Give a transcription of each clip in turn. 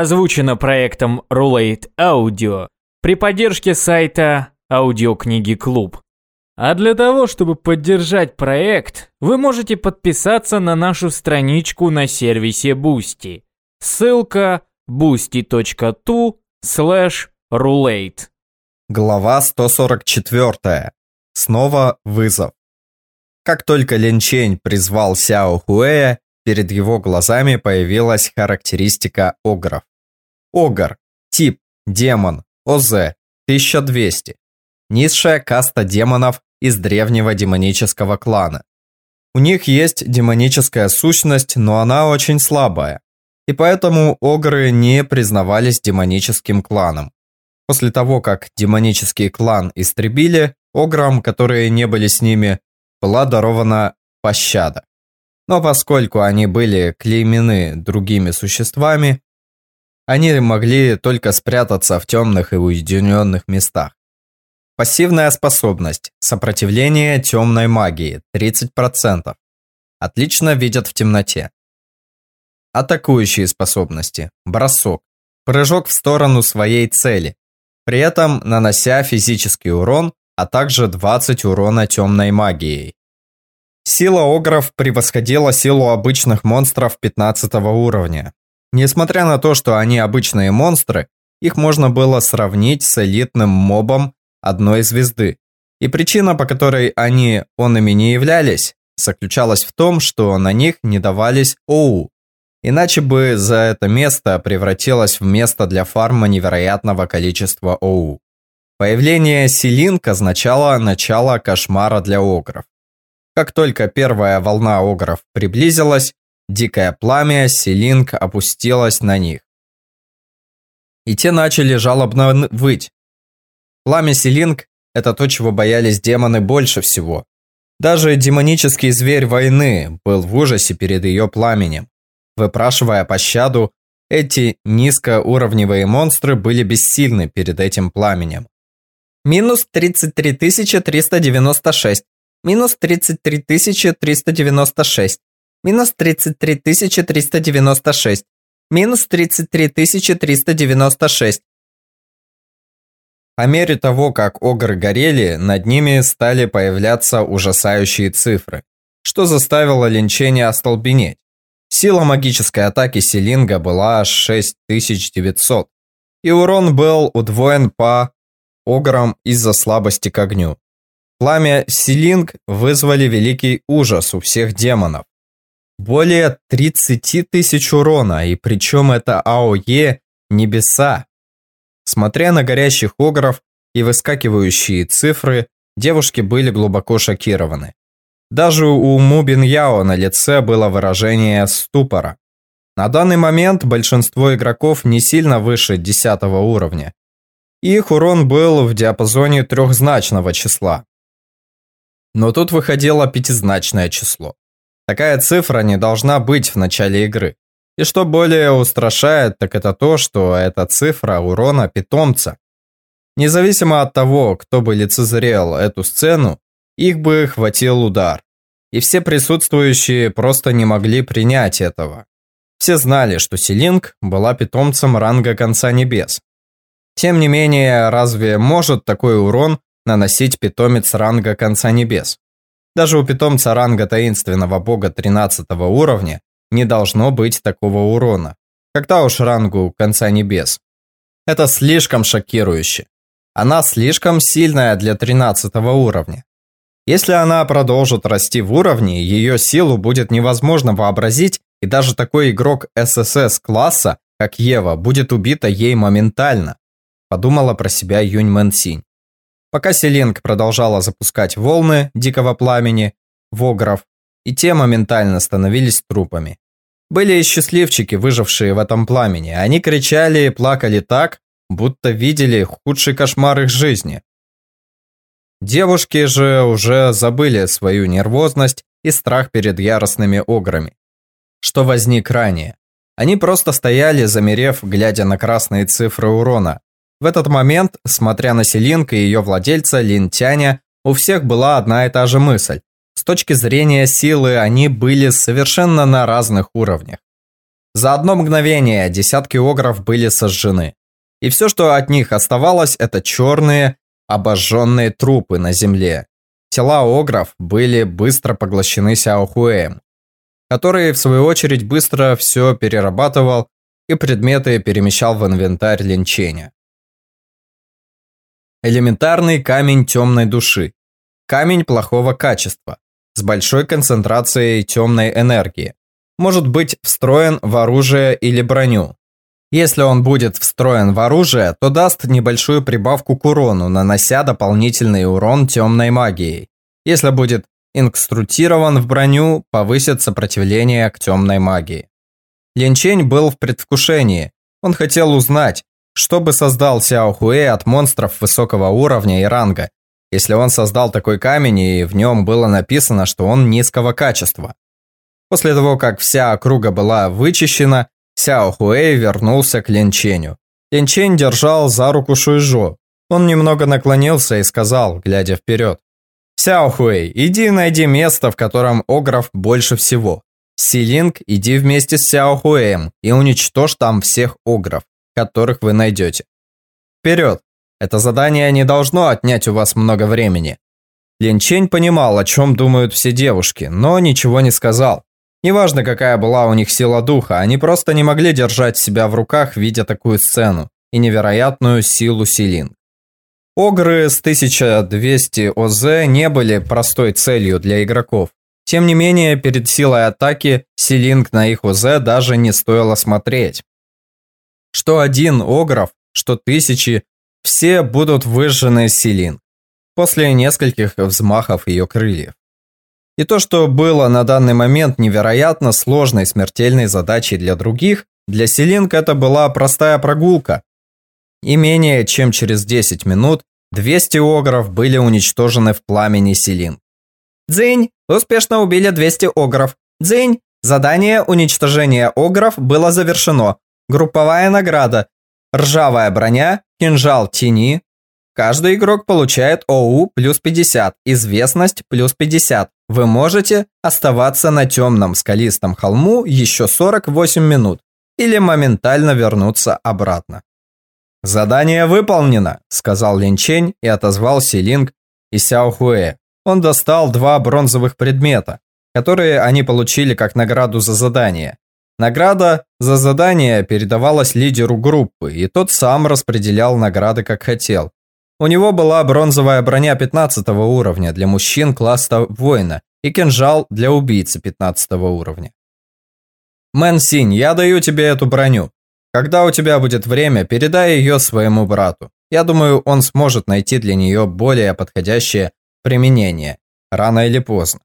Озвучено проектом Roulette Audio при поддержке сайта Аудиокниги Клуб. А для того, чтобы поддержать проект, вы можете подписаться на нашу страничку на сервисе Boosty. Ссылка boosty.tu slash roulette. Глава 144. Снова вызов. Как только Лин Чень призвал Сяо Хуэя, перед его глазами появилась характеристика огров. Огр. Тип. Демон. ОЗ. 1200. Низшая каста демонов из древнего демонического клана. У них есть демоническая сущность, но она очень слабая. И поэтому огры не признавались демоническим кланом. После того, как демонический клан истребили, ограм, которые не были с ними, была дарована пощада. Но поскольку они были клеймены другими существами, они могли только спрятаться в темных и уединенных местах. Пассивная способность. Сопротивление темной магии. 30%. Отлично видят в темноте. Атакующие способности. Бросок. Прыжок в сторону своей цели. При этом нанося физический урон, а также 20 урона темной магией. Сила огров превосходила силу обычных монстров 15 уровня. Несмотря на то, что они обычные монстры, их можно было сравнить с элитным мобом одной звезды. И причина, по которой они онами не являлись, заключалась в том, что на них не давались ОУ. Иначе бы за это место превратилось в место для фарма невероятного количества ОУ. Появление Селинк означало начало кошмара для огров. Как только первая волна огров приблизилась, дикое пламя Селинг опустилось на них. И те начали жалобно выть. Пламя Селинг – это то, чего боялись демоны больше всего. Даже демонический зверь войны был в ужасе перед ее пламенем. Выпрашивая пощаду, эти низкоуровневые монстры были бессильны перед этим пламенем. Минус 33 396. Минус 33 396 минус 33 396, минус 33 396. По мере того, как огры горели, над ними стали появляться ужасающие цифры, что заставило линчение остолбенеть. Сила магической атаки Селинга была 6900, и урон был удвоен по ограм из-за слабости к огню. Пламя Селинг вызвали великий ужас у всех демонов. Более 30 тысяч урона, и причем это АОЕ небеса. Смотря на горящих огров и выскакивающие цифры, девушки были глубоко шокированы. Даже у Мубин Яо на лице было выражение ступора. На данный момент большинство игроков не сильно выше 10 уровня. Их урон был в диапазоне трехзначного числа. Но тут выходило пятизначное число. Такая цифра не должна быть в начале игры. И что более устрашает, так это то, что это цифра урона питомца. Независимо от того, кто бы лицезрел эту сцену, их бы хватил удар. И все присутствующие просто не могли принять этого. Все знали, что Селинг была питомцем ранга Конца Небес. Тем не менее, разве может такой урон наносить питомец ранга Конца Небес? Даже у питомца ранга таинственного бога 13 уровня не должно быть такого урона. Когда уж рангу конца небес. Это слишком шокирующе. Она слишком сильная для 13 уровня. Если она продолжит расти в уровне, ее силу будет невозможно вообразить, и даже такой игрок ССС класса, как Ева, будет убита ей моментально, подумала про себя Юнь Мэн Синь. Пока Селинг продолжала запускать волны дикого пламени, вогров, и те моментально становились трупами. Были и счастливчики, выжившие в этом пламени. Они кричали и плакали так, будто видели худший кошмар их жизни. Девушки же уже забыли свою нервозность и страх перед яростными ограми, что возник ранее. Они просто стояли, замерев, глядя на красные цифры урона, в этот момент, смотря на Селинка и ее владельца Линтяня, у всех была одна и та же мысль. С точки зрения силы они были совершенно на разных уровнях. За одно мгновение десятки огров были сожжены. И все, что от них оставалось, это черные, обожженные трупы на земле. Тела огров были быстро поглощены Сяохуэем, который, в свою очередь, быстро все перерабатывал и предметы перемещал в инвентарь линченя. Элементарный камень темной души. Камень плохого качества, с большой концентрацией темной энергии. Может быть встроен в оружие или броню. Если он будет встроен в оружие, то даст небольшую прибавку к урону, нанося дополнительный урон темной магией. Если будет инкрустирован в броню, повысит сопротивление к темной магии. Линчень был в предвкушении. Он хотел узнать, что бы создал Сяо Хуэй от монстров высокого уровня и ранга, если он создал такой камень и в нем было написано, что он низкого качества. После того, как вся округа была вычищена, Сяо Хуэй вернулся к Линченю. Линчень держал за руку Шуйжо. Он немного наклонился и сказал, глядя вперед. Сяохуэй, иди найди место, в котором огров больше всего. Силинг, иди вместе с Сяохуэем и уничтожь там всех огров, которых вы найдете. Вперед! Это задание не должно отнять у вас много времени. Лин Чень понимал, о чем думают все девушки, но ничего не сказал. Неважно, какая была у них сила духа, они просто не могли держать себя в руках, видя такую сцену и невероятную силу Силинг. Огры с 1200 ОЗ не были простой целью для игроков. Тем не менее, перед силой атаки Силинг на их ОЗ даже не стоило смотреть. Что один Огров, что тысячи, все будут выжжены Силинг после нескольких взмахов ее крыльев. И то, что было на данный момент невероятно сложной смертельной задачей для других, для Селинг это была простая прогулка, и менее чем через 10 минут 200 огров были уничтожены в пламени Селин. Дзынь! Успешно убили 200 огров. Дзынь! Задание уничтожения огров было завершено. Групповая награда. Ржавая броня, кинжал тени. Каждый игрок получает ОУ плюс 50, известность плюс 50. Вы можете оставаться на темном скалистом холму еще 48 минут или моментально вернуться обратно. «Задание выполнено», — сказал Линчень и отозвался Линг и Сяо Хуэ. Он достал два бронзовых предмета, которые они получили как награду за задание. Награда за задание передавалась лидеру группы, и тот сам распределял награды как хотел. У него была бронзовая броня 15 уровня для мужчин класса воина и кинжал для убийцы 15 уровня. Мэн Синь, я даю тебе эту броню. Когда у тебя будет время, передай ее своему брату. Я думаю, он сможет найти для нее более подходящее применение, рано или поздно.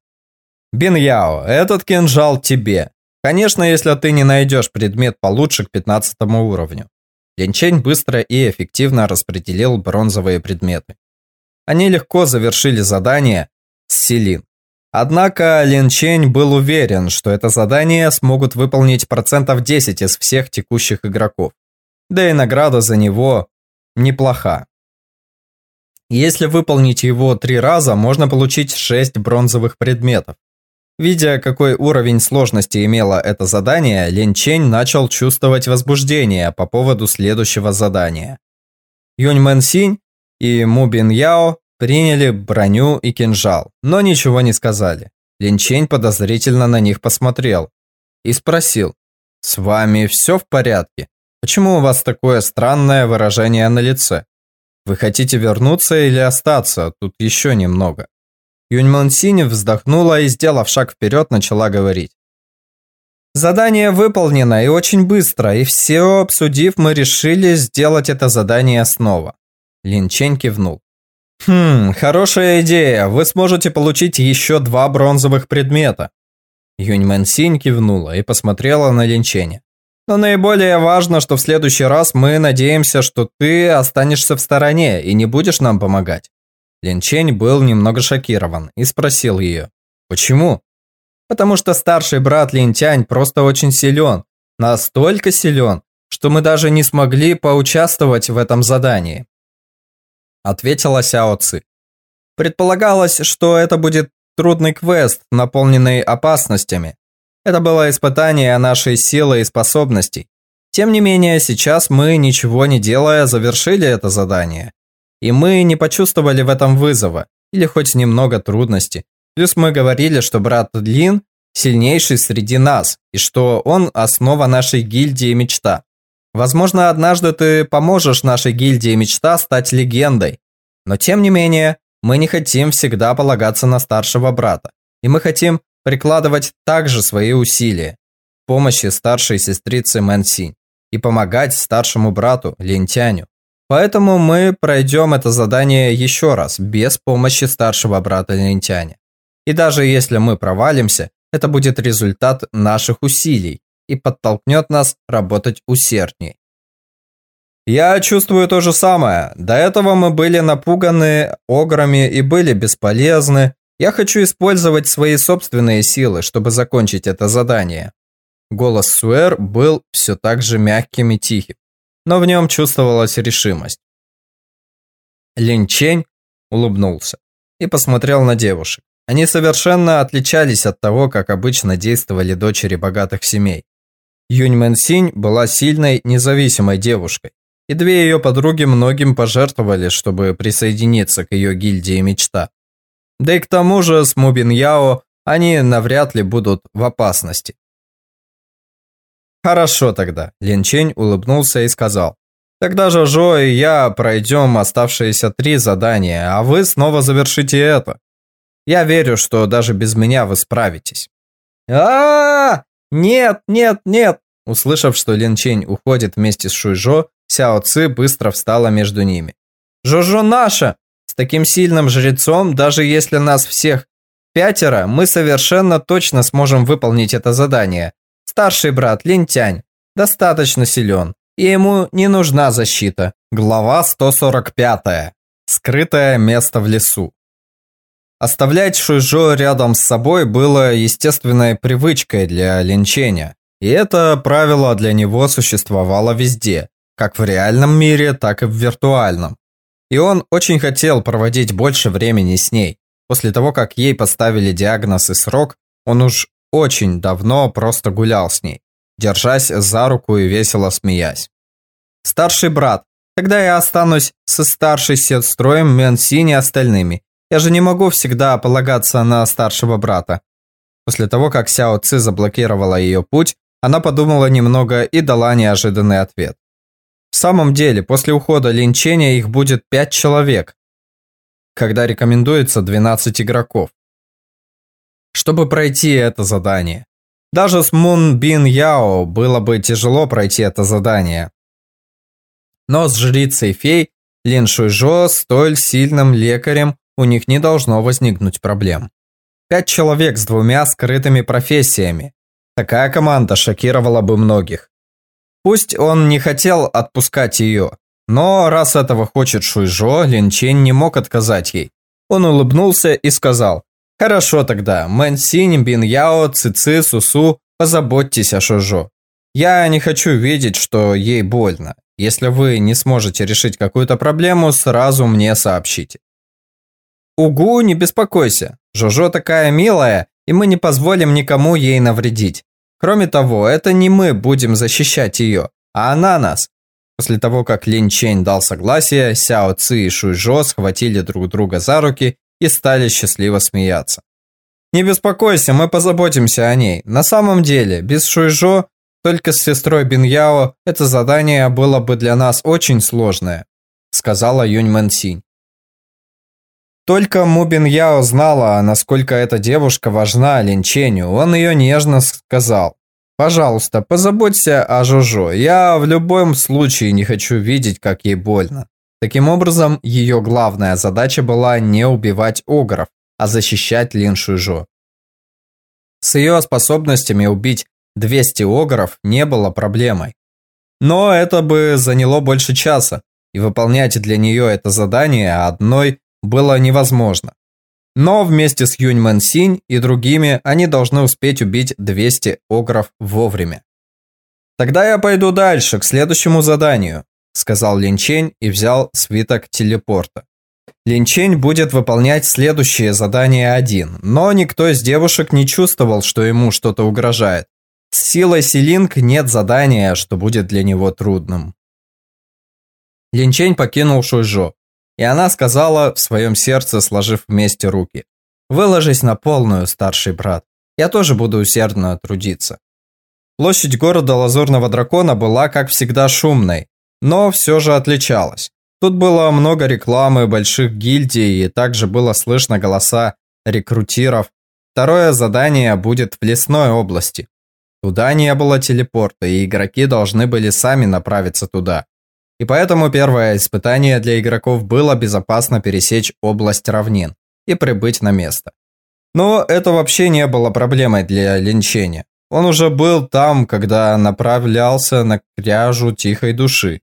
Бин Яо, этот кинжал тебе. Конечно, если ты не найдешь предмет получше к 15 уровню. Линчень быстро и эффективно распределил бронзовые предметы. Они легко завершили задание с Селин. Однако Лин Чень был уверен, что это задание смогут выполнить процентов 10 из всех текущих игроков. Да и награда за него неплоха. Если выполнить его три раза, можно получить 6 бронзовых предметов. Видя, какой уровень сложности имело это задание, Лин Чень начал чувствовать возбуждение по поводу следующего задания. Юнь Мэн Синь и Му Бин Яо Приняли броню и кинжал, но ничего не сказали. Линчень подозрительно на них посмотрел и спросил, «С вами все в порядке? Почему у вас такое странное выражение на лице? Вы хотите вернуться или остаться? Тут еще немного». Юньмон Синь вздохнула и, сделав шаг вперед, начала говорить. Задание выполнено и очень быстро, и все обсудив, мы решили сделать это задание снова. Лин Чень кивнул. Хм, хорошая идея. Вы сможете получить еще два бронзовых предмета. Юньмэн Синь кивнула и посмотрела на Линченя. Но наиболее важно, что в следующий раз мы надеемся, что ты останешься в стороне и не будешь нам помогать. Линчень был немного шокирован и спросил ее, почему? Потому что старший брат Линтянь просто очень силен, настолько силен, что мы даже не смогли поучаствовать в этом задании ответила Сяо Ци. Предполагалось, что это будет трудный квест, наполненный опасностями. Это было испытание нашей силы и способностей. Тем не менее, сейчас мы, ничего не делая, завершили это задание. И мы не почувствовали в этом вызова, или хоть немного трудности. Плюс мы говорили, что брат Лин сильнейший среди нас, и что он основа нашей гильдии мечта. Возможно, однажды ты поможешь нашей гильдии мечта стать легендой. Но тем не менее, мы не хотим всегда полагаться на старшего брата. И мы хотим прикладывать также свои усилия в помощи старшей сестрицы Мэнсинь и помогать старшему брату Лентяню. Поэтому мы пройдем это задание еще раз, без помощи старшего брата Лентяня. И даже если мы провалимся, это будет результат наших усилий и подтолкнет нас работать усерднее. Я чувствую то же самое. До этого мы были напуганы ограми и были бесполезны. Я хочу использовать свои собственные силы, чтобы закончить это задание. Голос Суэр был все так же мягким и тихим, но в нем чувствовалась решимость. Лин улыбнулся и посмотрел на девушек. Они совершенно отличались от того, как обычно действовали дочери богатых семей. Юнь Мэн Синь была сильной, независимой девушкой, и две ее подруги многим пожертвовали, чтобы присоединиться к ее гильдии мечта. Да и к тому же с Мубин Яо они навряд ли будут в опасности. Хорошо тогда, Лин Чень улыбнулся и сказал. Тогда же Жо и я пройдем оставшиеся три задания, а вы снова завершите это. Я верю, что даже без меня вы справитесь. а, -а, -а! Нет, нет, нет! Услышав, что Лин Чень уходит вместе с Шуйжо, Сяо Ци быстро встала между ними. «Жожо наша! С таким сильным жрецом, даже если нас всех пятеро, мы совершенно точно сможем выполнить это задание. Старший брат Линтянь достаточно силен, и ему не нужна защита. Глава 145. Скрытое место в лесу. Оставлять Шуйжо рядом с собой было естественной привычкой для Линченя. И это правило для него существовало везде, как в реальном мире, так и в виртуальном. И он очень хотел проводить больше времени с ней. После того, как ей поставили диагноз и срок, он уж очень давно просто гулял с ней, держась за руку и весело смеясь. Старший брат, тогда я останусь со старшей сестрой Мэнсини и остальными. Я же не могу всегда полагаться на старшего брата. После того, как Сяо Ци заблокировала ее путь, она подумала немного и дала неожиданный ответ. В самом деле, после ухода Линчения их будет 5 человек, когда рекомендуется 12 игроков чтобы пройти это задание. Даже с Мун Бин Яо было бы тяжело пройти это задание. Но с жрицей фей Лин Шуйжо, столь сильным лекарем, у них не должно возникнуть проблем. Пять человек с двумя скрытыми профессиями. Такая команда шокировала бы многих. Пусть он не хотел отпускать ее, но раз этого хочет Шуйжо, Лин Чень не мог отказать ей. Он улыбнулся и сказал, Хорошо тогда, Мэн Синь, Бин Яо, Цици, Сусу, позаботьтесь о Шужо. Я не хочу видеть, что ей больно. Если вы не сможете решить какую-то проблему, сразу мне сообщите. Угу, не беспокойся. Жожо такая милая, и мы не позволим никому ей навредить. Кроме того, это не мы будем защищать ее, а она нас. После того, как Лин Чень дал согласие, Сяо Ци и Шуйжо схватили друг друга за руки и стали счастливо смеяться. «Не беспокойся, мы позаботимся о ней. На самом деле, без Шуйжо, только с сестрой Биньяо, это задание было бы для нас очень сложное», сказала Юнь Мэнсинь. Только Му Биньяо знала, насколько эта девушка важна Линченю. Он ее нежно сказал. «Пожалуйста, позаботься о Жожо. Я в любом случае не хочу видеть, как ей больно». Таким образом, ее главная задача была не убивать огров, а защищать Лин Шуйжо. С ее способностями убить 200 огров не было проблемой. Но это бы заняло больше часа, и выполнять для нее это задание одной было невозможно. Но вместе с Юнь Мэн Синь и другими они должны успеть убить 200 огров вовремя. Тогда я пойду дальше, к следующему заданию сказал Линчень и взял свиток телепорта. Линчень будет выполнять следующее задание один, но никто из девушек не чувствовал, что ему что-то угрожает. С силой Силинг нет задания, что будет для него трудным. Линчень покинул Шуйжо, и она сказала в своем сердце, сложив вместе руки. «Выложись на полную, старший брат. Я тоже буду усердно трудиться». Площадь города Лазурного Дракона была, как всегда, шумной, но все же отличалась. Тут было много рекламы больших гильдий, и также было слышно голоса рекрутиров. Второе задание будет в лесной области. Туда не было телепорта, и игроки должны были сами направиться туда. И поэтому первое испытание для игроков было безопасно пересечь область равнин и прибыть на место. Но это вообще не было проблемой для линчения. Он уже был там, когда направлялся на кряжу тихой души.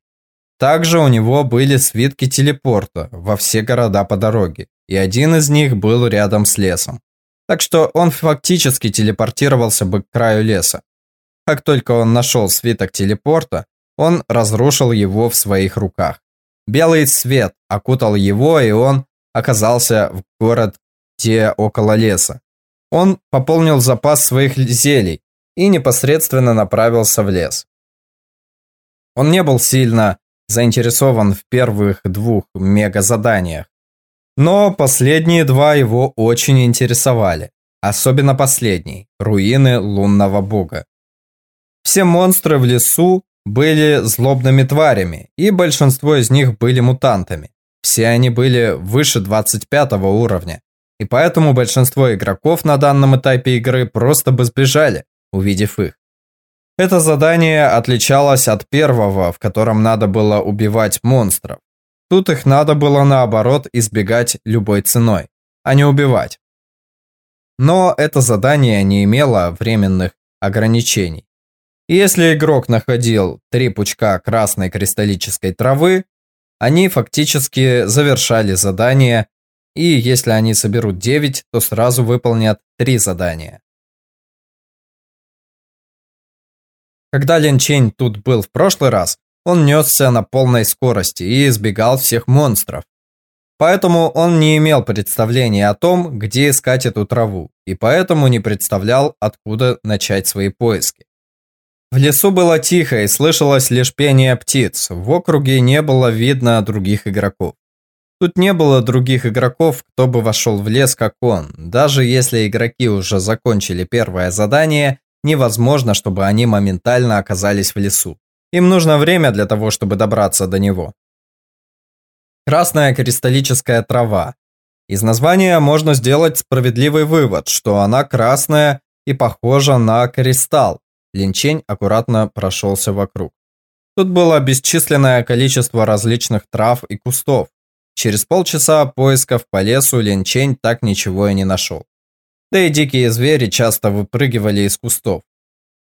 Также у него были свитки телепорта во все города по дороге, и один из них был рядом с лесом. Так что он фактически телепортировался бы к краю леса. Как только он нашел свиток телепорта, он разрушил его в своих руках. Белый свет окутал его, и он оказался в город, около леса. Он пополнил запас своих зелий, и непосредственно направился в лес. Он не был сильно заинтересован в первых двух мега-заданиях, но последние два его очень интересовали, особенно последний – руины лунного бога. Все монстры в лесу были злобными тварями, и большинство из них были мутантами. Все они были выше 25 уровня, и поэтому большинство игроков на данном этапе игры просто бы сбежали, увидев их. Это задание отличалось от первого, в котором надо было убивать монстров. Тут их надо было наоборот избегать любой ценой, а не убивать. Но это задание не имело временных ограничений. если игрок находил три пучка красной кристаллической травы, они фактически завершали задание, и если они соберут 9, то сразу выполнят три задания. Когда Лин Чень тут был в прошлый раз, он несся на полной скорости и избегал всех монстров. Поэтому он не имел представления о том, где искать эту траву, и поэтому не представлял, откуда начать свои поиски. В лесу было тихо и слышалось лишь пение птиц, в округе не было видно других игроков. Тут не было других игроков, кто бы вошел в лес, как он. Даже если игроки уже закончили первое задание, невозможно, чтобы они моментально оказались в лесу. Им нужно время для того, чтобы добраться до него. Красная кристаллическая трава. Из названия можно сделать справедливый вывод, что она красная и похожа на кристалл. Линчень аккуратно прошелся вокруг. Тут было бесчисленное количество различных трав и кустов. Через полчаса поисков по лесу Линчень так ничего и не нашел. Да и дикие звери часто выпрыгивали из кустов.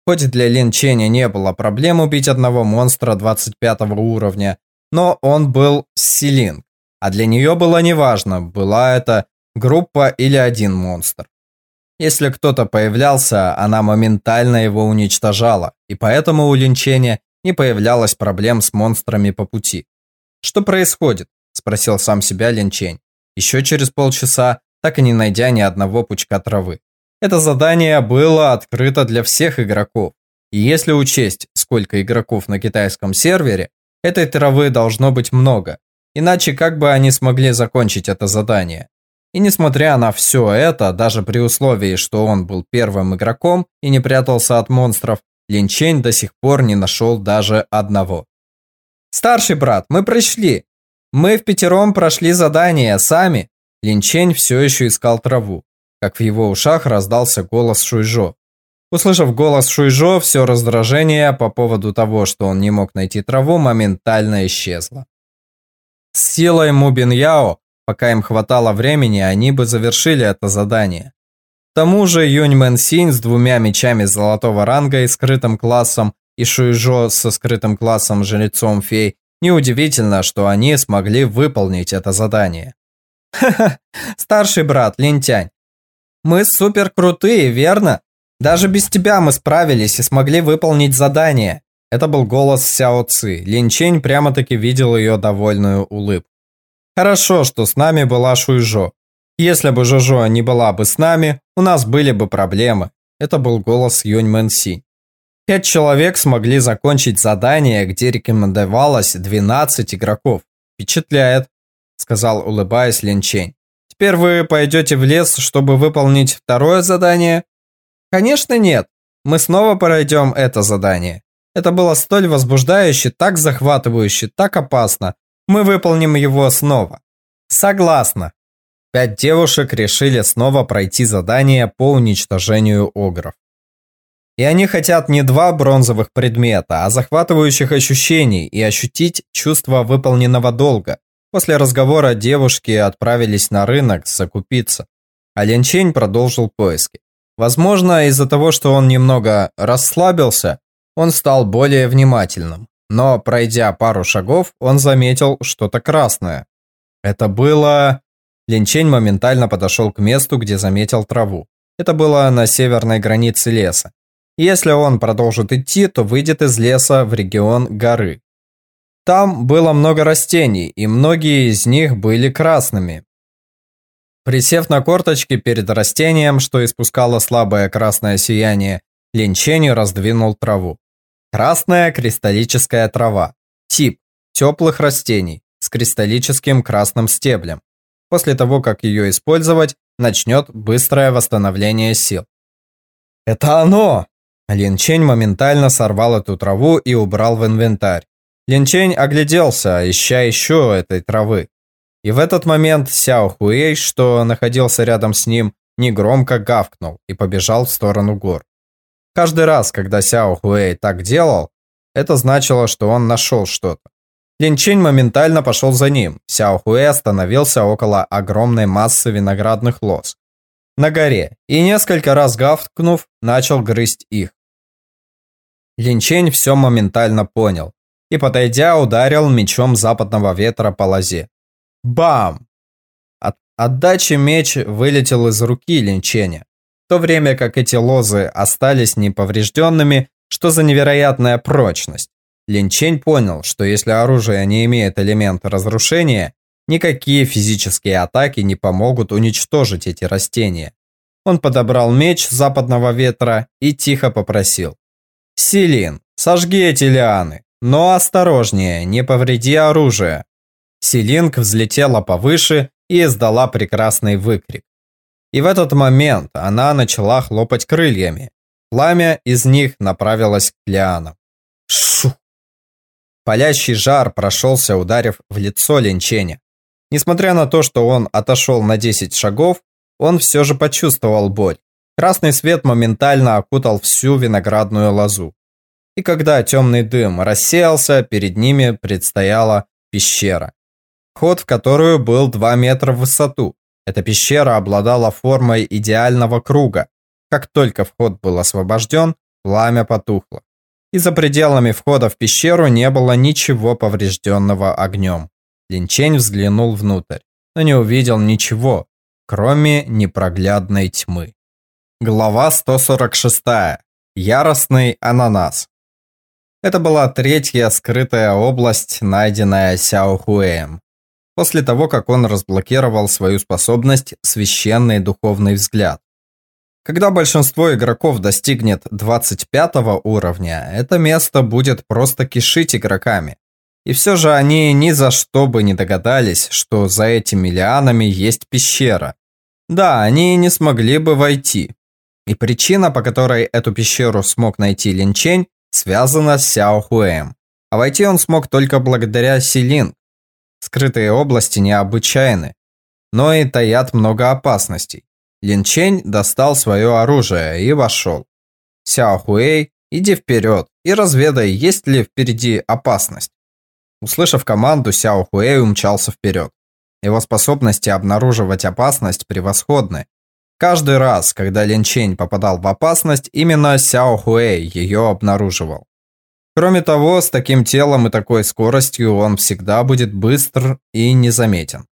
Хоть для Лин Ченя не было проблем убить одного монстра 25 уровня, но он был Силинг, а для нее было неважно, была это группа или один монстр. Если кто-то появлялся, она моментально его уничтожала, и поэтому у Линченя не появлялось проблем с монстрами по пути. «Что происходит?» – спросил сам себя Линчень. Еще через полчаса так и не найдя ни одного пучка травы. Это задание было открыто для всех игроков. И если учесть, сколько игроков на китайском сервере, этой травы должно быть много. Иначе как бы они смогли закончить это задание? И несмотря на все это, даже при условии, что он был первым игроком и не прятался от монстров, Линчень до сих пор не нашел даже одного. «Старший брат, мы пришли! Мы в пятером прошли задание, сами!» Линчень все еще искал траву, как в его ушах раздался голос Шуйжо. Услышав голос Шуйжо, все раздражение по поводу того, что он не мог найти траву, моментально исчезло. С силой Мубин Яо, пока им хватало времени, они бы завершили это задание. К тому же Юнь Мэн Синь с двумя мечами золотого ранга и скрытым классом и Шуйжо со скрытым классом жрецом фей, неудивительно, что они смогли выполнить это задание. Старший брат, лентянь. Мы супер крутые, верно? Даже без тебя мы справились и смогли выполнить задание. Это был голос Сяо Ци. Лин Чень прямо-таки видел ее довольную улыбку. Хорошо, что с нами была Шуйжо. Если бы Жожо не была бы с нами, у нас были бы проблемы. Это был голос Юнь Мэн Си. Пять человек смогли закончить задание, где рекомендовалось 12 игроков. Впечатляет, сказал, улыбаясь Лин Чень. Теперь вы пойдете в лес, чтобы выполнить второе задание? Конечно, нет. Мы снова пройдем это задание. Это было столь возбуждающе, так захватывающе, так опасно. Мы выполним его снова. Согласна. Пять девушек решили снова пройти задание по уничтожению огров. И они хотят не два бронзовых предмета, а захватывающих ощущений и ощутить чувство выполненного долга. После разговора девушки отправились на рынок закупиться, а Ленчень продолжил поиски. Возможно, из-за того, что он немного расслабился, он стал более внимательным. Но, пройдя пару шагов, он заметил что-то красное. Это было... Линчень моментально подошел к месту, где заметил траву. Это было на северной границе леса. Если он продолжит идти, то выйдет из леса в регион горы. Там было много растений, и многие из них были красными. Присев на корточки перед растением, что испускало слабое красное сияние, Линчень раздвинул траву. Красная кристаллическая трава. Тип – теплых растений с кристаллическим красным стеблем. После того, как ее использовать, начнет быстрое восстановление сил. «Это оно!» Лин Чень моментально сорвал эту траву и убрал в инвентарь. Лин Чень огляделся, ища еще этой травы. И в этот момент Сяо Хуэй, что находился рядом с ним, негромко гавкнул и побежал в сторону гор. Каждый раз, когда Сяо Хуэй так делал, это значило, что он нашел что-то. Лин Чинь моментально пошел за ним. Сяо Хуэй остановился около огромной массы виноградных лоз на горе и несколько раз гавкнув, начал грызть их. Лин Чинь все моментально понял и, подойдя, ударил мечом западного ветра по лозе. Бам! От отдачи меч вылетел из руки Линченя то время как эти лозы остались неповрежденными, что за невероятная прочность. Линчень понял, что если оружие не имеет элемента разрушения, никакие физические атаки не помогут уничтожить эти растения. Он подобрал меч западного ветра и тихо попросил. «Селин, сожги эти лианы, но осторожнее, не повреди оружие». Селинг взлетела повыше и издала прекрасный выкрик. И в этот момент она начала хлопать крыльями. Пламя из них направилось к лианам. Шу! Палящий жар прошелся, ударив в лицо Ленченя. Несмотря на то, что он отошел на 10 шагов, он все же почувствовал боль. Красный свет моментально окутал всю виноградную лозу. И когда темный дым рассеялся, перед ними предстояла пещера, вход в которую был 2 метра в высоту. Эта пещера обладала формой идеального круга. Как только вход был освобожден, пламя потухло. И за пределами входа в пещеру не было ничего поврежденного огнем. Линчень взглянул внутрь, но не увидел ничего, кроме непроглядной тьмы. Глава 146. Яростный ананас. Это была третья скрытая область, найденная Сяо Хуэем после того, как он разблокировал свою способность «Священный духовный взгляд». Когда большинство игроков достигнет 25 уровня, это место будет просто кишить игроками. И все же они ни за что бы не догадались, что за этими лианами есть пещера. Да, они не смогли бы войти. И причина, по которой эту пещеру смог найти Линчень, связана с Сяо Хуэем. А войти он смог только благодаря Силин, Скрытые области необычайны, но и таят много опасностей. Лин Чень достал свое оружие и вошел. Сяо Хуэй, иди вперед и разведай, есть ли впереди опасность. Услышав команду, Сяо Хуэй умчался вперед. Его способности обнаруживать опасность превосходны. Каждый раз, когда Лин Чень попадал в опасность, именно Сяо Хуэй ее обнаруживал. Кроме того, с таким телом и такой скоростью он всегда будет быстр и незаметен.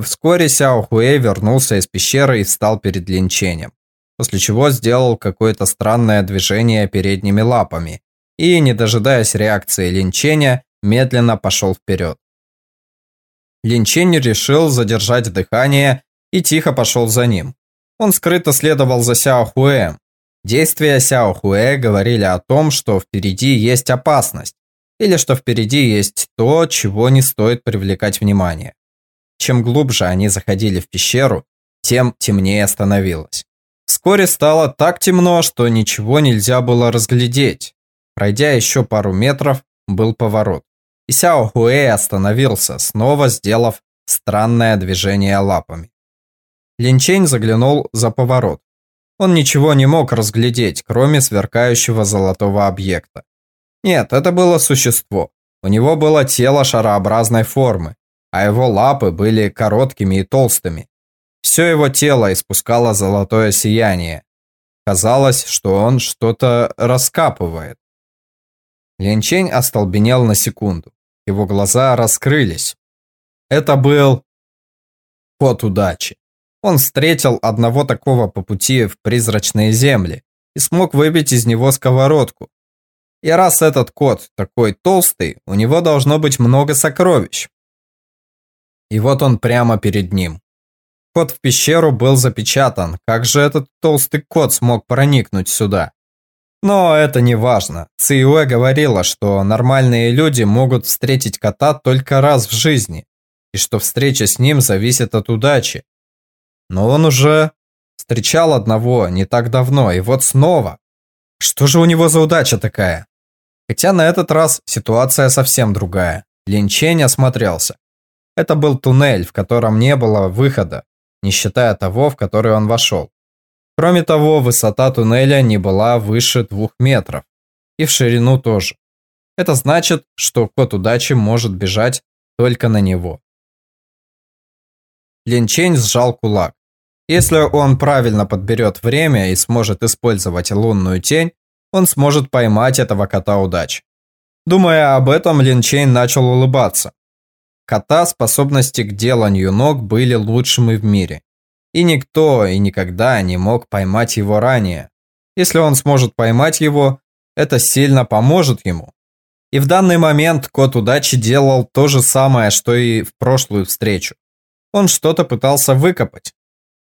Вскоре Сяо Хуэй вернулся из пещеры и встал перед линчением, после чего сделал какое-то странное движение передними лапами и, не дожидаясь реакции линчения, медленно пошел вперед. Линчень решил задержать дыхание и тихо пошел за ним. Он скрыто следовал за Сяо Хуэем. Действия Сяо Хуэ говорили о том, что впереди есть опасность, или что впереди есть то, чего не стоит привлекать внимание. Чем глубже они заходили в пещеру, тем темнее становилось. Вскоре стало так темно, что ничего нельзя было разглядеть. Пройдя еще пару метров, был поворот. И Сяо Хуэй остановился, снова сделав странное движение лапами. Линчень заглянул за поворот. Он ничего не мог разглядеть, кроме сверкающего золотого объекта. Нет, это было существо. У него было тело шарообразной формы, а его лапы были короткими и толстыми. Все его тело испускало золотое сияние. Казалось, что он что-то раскапывает. Линчень остолбенел на секунду. Его глаза раскрылись. Это был кот удачи. Он встретил одного такого по пути в призрачные земли и смог выбить из него сковородку. И раз этот кот такой толстый, у него должно быть много сокровищ. И вот он прямо перед ним. Вход в пещеру был запечатан. Как же этот толстый кот смог проникнуть сюда? Но это не важно. Циуэ говорила, что нормальные люди могут встретить кота только раз в жизни, и что встреча с ним зависит от удачи. Но он уже встречал одного не так давно, и вот снова. Что же у него за удача такая? Хотя на этот раз ситуация совсем другая. Линчень осмотрелся. Это был туннель, в котором не было выхода, не считая того, в который он вошел. Кроме того, высота туннеля не была выше двух метров, и в ширину тоже. Это значит, что кот удачи может бежать только на него. Линчень сжал кулак. Если он правильно подберет время и сможет использовать лунную тень, он сможет поймать этого кота удачи. Думая об этом, Линчейн начал улыбаться. Кота способности к деланию ног были лучшими в мире. И никто и никогда не мог поймать его ранее. Если он сможет поймать его, это сильно поможет ему. И в данный момент кот удачи делал то же самое, что и в прошлую встречу. Он что-то пытался выкопать.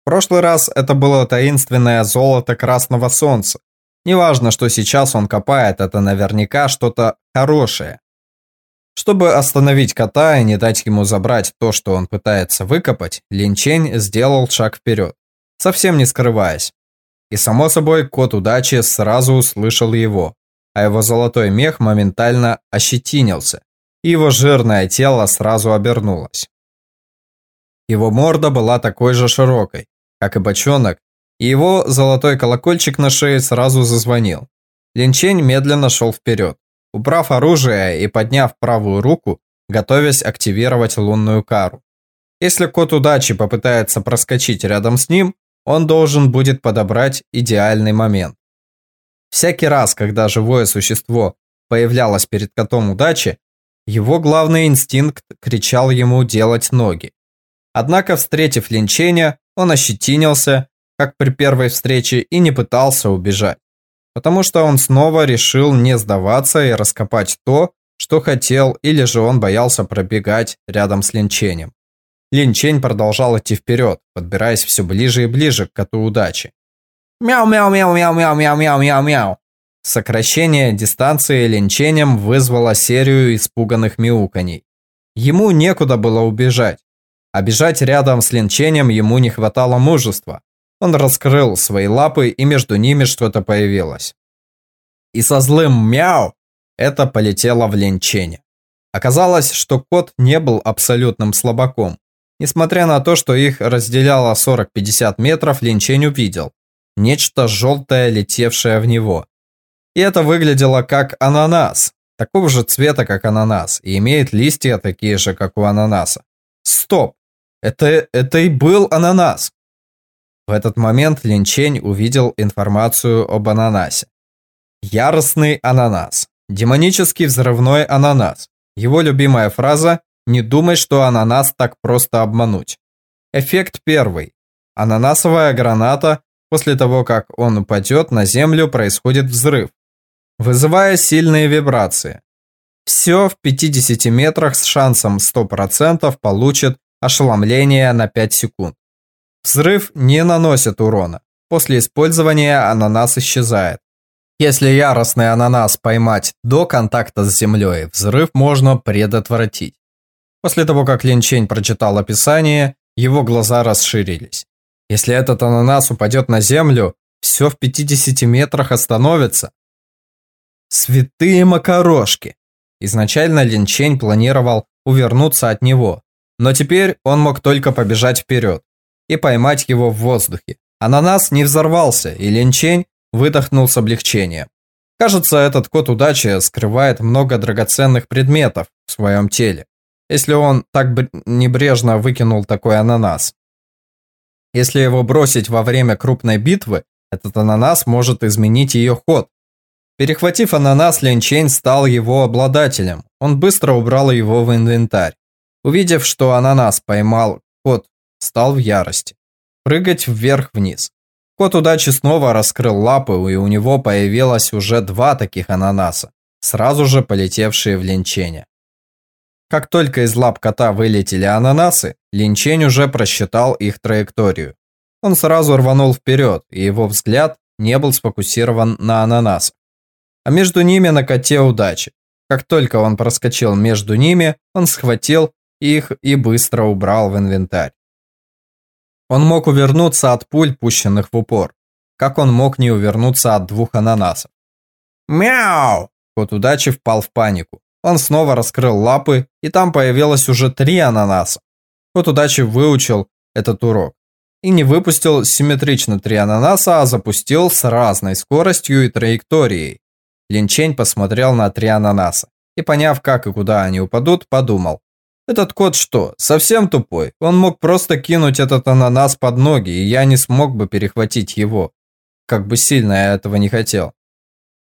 В прошлый раз это было таинственное золото красного солнца. Неважно, что сейчас он копает, это наверняка что-то хорошее. Чтобы остановить кота и не дать ему забрать то, что он пытается выкопать, Линчень сделал шаг вперед, совсем не скрываясь. И само собой, кот удачи сразу услышал его, а его золотой мех моментально ощетинился, и его жирное тело сразу обернулось. Его морда была такой же широкой, как и бочонок, и его золотой колокольчик на шее сразу зазвонил. Линчень медленно шел вперед. Убрав оружие и подняв правую руку, готовясь активировать лунную кару. Если кот удачи попытается проскочить рядом с ним, он должен будет подобрать идеальный момент. Всякий раз, когда живое существо появлялось перед котом удачи, его главный инстинкт кричал ему делать ноги. Однако, встретив линчения, он ощетинился, как при первой встрече, и не пытался убежать потому что он снова решил не сдаваться и раскопать то, что хотел, или же он боялся пробегать рядом с Линченем. Линчень продолжал идти вперед, подбираясь все ближе и ближе к коту удачи. Мяу-мяу-мяу-мяу-мяу-мяу-мяу-мяу. Сокращение дистанции линченем вызвало серию испуганных мяуканий. Ему некуда было убежать. А бежать рядом с линченем ему не хватало мужества. Он раскрыл свои лапы, и между ними что-то появилось. И со злым мяу это полетело в ленчене. Оказалось, что кот не был абсолютным слабаком. Несмотря на то, что их разделяло 40-50 метров, Линчень увидел нечто желтое, летевшее в него. И это выглядело как ананас, такого же цвета, как ананас, и имеет листья такие же, как у ананаса. Стоп! Это, это и был ананас. В этот момент Линчень увидел информацию об ананасе. Яростный ананас. Демонический взрывной ананас. Его любимая фраза «Не думай, что ананас так просто обмануть». Эффект первый. Ананасовая граната, после того, как он упадет на землю, происходит взрыв, вызывая сильные вибрации. все в 50 метрах с шансом 100% получит ошеломление на 5 секунд. Взрыв не наносит урона. После использования ананас исчезает. Если яростный ананас поймать до контакта с землей, взрыв можно предотвратить. После того, как Лин Чень прочитал описание, его глаза расширились. Если этот ананас упадет на землю, все в 50 метрах остановится. Святые макарошки! Изначально Лин Чень планировал увернуться от него, но теперь он мог только побежать вперед и поймать его в воздухе. Ананас не взорвался, и Лин Чень выдохнул с облегчением. Кажется, этот кот удачи скрывает много драгоценных предметов в своем теле, если он так небрежно выкинул такой ананас. Если его бросить во время крупной битвы, этот ананас может изменить ее ход. Перехватив ананас, Лин Чень стал его обладателем. Он быстро убрал его в инвентарь. Увидев, что ананас поймал кот, стал в ярости. Прыгать вверх-вниз. Кот удачи снова раскрыл лапы, и у него появилось уже два таких ананаса, сразу же полетевшие в линчене. Как только из лап кота вылетели ананасы, линчень уже просчитал их траекторию. Он сразу рванул вперед, и его взгляд не был сфокусирован на ананасах. А между ними на коте удачи. Как только он проскочил между ними, он схватил их и быстро убрал в инвентарь. Он мог увернуться от пуль, пущенных в упор. Как он мог не увернуться от двух ананасов? Мяу! Кот удачи впал в панику. Он снова раскрыл лапы, и там появилось уже три ананаса. Кот удачи выучил этот урок. И не выпустил симметрично три ананаса, а запустил с разной скоростью и траекторией. Линчень посмотрел на три ананаса. И поняв, как и куда они упадут, подумал. Этот кот что, совсем тупой? Он мог просто кинуть этот ананас под ноги, и я не смог бы перехватить его. Как бы сильно я этого не хотел.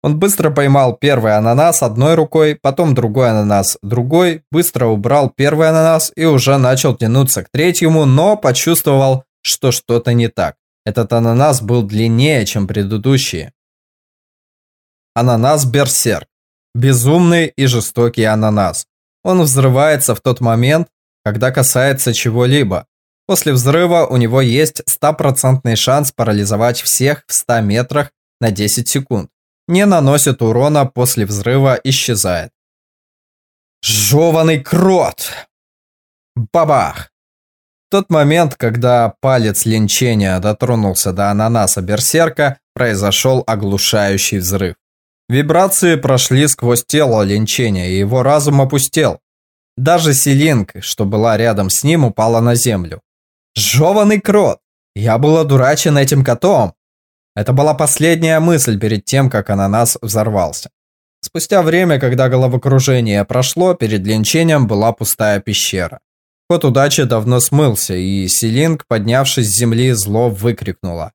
Он быстро поймал первый ананас одной рукой, потом другой ананас другой, быстро убрал первый ананас и уже начал тянуться к третьему, но почувствовал, что что-то не так. Этот ананас был длиннее, чем предыдущие. Ананас Берсерк. Безумный и жестокий ананас. Он взрывается в тот момент, когда касается чего-либо. После взрыва у него есть стопроцентный шанс парализовать всех в 100 метрах на 10 секунд. Не наносит урона после взрыва, исчезает. Жеванный крот! Бабах! В тот момент, когда палец линчения дотронулся до ананаса берсерка, произошел оглушающий взрыв. Вибрации прошли сквозь тело линчения, и его разум опустел. Даже Селинг, что была рядом с ним, упала на землю. Жеванный крот! Я был одурачен этим котом! Это была последняя мысль перед тем, как ананас взорвался. Спустя время, когда головокружение прошло, перед линчением была пустая пещера. Кот удачи давно смылся, и Селинг, поднявшись с земли, зло выкрикнула.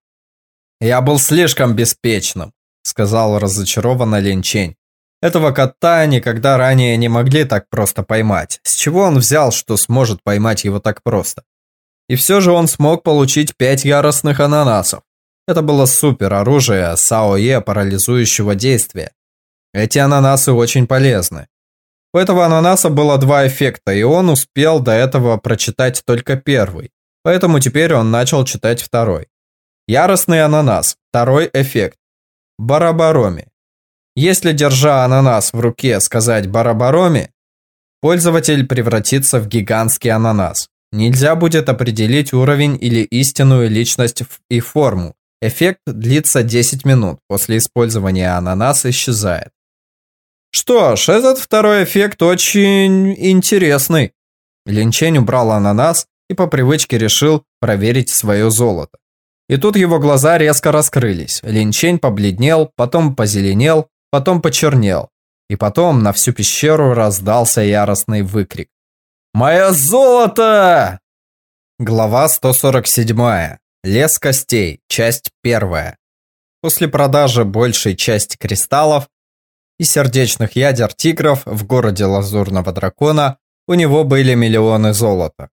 «Я был слишком беспечным сказал разочарованно Линчень. Этого кота никогда ранее не могли так просто поймать. С чего он взял, что сможет поймать его так просто? И все же он смог получить пять яростных ананасов. Это было супер оружие САОЕ парализующего действия. Эти ананасы очень полезны. У этого ананаса было два эффекта, и он успел до этого прочитать только первый. Поэтому теперь он начал читать второй. Яростный ананас. Второй эффект. Барабароми. Если, держа ананас в руке, сказать барабароми, пользователь превратится в гигантский ананас. Нельзя будет определить уровень или истинную личность и форму. Эффект длится 10 минут. После использования ананас исчезает. Что ж, этот второй эффект очень интересный. Линчень убрал ананас и по привычке решил проверить свое золото. И тут его глаза резко раскрылись. Линчень побледнел, потом позеленел, потом почернел. И потом на всю пещеру раздался яростный выкрик. «Мое золото!» Глава 147. Лес костей. Часть первая. После продажи большей части кристаллов и сердечных ядер тигров в городе Лазурного Дракона у него были миллионы золота.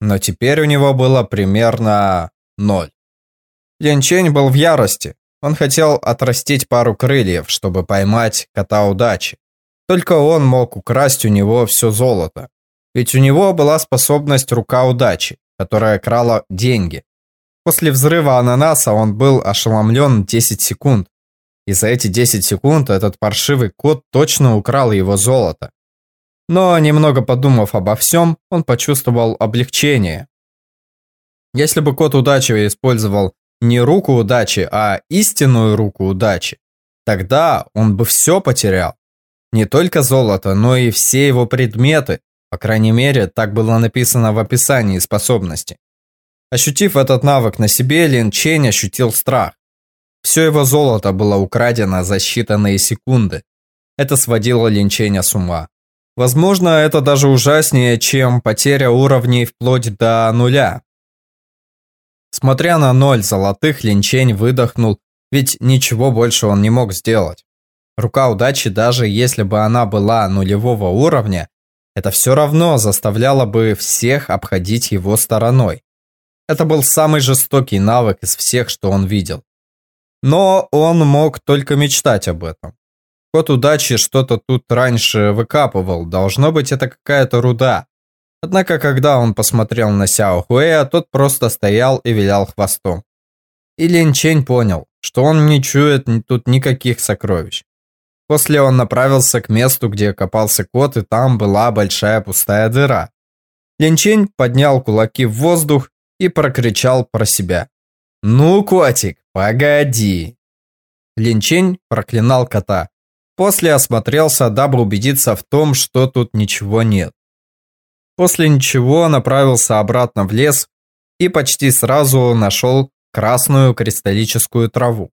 Но теперь у него было примерно ноль. Янчень был в ярости. Он хотел отрастить пару крыльев, чтобы поймать кота удачи. Только он мог украсть у него все золото. Ведь у него была способность рука удачи, которая крала деньги. После взрыва ананаса он был ошеломлен 10 секунд. И за эти 10 секунд этот паршивый кот точно украл его золото. Но немного подумав обо всем, он почувствовал облегчение. Если бы кот удачи использовал не руку удачи, а истинную руку удачи, тогда он бы все потерял. Не только золото, но и все его предметы. По крайней мере, так было написано в описании способности. Ощутив этот навык на себе, Лин Чень ощутил страх. Все его золото было украдено за считанные секунды. Это сводило Лин Ченя с ума. Возможно, это даже ужаснее, чем потеря уровней вплоть до нуля. Смотря на ноль золотых, Линчень выдохнул, ведь ничего больше он не мог сделать. Рука удачи, даже если бы она была нулевого уровня, это все равно заставляло бы всех обходить его стороной. Это был самый жестокий навык из всех, что он видел. Но он мог только мечтать об этом. Кот удачи что-то тут раньше выкапывал, должно быть это какая-то руда. Однако, когда он посмотрел на Сяо Хуэя, тот просто стоял и вилял хвостом. И Лин Чень понял, что он не чует тут никаких сокровищ. После он направился к месту, где копался кот, и там была большая пустая дыра. Лин Чень поднял кулаки в воздух и прокричал про себя. «Ну, котик, погоди!» Лин Чень проклинал кота, После осмотрелся, дабы убедиться в том, что тут ничего нет. После ничего направился обратно в лес и почти сразу нашел красную кристаллическую траву.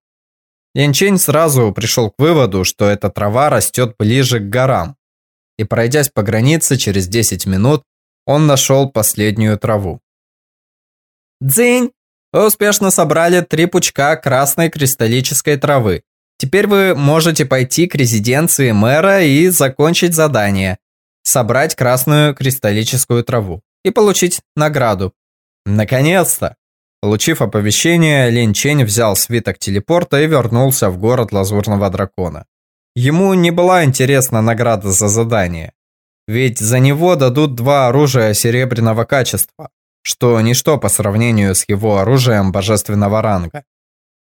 Янчень сразу пришел к выводу, что эта трава растет ближе к горам. И пройдясь по границе через 10 минут, он нашел последнюю траву. «Дзынь! Вы успешно собрали три пучка красной кристаллической травы. Теперь вы можете пойти к резиденции мэра и закончить задание. Собрать красную кристаллическую траву и получить награду. Наконец-то! Получив оповещение, Лин Чень взял свиток телепорта и вернулся в город Лазурного Дракона. Ему не была интересна награда за задание. Ведь за него дадут два оружия серебряного качества, что ничто по сравнению с его оружием божественного ранга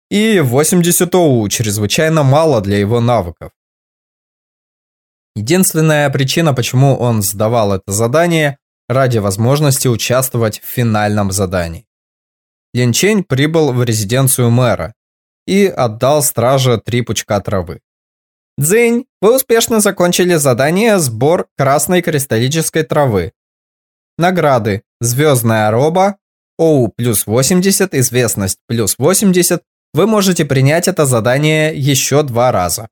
и 80 ОУ чрезвычайно мало для его навыков. Единственная причина, почему он сдавал это задание, ради возможности участвовать в финальном задании. Лин Чень прибыл в резиденцию мэра и отдал страже три пучка травы. Дзинь, вы успешно закончили задание «Сбор красной кристаллической травы». Награды. Звездная роба, ОУ плюс 80, известность плюс 80, вы можете принять это задание еще два раза.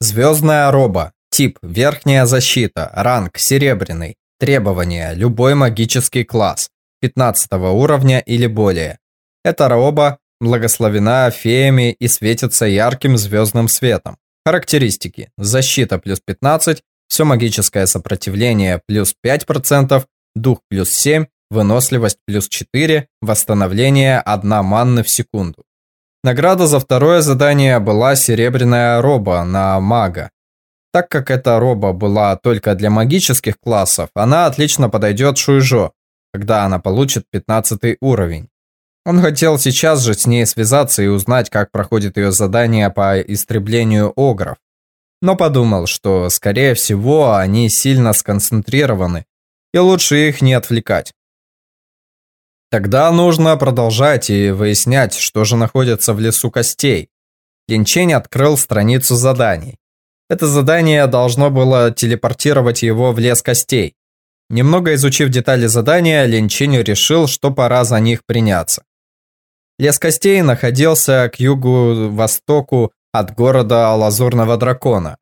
Звездная роба. Тип – верхняя защита. Ранг – серебряный. Требования – любой магический класс. 15 уровня или более. Эта роба благословена феями и светится ярким звездным светом. Характеристики. Защита плюс 15, все магическое сопротивление плюс 5%, дух плюс 7, выносливость плюс 4, восстановление 1 манны в секунду. Награда за второе задание была серебряная роба на мага. Так как эта роба была только для магических классов, она отлично подойдет Шуйжо, когда она получит 15 уровень. Он хотел сейчас же с ней связаться и узнать, как проходит ее задание по истреблению огров. Но подумал, что, скорее всего, они сильно сконцентрированы, и лучше их не отвлекать. Тогда нужно продолжать и выяснять, что же находится в лесу костей. Линчень открыл страницу заданий. Это задание должно было телепортировать его в лес костей. Немного изучив детали задания, Линчень решил, что пора за них приняться. Лес костей находился к югу-востоку от города Лазурного Дракона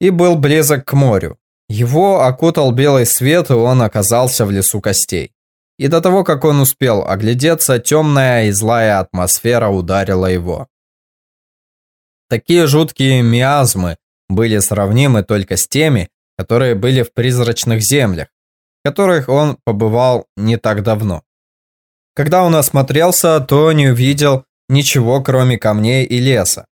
и был близок к морю. Его окутал белый свет, и он оказался в лесу костей. И до того, как он успел оглядеться, темная и злая атмосфера ударила его. Такие жуткие миазмы были сравнимы только с теми, которые были в призрачных землях, в которых он побывал не так давно. Когда он осмотрелся, то не увидел ничего, кроме камней и леса.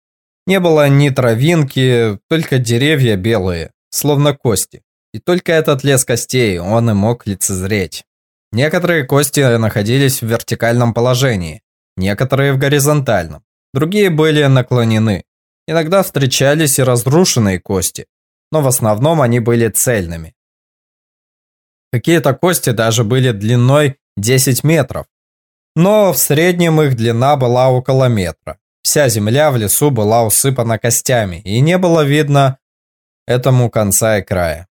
Не было ни травинки, только деревья белые, словно кости. И только этот лес костей он и мог лицезреть. Некоторые кости находились в вертикальном положении, некоторые в горизонтальном, другие были наклонены. Иногда встречались и разрушенные кости, но в основном они были цельными. Какие-то кости даже были длиной 10 метров, но в среднем их длина была около метра. Вся земля в лесу была усыпана костями, и не было видно этому конца и края.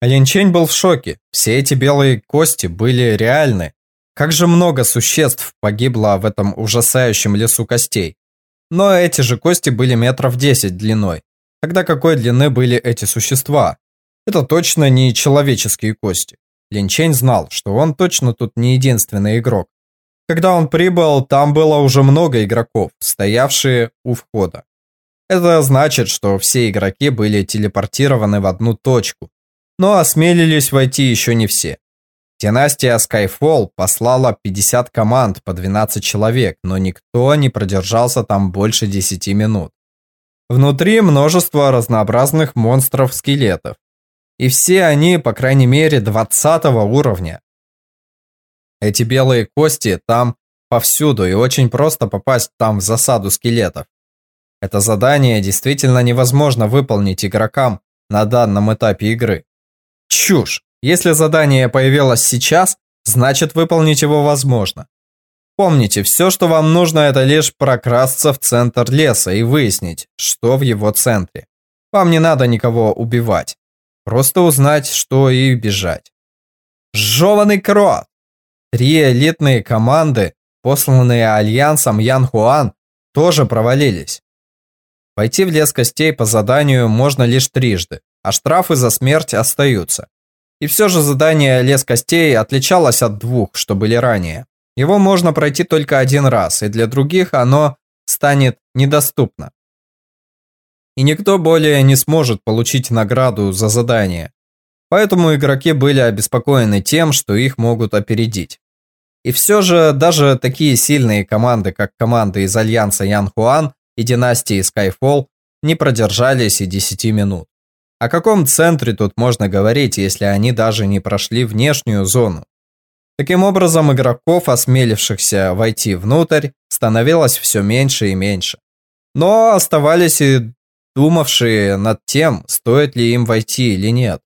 Линчень был в шоке. Все эти белые кости были реальны. Как же много существ погибло в этом ужасающем лесу костей. Но эти же кости были метров 10 длиной. Тогда какой длины были эти существа? Это точно не человеческие кости. Линчень знал, что он точно тут не единственный игрок. Когда он прибыл, там было уже много игроков, стоявшие у входа. Это значит, что все игроки были телепортированы в одну точку, но осмелились войти еще не все. Династия Skyfall послала 50 команд по 12 человек, но никто не продержался там больше 10 минут. Внутри множество разнообразных монстров-скелетов. И все они, по крайней мере, 20 уровня. Эти белые кости там повсюду, и очень просто попасть там в засаду скелетов. Это задание действительно невозможно выполнить игрокам на данном этапе игры. Чушь! Если задание появилось сейчас, значит выполнить его возможно. Помните, все, что вам нужно, это лишь прокрасться в центр леса и выяснить, что в его центре. Вам не надо никого убивать. Просто узнать, что и бежать. Жеванный крот! Три элитные команды, посланные Альянсом Ян Хуан, тоже провалились. Пойти в лес костей по заданию можно лишь трижды, а штрафы за смерть остаются. И все же задание лес костей отличалось от двух, что были ранее. Его можно пройти только один раз, и для других оно станет недоступно. И никто более не сможет получить награду за задание. Поэтому игроки были обеспокоены тем, что их могут опередить. И все же даже такие сильные команды, как команды из Альянса Ян Хуан и династии Skyfall, не продержались и 10 минут. О каком центре тут можно говорить, если они даже не прошли внешнюю зону? Таким образом, игроков, осмелившихся войти внутрь, становилось все меньше и меньше. Но оставались и думавшие над тем, стоит ли им войти или нет.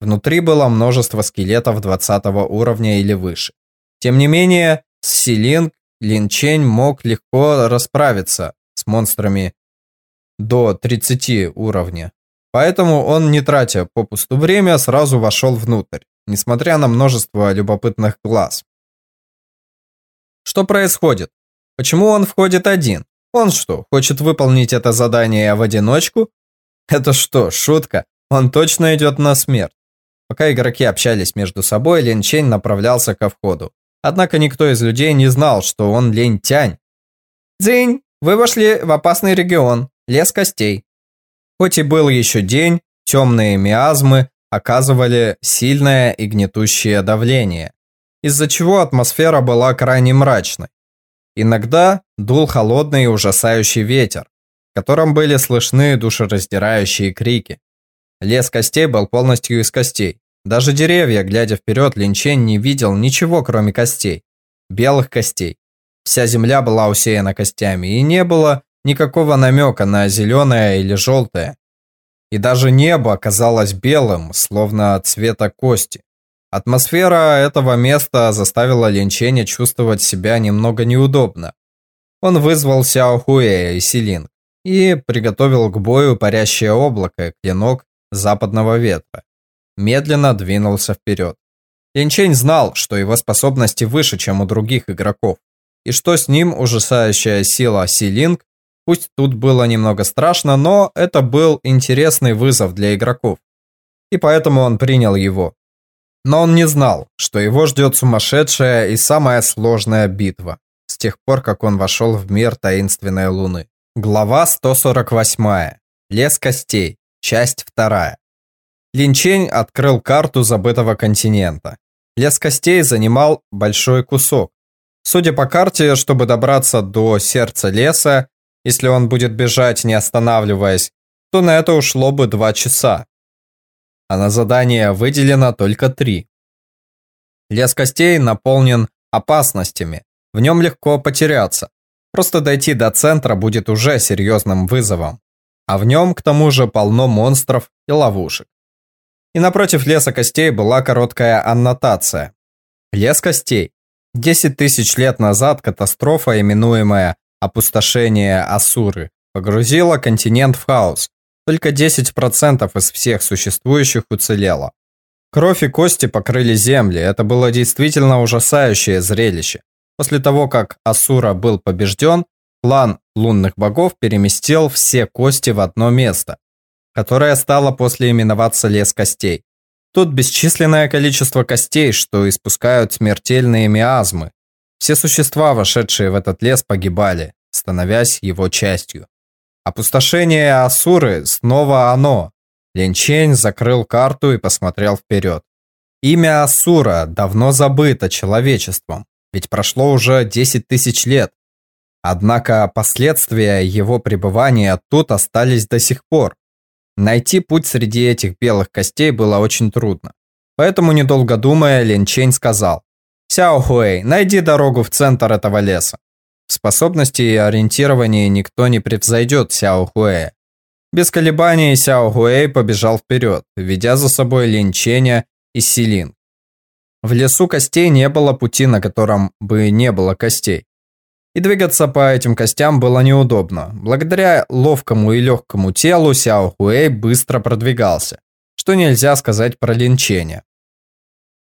Внутри было множество скелетов 20 уровня или выше. Тем не менее, с Силинг Линчень мог легко расправиться с монстрами до 30 уровня. Поэтому он, не тратя попусту время, сразу вошел внутрь, несмотря на множество любопытных глаз. Что происходит? Почему он входит один? Он что, хочет выполнить это задание в одиночку? Это что, шутка? Он точно идет на смерть. Пока игроки общались между собой, Лин Чень направлялся ко входу. Однако никто из людей не знал, что он Лень Тянь. «Дзинь, вы вошли в опасный регион, лес костей». Хоть и был еще день, темные миазмы оказывали сильное и гнетущее давление, из-за чего атмосфера была крайне мрачной. Иногда дул холодный и ужасающий ветер, в котором были слышны душераздирающие крики. Лес костей был полностью из костей. Даже деревья, глядя вперед, Линчень не видел ничего, кроме костей. Белых костей. Вся земля была усеяна костями, и не было никакого намека на зеленое или желтое. И даже небо казалось белым, словно цвета кости. Атмосфера этого места заставила Линченя чувствовать себя немного неудобно. Он вызвал Сяо Хуэя и Силин и приготовил к бою парящее облако, клинок западного ветра. Медленно двинулся вперед. Линчень знал, что его способности выше, чем у других игроков, и что с ним ужасающая сила Силинг, пусть тут было немного страшно, но это был интересный вызов для игроков. И поэтому он принял его. Но он не знал, что его ждет сумасшедшая и самая сложная битва с тех пор, как он вошел в мир таинственной луны. Глава 148. Лес костей. Часть 2. Линчень открыл карту забытого континента. Лес костей занимал большой кусок. Судя по карте, чтобы добраться до сердца леса, Если он будет бежать, не останавливаясь, то на это ушло бы 2 часа. А на задание выделено только 3. Лес костей наполнен опасностями. В нем легко потеряться. Просто дойти до центра будет уже серьезным вызовом. А в нем, к тому же, полно монстров и ловушек. И напротив леса костей была короткая аннотация. Лес костей. 10 тысяч лет назад катастрофа, именуемая «опустошение Асуры», погрузила континент в хаос. Только 10% из всех существующих уцелело. Кровь и кости покрыли земли. Это было действительно ужасающее зрелище. После того, как Асура был побежден, клан лунных богов переместил все кости в одно место, которое стало после именоваться Лес Костей. Тут бесчисленное количество костей, что испускают смертельные миазмы. Все существа, вошедшие в этот лес, погибали, становясь его частью. Опустошение Асуры снова оно. Линчень закрыл карту и посмотрел вперед. Имя Асура давно забыто человечеством, ведь прошло уже 10 тысяч лет. Однако последствия его пребывания тут остались до сих пор. Найти путь среди этих белых костей было очень трудно. Поэтому, недолго думая, Лин Чень сказал, «Сяо Хуэй, найди дорогу в центр этого леса». В способности и ориентировании никто не превзойдет Сяо Хуэя. Без колебаний Сяо Хуэй побежал вперед, ведя за собой Лин Ченя и Силин. В лесу костей не было пути, на котором бы не было костей. И двигаться по этим костям было неудобно. Благодаря ловкому и легкому телу Сяо Хуэй быстро продвигался, что нельзя сказать про Линченя,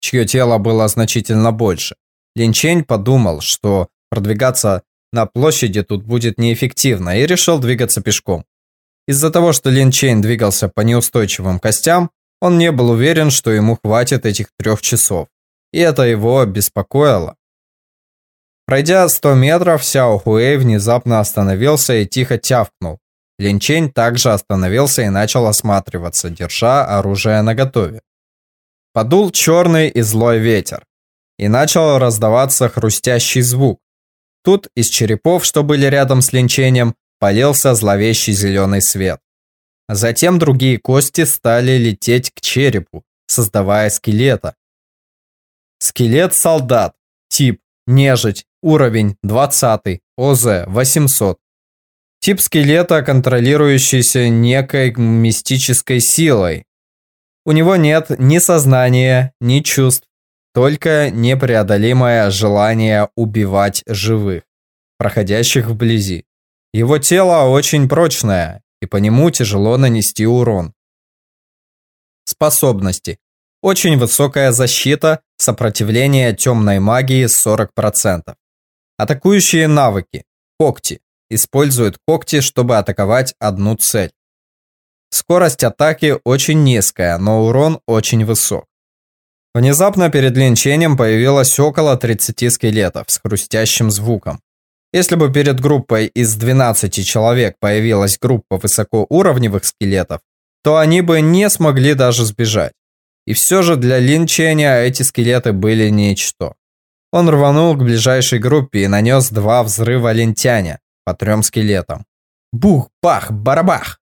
чье тело было значительно больше. Линчень подумал, что продвигаться на площади тут будет неэффективно и решил двигаться пешком. Из-за того, что Лин Чейн двигался по неустойчивым костям, он не был уверен, что ему хватит этих трех часов. И это его беспокоило. Пройдя 100 метров, Сяо Хуэй внезапно остановился и тихо тявкнул. Линчень также остановился и начал осматриваться, держа оружие наготове. Подул черный и злой ветер, и начал раздаваться хрустящий звук. Тут из черепов, что были рядом с линчением, полился зловещий зеленый свет. Затем другие кости стали лететь к черепу, создавая скелета. Скелет солдат. Тип нежить. Уровень 20, ОЗ 800. Тип скелета, контролирующийся некой мистической силой. У него нет ни сознания, ни чувств, только непреодолимое желание убивать живых, проходящих вблизи. Его тело очень прочное, и по нему тяжело нанести урон. Способности. Очень высокая защита, сопротивление темной магии 40%. Атакующие навыки. Когти. Используют когти, чтобы атаковать одну цель. Скорость атаки очень низкая, но урон очень высок. Внезапно перед линчением появилось около 30 скелетов с хрустящим звуком. Если бы перед группой из 12 человек появилась группа высокоуровневых скелетов, то они бы не смогли даже сбежать. И все же для линчения эти скелеты были ничто. Он рванул к ближайшей группе и нанес два взрыва лентяня по трем скелетам. Бух, бах, барабах.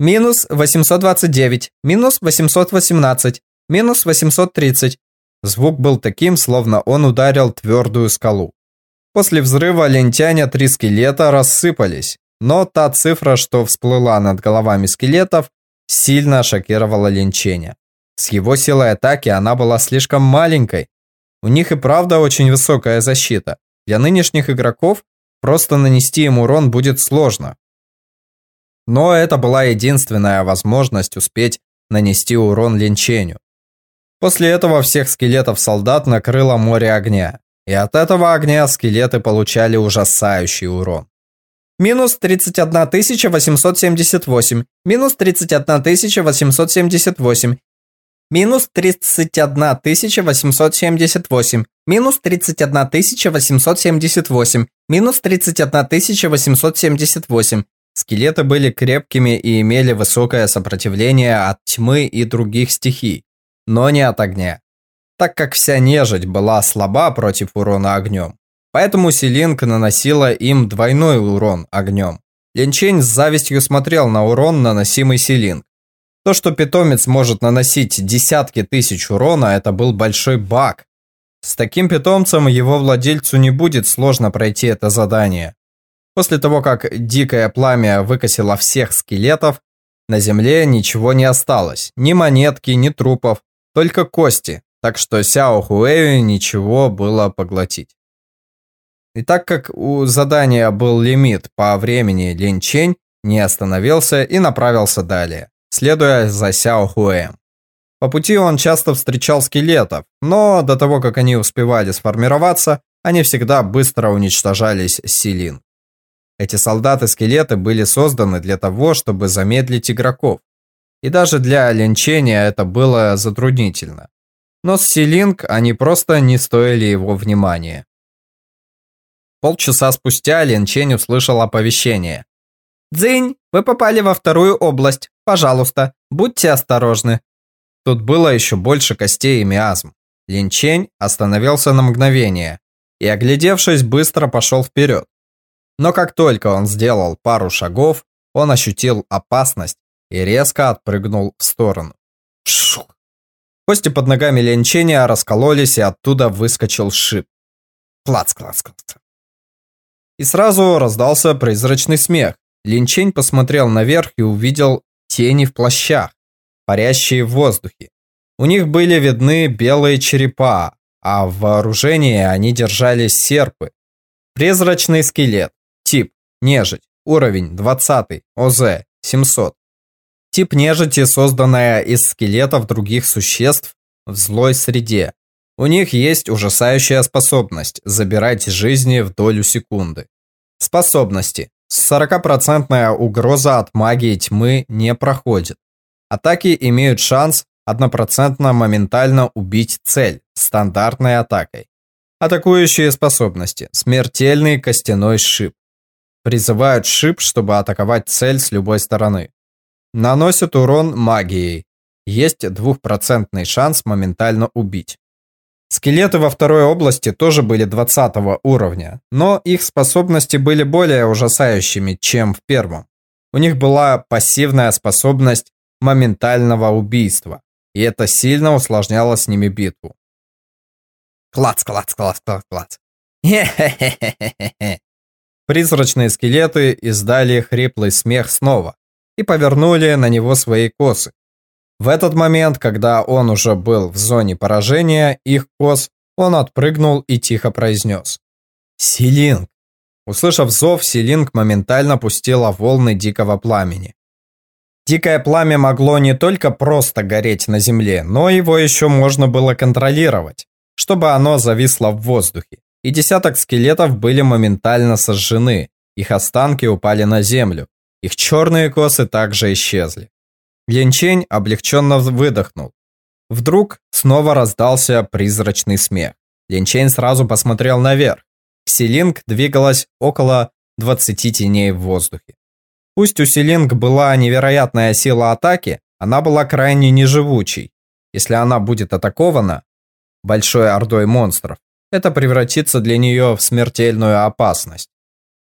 Минус 829, минус 818, минус 830. Звук был таким, словно он ударил твердую скалу. После взрыва лентяня три скелета рассыпались, но та цифра, что всплыла над головами скелетов, сильно шокировала линченя. С его силой атаки она была слишком маленькой, у них и правда очень высокая защита. Для нынешних игроков просто нанести им урон будет сложно. Но это была единственная возможность успеть нанести урон линчению. После этого всех скелетов солдат накрыло море огня. И от этого огня скелеты получали ужасающий урон. Минус 31 878, минус 31 878, минус 31 878, минус 31 878, минус 31 878. Скелеты были крепкими и имели высокое сопротивление от тьмы и других стихий, но не от огня. Так как вся нежить была слаба против урона огнем, Поэтому Силинг наносила им двойной урон огнем. Линчень с завистью смотрел на урон, наносимый Силинг. То, что питомец может наносить десятки тысяч урона, это был большой баг. С таким питомцем его владельцу не будет сложно пройти это задание. После того, как дикое пламя выкосило всех скелетов, на земле ничего не осталось. Ни монетки, ни трупов, только кости. Так что Сяо Хуэю ничего было поглотить. И так как у задания был лимит по времени, Лин Чень не остановился и направился далее, следуя за Сяо Хуэем. По пути он часто встречал скелетов, но до того, как они успевали сформироваться, они всегда быстро уничтожались Силин. Эти солдаты-скелеты были созданы для того, чтобы замедлить игроков. И даже для линчения это было затруднительно. Но с Силинг они просто не стоили его внимания. Полчаса спустя Лин Чень услышал оповещение. «Дзынь, вы попали во вторую область. Пожалуйста, будьте осторожны». Тут было еще больше костей и миазм. Лин Чень остановился на мгновение и, оглядевшись, быстро пошел вперед. Но как только он сделал пару шагов, он ощутил опасность и резко отпрыгнул в сторону. Шух! Кости под ногами Ленчения раскололись, и оттуда выскочил шип. Клац, клац, клац. И сразу раздался призрачный смех. Линчень посмотрел наверх и увидел тени в плащах, парящие в воздухе. У них были видны белые черепа, а в вооружении они держали серпы. Призрачный скелет. Нежить. Уровень 20. ОЗ – 700. Тип нежити, созданная из скелетов других существ в злой среде. У них есть ужасающая способность забирать жизни в долю секунды. Способности. 40% угроза от магии тьмы не проходит. Атаки имеют шанс 1% моментально убить цель стандартной атакой. Атакующие способности. Смертельный костяной шип. Призывают шип, чтобы атаковать цель с любой стороны. Наносят урон магией. Есть двухпроцентный шанс моментально убить. Скелеты во второй области тоже были 20 уровня, но их способности были более ужасающими, чем в первом. У них была пассивная способность моментального убийства, и это сильно усложняло с ними битву. Клац, клац, клац, клац, клац. Призрачные скелеты издали хриплый смех снова и повернули на него свои косы. В этот момент, когда он уже был в зоне поражения их кос, он отпрыгнул и тихо произнес. «Силинг!» Услышав зов, Силинг моментально пустила волны дикого пламени. Дикое пламя могло не только просто гореть на земле, но его еще можно было контролировать, чтобы оно зависло в воздухе. И десяток скелетов были моментально сожжены, их останки упали на землю, их черные косы также исчезли. Янчень облегченно выдохнул. Вдруг снова раздался призрачный смех. Янчень сразу посмотрел наверх. Ксилинг двигалась около 20 теней в воздухе. Пусть у Силинг была невероятная сила атаки, она была крайне неживучей. Если она будет атакована большой ордой монстров, это превратится для нее в смертельную опасность.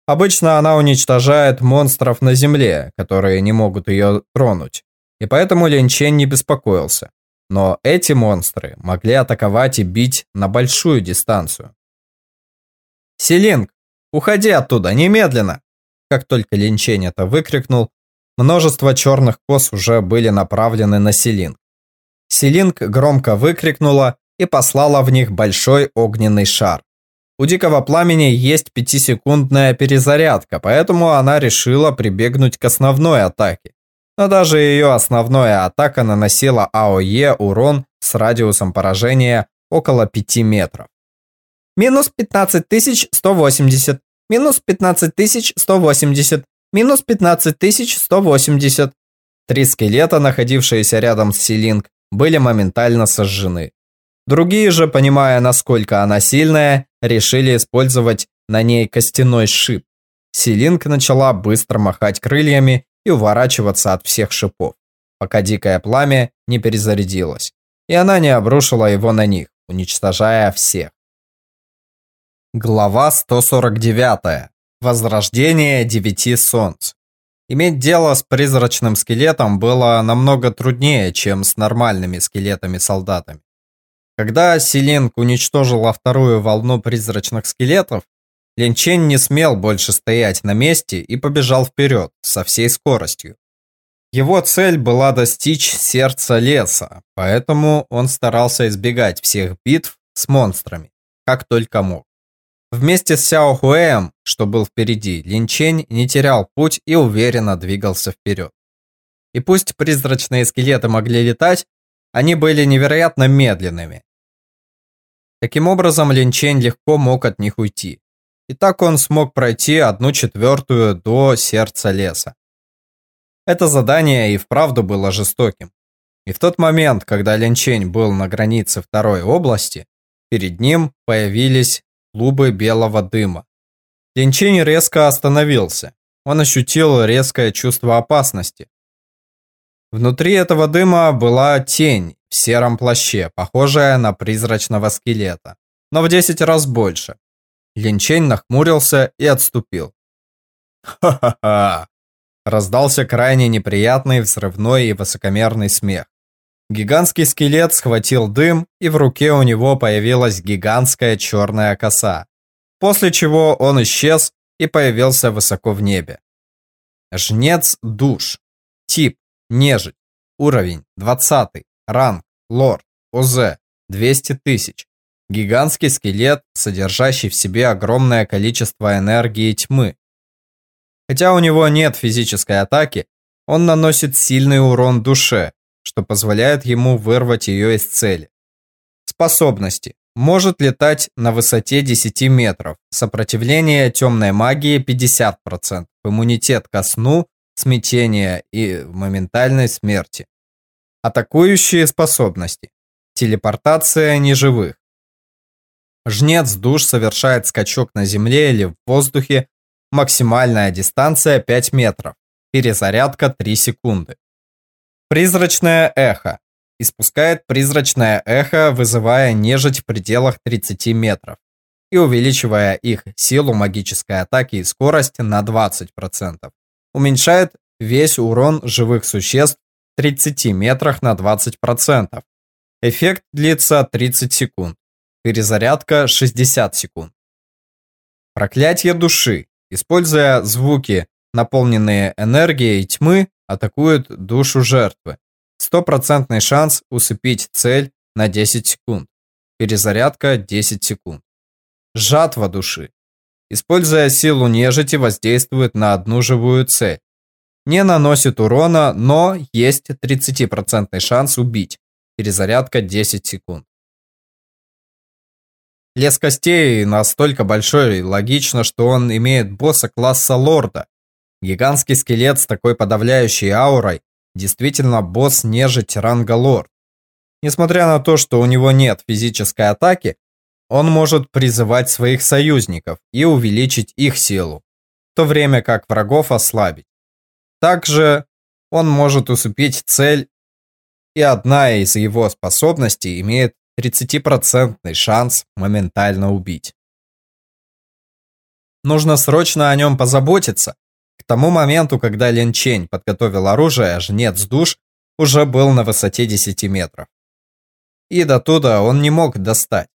Обычно она уничтожает монстров на земле, которые не могут ее тронуть и поэтому Лин Чен не беспокоился. Но эти монстры могли атаковать и бить на большую дистанцию. «Селинг, уходи оттуда, немедленно!» Как только Лин Чен это выкрикнул, множество черных кос уже были направлены на Селинг. Селинг громко выкрикнула и послала в них большой огненный шар. У Дикого Пламени есть пятисекундная перезарядка, поэтому она решила прибегнуть к основной атаке. Но даже ее основная атака наносила АОЕ урон с радиусом поражения около 5 метров. Минус 15180, минус 15180, минус 15180. Три скелета, находившиеся рядом с Силинг, были моментально сожжены. Другие же, понимая, насколько она сильная, решили использовать на ней костяной шип. Силинг начала быстро махать крыльями и уворачиваться от всех шипов, пока дикое пламя не перезарядилось, и она не обрушила его на них, уничтожая всех. Глава 149. Возрождение девяти солнц. Иметь дело с призрачным скелетом было намного труднее, чем с нормальными скелетами-солдатами. Когда Силинг уничтожила вторую волну призрачных скелетов, Линчен не смел больше стоять на месте и побежал вперед со всей скоростью. Его цель была достичь сердца леса, поэтому он старался избегать всех битв с монстрами, как только мог. Вместе с Сяо Хуэем, что был впереди, Линчень не терял путь и уверенно двигался вперед. И пусть призрачные скелеты могли летать, они были невероятно медленными. Таким образом, Линчень легко мог от них уйти. И так он смог пройти одну четвертую до сердца леса. Это задание и вправду было жестоким. И в тот момент, когда Линчень был на границе второй области, перед ним появились клубы белого дыма. Линчень резко остановился. Он ощутил резкое чувство опасности. Внутри этого дыма была тень в сером плаще, похожая на призрачного скелета, но в 10 раз больше. Линчень нахмурился и отступил. «Ха-ха-ха!» Раздался крайне неприятный взрывной и высокомерный смех. Гигантский скелет схватил дым, и в руке у него появилась гигантская черная коса. После чего он исчез и появился высоко в небе. Жнец душ. Тип. Нежить. Уровень. 20. Ранг. Лорд. ОЗ. 200 тысяч. Гигантский скелет, содержащий в себе огромное количество энергии тьмы. Хотя у него нет физической атаки, он наносит сильный урон душе, что позволяет ему вырвать ее из цели. Способности. Может летать на высоте 10 метров. Сопротивление темной магии 50%. Иммунитет ко сну, смятение и моментальной смерти. Атакующие способности. Телепортация неживых. Жнец душ совершает скачок на земле или в воздухе. Максимальная дистанция 5 метров. Перезарядка 3 секунды. Призрачное эхо. Испускает призрачное эхо, вызывая нежить в пределах 30 метров и увеличивая их силу магической атаки и скорость на 20%. Уменьшает весь урон живых существ 30 метрах на 20%. Эффект длится 30 секунд. Перезарядка 60 секунд. Проклятие души. Используя звуки, наполненные энергией тьмы, атакует душу жертвы. Стопроцентный шанс усыпить цель на 10 секунд. Перезарядка 10 секунд. Жатва души. Используя силу нежити, воздействует на одну живую цель. Не наносит урона, но есть 30% шанс убить. Перезарядка 10 секунд. Лес костей настолько большой и логично, что он имеет босса класса лорда. Гигантский скелет с такой подавляющей аурой действительно босс нежить ранга лорд. Несмотря на то, что у него нет физической атаки, он может призывать своих союзников и увеличить их силу, в то время как врагов ослабить. Также он может усыпить цель, и одна из его способностей имеет 30% шанс моментально убить. Нужно срочно о нем позаботиться, к тому моменту, когда Лин Чень подготовил оружие, жнец душ уже был на высоте 10 метров. И до туда он не мог достать.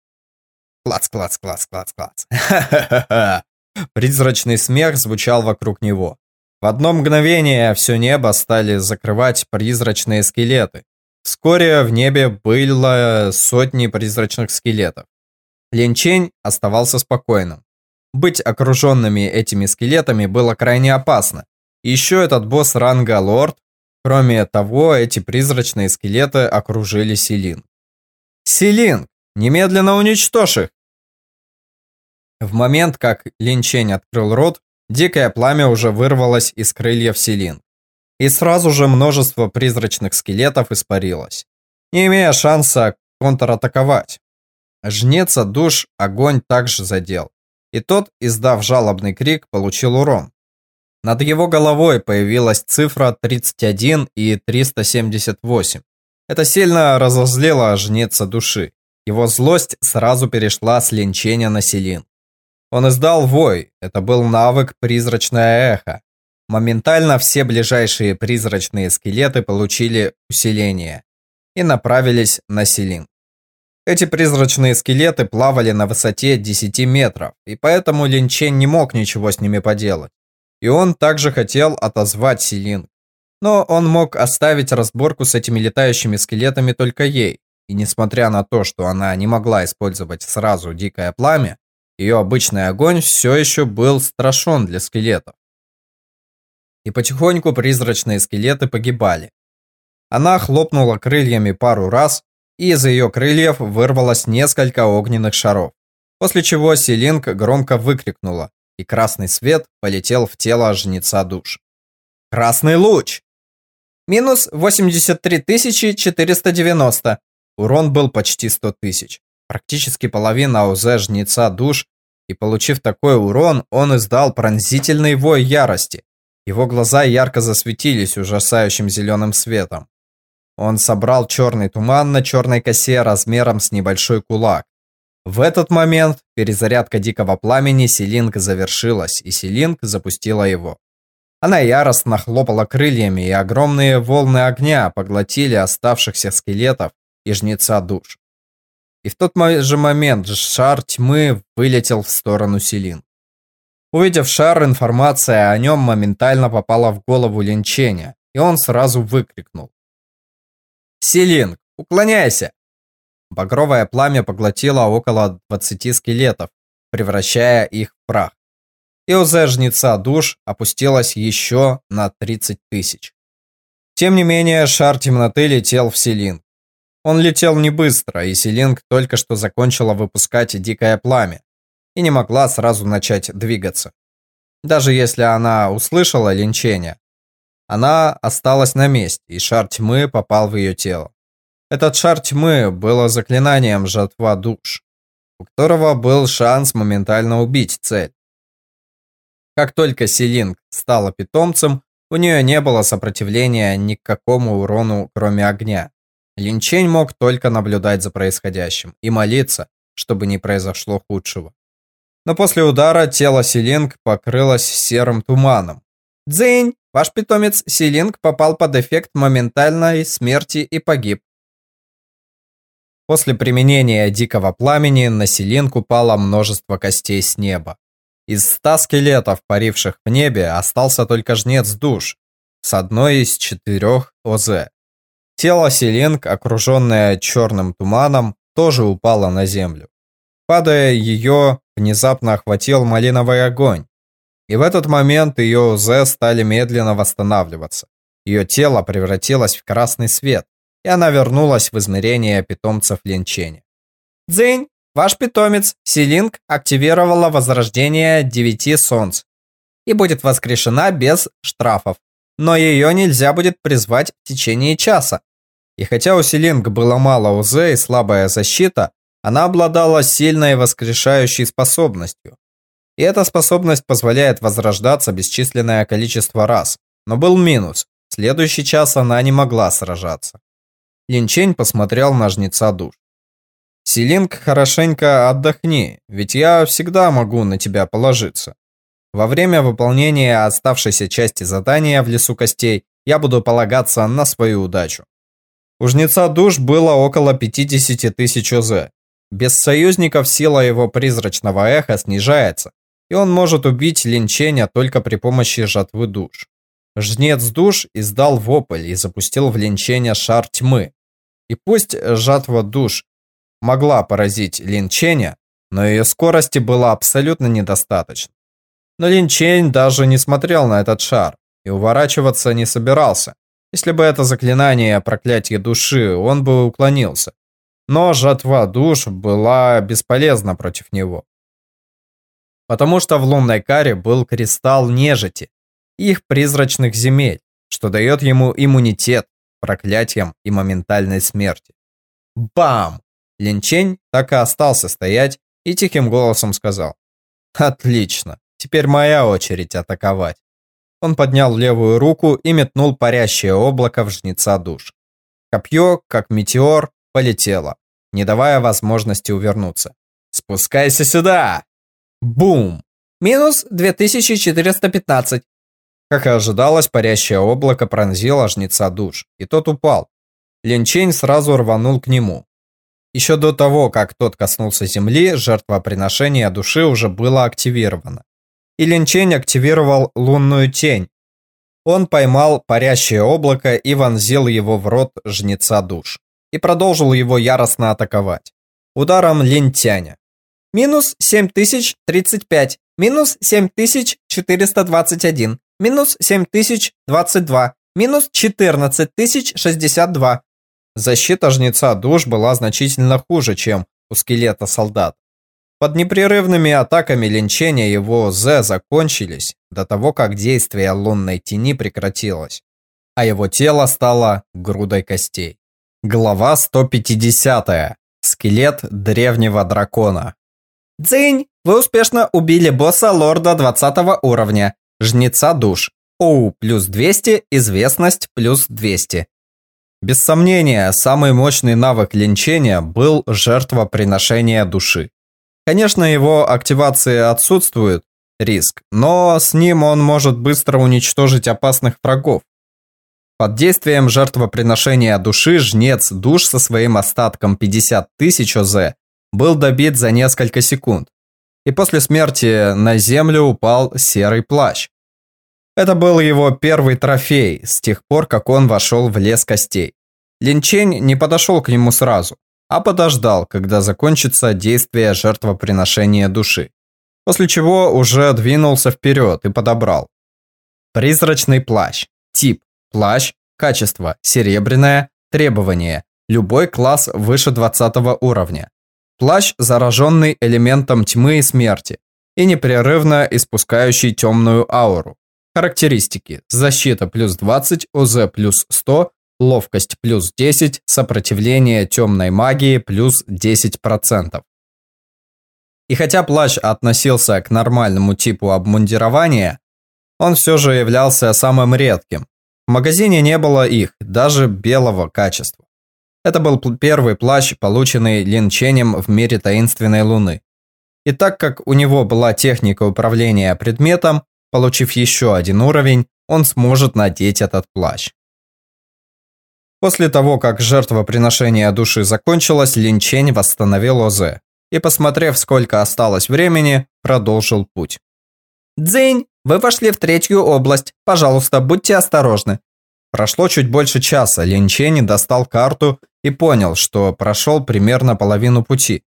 Клац, клац, клац, клац, клац. Призрачный смех звучал вокруг него. В одно мгновение все небо стали закрывать призрачные скелеты. Вскоре в небе было сотни призрачных скелетов. Линчень оставался спокойным. Быть окруженными этими скелетами было крайне опасно. Еще этот босс ранга лорд. Кроме того, эти призрачные скелеты окружили Селин. Селин, немедленно уничтожь их! В момент, как Лин Чень открыл рот, дикое пламя уже вырвалось из крыльев Селин. И сразу же множество призрачных скелетов испарилось, не имея шанса контратаковать. Жнеца душ огонь также задел и тот, издав жалобный крик, получил урон. Над его головой появилась цифра 31 и 378. Это сильно разозлило жнеца души. Его злость сразу перешла с линчения на Селин. Он издал вой, это был навык «Призрачное эхо». Моментально все ближайшие призрачные скелеты получили усиление и направились на Селин. Эти призрачные скелеты плавали на высоте 10 метров, и поэтому Линчен не мог ничего с ними поделать. И он также хотел отозвать Селин. Но он мог оставить разборку с этими летающими скелетами только ей. И несмотря на то, что она не могла использовать сразу дикое пламя, ее обычный огонь все еще был страшен для скелетов. И потихоньку призрачные скелеты погибали. Она хлопнула крыльями пару раз, и из ее крыльев вырвалось несколько огненных шаров. После чего Селинг громко выкрикнула, и красный свет полетел в тело жнеца душ. «Красный луч!» Минус 83 490. Урон был почти 100 тысяч. Практически половина АУЗ жнеца душ, и получив такой урон, он издал пронзительный вой ярости. Его глаза ярко засветились ужасающим зеленым светом. Он собрал черный туман на черной косе размером с небольшой кулак. В этот момент перезарядка дикого пламени Селинг завершилась, и Селинг запустила его. Она яростно хлопала крыльями, и огромные волны огня поглотили оставшихся скелетов и жнеца душ. И в тот же момент шар тьмы вылетел в сторону Селин. Увидев шар, информация о нем моментально попала в голову Линченя, и он сразу выкрикнул. «Селинг, уклоняйся!» Багровое пламя поглотило около 20 скелетов, превращая их в прах. И ОЗ Жнеца душ опустилась еще на 30 тысяч. Тем не менее, шар темноты летел в Селинг. Он летел не быстро, и Селинг только что закончила выпускать дикое пламя и не могла сразу начать двигаться. Даже если она услышала линчение, она осталась на месте, и шар тьмы попал в ее тело. Этот шар тьмы было заклинанием жатва душ, у которого был шанс моментально убить цель. Как только Селинг стала питомцем, у нее не было сопротивления ни к какому урону, кроме огня. Линчень мог только наблюдать за происходящим и молиться, чтобы не произошло худшего. Но после удара тело Селинг покрылось серым туманом. «Дзынь! Ваш питомец Селинг попал под эффект моментальной смерти и погиб. После применения дикого пламени на Селинг упало множество костей с неба. Из ста скелетов, паривших в небе, остался только жнец душ с одной из четырех ОЗ. Тело Селинг, окруженное черным туманом, тоже упало на землю. Падая, ее внезапно охватил малиновый огонь. И в этот момент ее ОЗ стали медленно восстанавливаться. Ее тело превратилось в красный свет, и она вернулась в измерение питомцев Линчени. «Дзынь, ваш питомец Силинг активировала возрождение девяти солнц и будет воскрешена без штрафов, но ее нельзя будет призвать в течение часа. И хотя у Силинг было мало УЗ и слабая защита, она обладала сильной воскрешающей способностью. И эта способность позволяет возрождаться бесчисленное количество раз. Но был минус. В следующий час она не могла сражаться. Линчень посмотрел на жнеца душ. Силинг, хорошенько отдохни, ведь я всегда могу на тебя положиться. Во время выполнения оставшейся части задания в лесу костей я буду полагаться на свою удачу. У жнеца душ было около 50 тысяч ОЗ. Без союзников сила его призрачного эха снижается, и он может убить линченя только при помощи жатвы душ. Жнец душ издал вопль и запустил в линченя шар тьмы, и пусть жатва душ могла поразить Лин Ченя, но ее скорости было абсолютно недостаточно. Но Лин Чень даже не смотрел на этот шар и уворачиваться не собирался. Если бы это заклинание проклятие души, он бы уклонился. Но жатва душ была бесполезна против него. Потому что в лунной каре был кристалл нежити, их призрачных земель, что дает ему иммунитет проклятием и моментальной смерти. Бам! Линчень так и остался стоять и тихим голосом сказал. Отлично, теперь моя очередь атаковать. Он поднял левую руку и метнул парящее облако в жнеца душ. Копье, как метеор, полетело, не давая возможности увернуться. «Спускайся сюда!» Бум! Минус 2415. Как и ожидалось, парящее облако пронзило жнеца душ, и тот упал. Линчень сразу рванул к нему. Еще до того, как тот коснулся земли, жертвоприношение души уже было активировано. И Линчень активировал лунную тень. Он поймал парящее облако и вонзил его в рот жнеца душ. И продолжил его яростно атаковать. Ударом лентяня. Минус 7035. Минус 7421 минус 7022, минус 14062. Защита жнеца душ была значительно хуже, чем у скелета солдат. Под непрерывными атаками линчения его З закончились до того, как действие лунной тени прекратилось, а его тело стало грудой костей. Глава 150. Скелет древнего дракона. Дзынь! Вы успешно убили босса лорда 20 уровня. Жнеца душ. Оу плюс 200, известность плюс 200. Без сомнения, самый мощный навык линчения был жертвоприношение души. Конечно, его активации отсутствует риск, но с ним он может быстро уничтожить опасных врагов. Под действием жертвоприношения души жнец душ со своим остатком 50 тысяч ОЗ был добит за несколько секунд и после смерти на землю упал серый плащ. Это был его первый трофей с тех пор, как он вошел в лес костей. Линчень не подошел к нему сразу, а подождал, когда закончится действие жертвоприношения души, после чего уже двинулся вперед и подобрал. Призрачный плащ. Тип. Плащ. Качество. Серебряное. Требование. Любой класс выше 20 уровня. Плащ, зараженный элементом тьмы и смерти, и непрерывно испускающий темную ауру. Характеристики. Защита плюс 20, ОЗ плюс 100, ловкость плюс 10, сопротивление темной магии плюс 10%. И хотя плащ относился к нормальному типу обмундирования, он все же являлся самым редким. В магазине не было их, даже белого качества. Это был первый плащ, полученный Лин Ченем в мире таинственной луны. И так как у него была техника управления предметом, получив еще один уровень, он сможет надеть этот плащ. После того, как жертвоприношение души закончилось, Лин Чень восстановил ОЗ и, посмотрев, сколько осталось времени, продолжил путь. «Дзынь, вы вошли в третью область. Пожалуйста, будьте осторожны. Прошло чуть больше часа, Линчени достал карту и понял, что прошел примерно половину пути.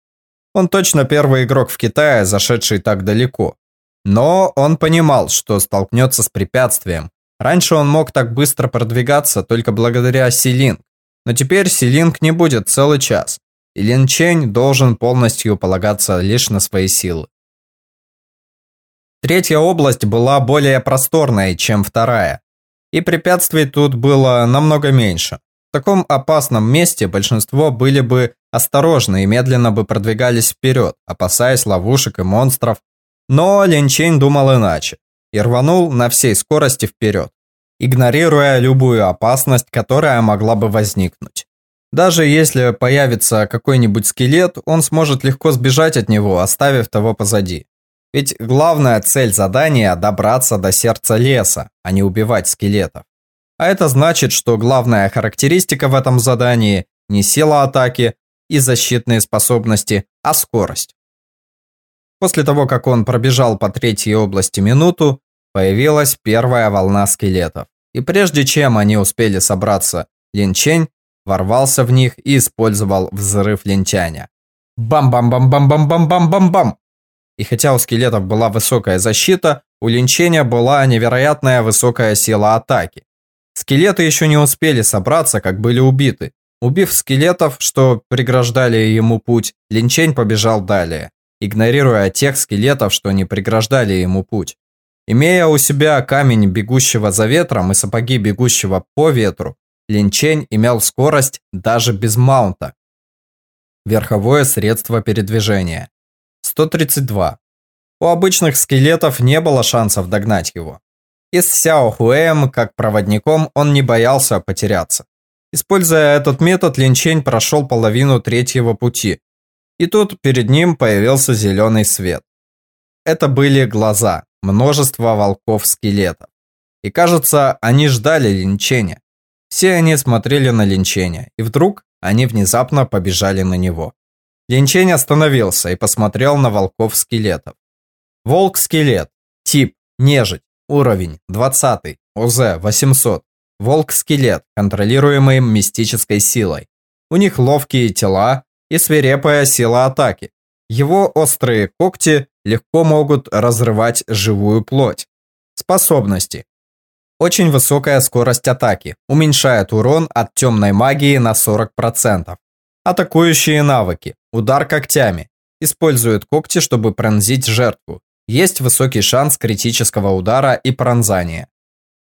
Он точно первый игрок в Китае, зашедший так далеко. Но он понимал, что столкнется с препятствием. Раньше он мог так быстро продвигаться только благодаря Силинг. Но теперь Силинг не будет целый час. И Лин Чень должен полностью полагаться лишь на свои силы. Третья область была более просторной, чем вторая и препятствий тут было намного меньше. В таком опасном месте большинство были бы осторожны и медленно бы продвигались вперед, опасаясь ловушек и монстров. Но Линчейн думал иначе и рванул на всей скорости вперед, игнорируя любую опасность, которая могла бы возникнуть. Даже если появится какой-нибудь скелет, он сможет легко сбежать от него, оставив того позади. Ведь главная цель задания – добраться до сердца леса, а не убивать скелетов. А это значит, что главная характеристика в этом задании – не сила атаки и защитные способности, а скорость. После того, как он пробежал по третьей области минуту, появилась первая волна скелетов. И прежде чем они успели собраться, Лин Чень ворвался в них и использовал взрыв лентяня. Бам-бам-бам-бам-бам-бам-бам-бам! И хотя у скелетов была высокая защита, у линчения была невероятная высокая сила атаки. Скелеты еще не успели собраться, как были убиты. Убив скелетов, что преграждали ему путь, Линчень побежал далее, игнорируя тех скелетов, что не преграждали ему путь. Имея у себя камень бегущего за ветром и сапоги бегущего по ветру, Линчень имел скорость даже без маунта. Верховое средство передвижения. 132. У обычных скелетов не было шансов догнать его. И с Сяо Хуэем, как проводником, он не боялся потеряться. Используя этот метод, Линчень прошел половину третьего пути. И тут перед ним появился зеленый свет. это были глаза, множество волков-скелетов. И кажется, они ждали линчения. Все они смотрели на линчения, и вдруг они внезапно побежали на него. Линчень остановился и посмотрел на волков-скелетов. Волк-скелет. Тип. Нежить. Уровень. 20. ОЗ. 800. Волк-скелет, контролируемый мистической силой. У них ловкие тела и свирепая сила атаки. Его острые когти легко могут разрывать живую плоть. Способности. Очень высокая скорость атаки, уменьшает урон от темной магии на 40%. Атакующие навыки. Удар когтями. Использует когти, чтобы пронзить жертву. Есть высокий шанс критического удара и пронзания.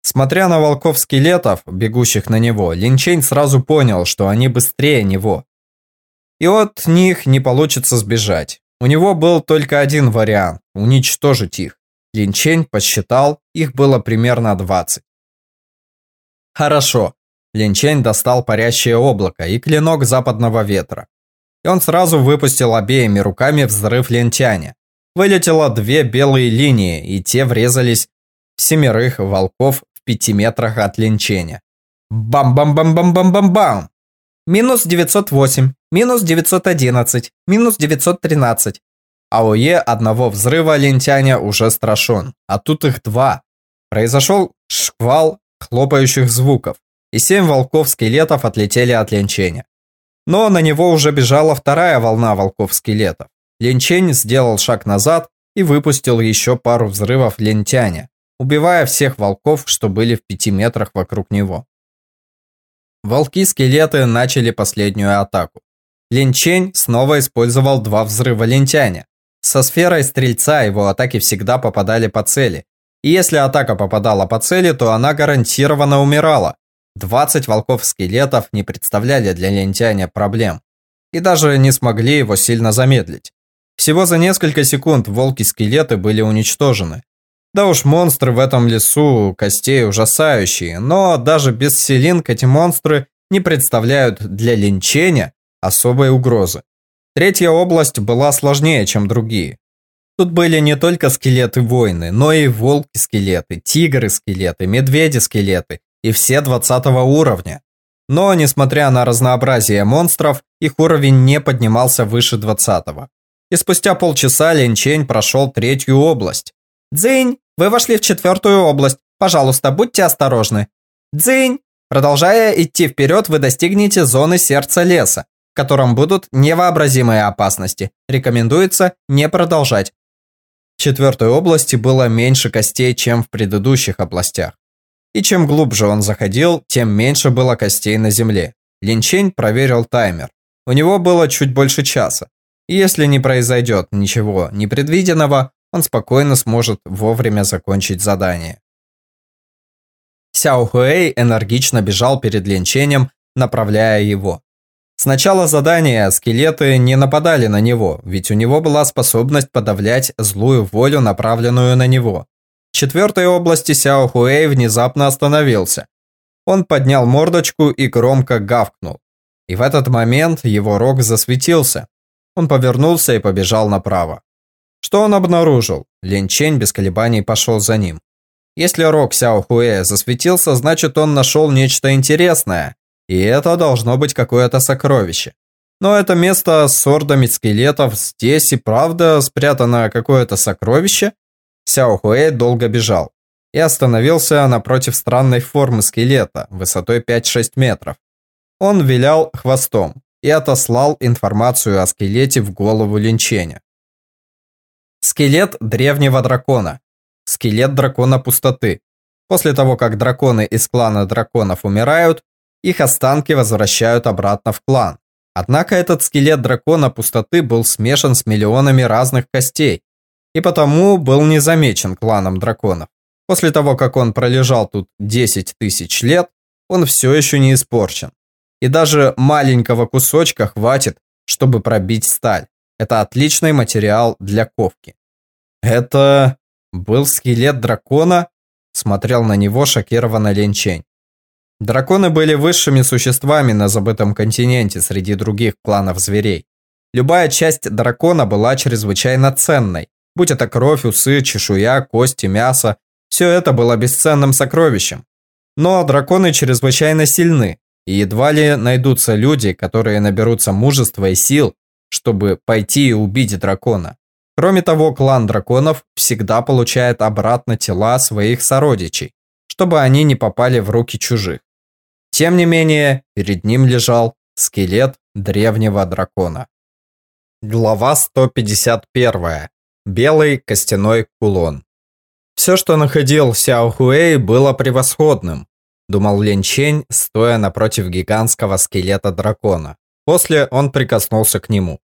Смотря на волков-скелетов, бегущих на него, Линчейн сразу понял, что они быстрее него. И от них не получится сбежать. У него был только один вариант – уничтожить их. Линчень посчитал, их было примерно 20. Хорошо. Линчень достал парящее облако и клинок западного ветра. И он сразу выпустил обеими руками взрыв лентяня. Вылетело две белые линии, и те врезались в семерых волков пяти метрах от линчения. Бам-бам-бам-бам-бам-бам-бам! Минус 908, минус 911, минус 913. АОЕ одного взрыва лентяня уже страшен, а тут их два. Произошел шквал хлопающих звуков, и семь волков-скелетов отлетели от линчения. Но на него уже бежала вторая волна волков-скелетов. Линчень сделал шаг назад и выпустил еще пару взрывов лентяня убивая всех волков, что были в пяти метрах вокруг него. Волки-скелеты начали последнюю атаку. Линчень снова использовал два взрыва лентяня. Со сферой стрельца его атаки всегда попадали по цели. И если атака попадала по цели, то она гарантированно умирала. 20 волков-скелетов не представляли для лентяня проблем. И даже не смогли его сильно замедлить. Всего за несколько секунд волки-скелеты были уничтожены. Да уж, монстры в этом лесу костей ужасающие, но даже без селинг эти монстры не представляют для линчения особой угрозы. Третья область была сложнее, чем другие. Тут были не только скелеты-воины, но и волки-скелеты, тигры-скелеты, медведи-скелеты и все 20 уровня. Но, несмотря на разнообразие монстров, их уровень не поднимался выше 20 -го. И спустя полчаса Линчень прошел третью область. Дзынь! Вы вошли в четвертую область. Пожалуйста, будьте осторожны. Дзынь! Продолжая идти вперед, вы достигнете зоны сердца леса, в котором будут невообразимые опасности. Рекомендуется не продолжать. В четвертой области было меньше костей, чем в предыдущих областях. И чем глубже он заходил, тем меньше было костей на земле. Линчень проверил таймер. У него было чуть больше часа. Если не произойдет ничего непредвиденного, он спокойно сможет вовремя закончить задание. Сяо Хуэй энергично бежал перед линчением, направляя его. С начала задания скелеты не нападали на него, ведь у него была способность подавлять злую волю, направленную на него. В четвертой области Сяо Хуэй внезапно остановился. Он поднял мордочку и громко гавкнул. И в этот момент его рог засветился. Он повернулся и побежал направо. Что он обнаружил? Лин Чень без колебаний пошел за ним. Если рог Сяо Хуэ засветился, значит он нашел нечто интересное. И это должно быть какое-то сокровище. Но это место с ордами скелетов, здесь и правда спрятано какое-то сокровище? Сяо Хуэ долго бежал и остановился напротив странной формы скелета высотой 5-6 метров. Он вилял хвостом и отослал информацию о скелете в голову Линченя. Скелет древнего дракона. Скелет дракона пустоты. После того, как драконы из клана драконов умирают, их останки возвращают обратно в клан. Однако этот скелет дракона пустоты был смешан с миллионами разных костей, и потому был не замечен кланом драконов. После того, как он пролежал тут 10 тысяч лет, он все еще не испорчен. И даже маленького кусочка хватит, чтобы пробить сталь. Это отличный материал для ковки. Это был скелет дракона? Смотрел на него шокированно Ленчень. Драконы были высшими существами на забытом континенте среди других кланов зверей. Любая часть дракона была чрезвычайно ценной, Будь это кровь, усы, чешуя, кости, мясо, все это было бесценным сокровищем. Но драконы чрезвычайно сильны, и едва ли найдутся люди, которые наберутся мужества и сил, чтобы пойти и убить дракона. Кроме того, клан драконов всегда получает обратно тела своих сородичей, чтобы они не попали в руки чужих. Тем не менее, перед ним лежал скелет древнего дракона. Глава 151. Белый костяной кулон. Все, что находил Сяо Хуэй, было превосходным, думал Лин Чень, стоя напротив гигантского скелета дракона. После он прикоснулся к нему.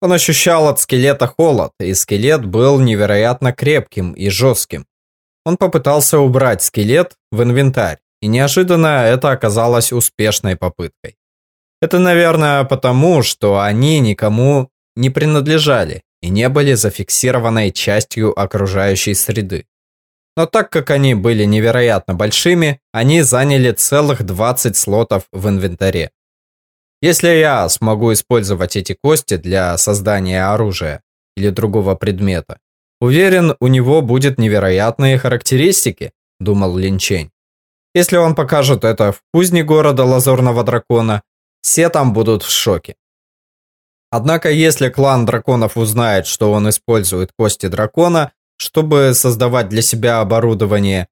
Он ощущал от скелета холод, и скелет был невероятно крепким и жестким. Он попытался убрать скелет в инвентарь, и неожиданно это оказалось успешной попыткой. Это, наверное, потому, что они никому не принадлежали и не были зафиксированной частью окружающей среды. Но так как они были невероятно большими, они заняли целых 20 слотов в инвентаре. Если я смогу использовать эти кости для создания оружия или другого предмета, уверен, у него будет невероятные характеристики, думал Линчень. Если он покажет это в кузне города Лазурного Дракона, все там будут в шоке. Однако, если клан драконов узнает, что он использует кости дракона, чтобы создавать для себя оборудование,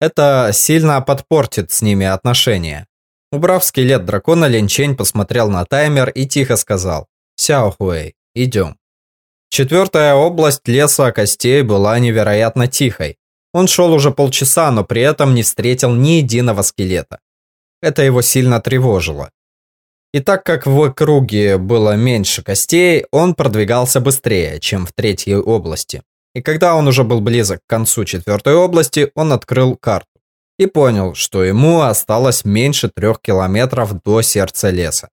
это сильно подпортит с ними отношения. Убрав скелет дракона, Линчень посмотрел на таймер и тихо сказал «Сяо Хуэй, идем». Четвертая область леса костей была невероятно тихой. Он шел уже полчаса, но при этом не встретил ни единого скелета. Это его сильно тревожило. И так как в круге было меньше костей, он продвигался быстрее, чем в третьей области. И когда он уже был близок к концу четвертой области, он открыл карту и понял, что ему осталось меньше трех километров до сердца леса.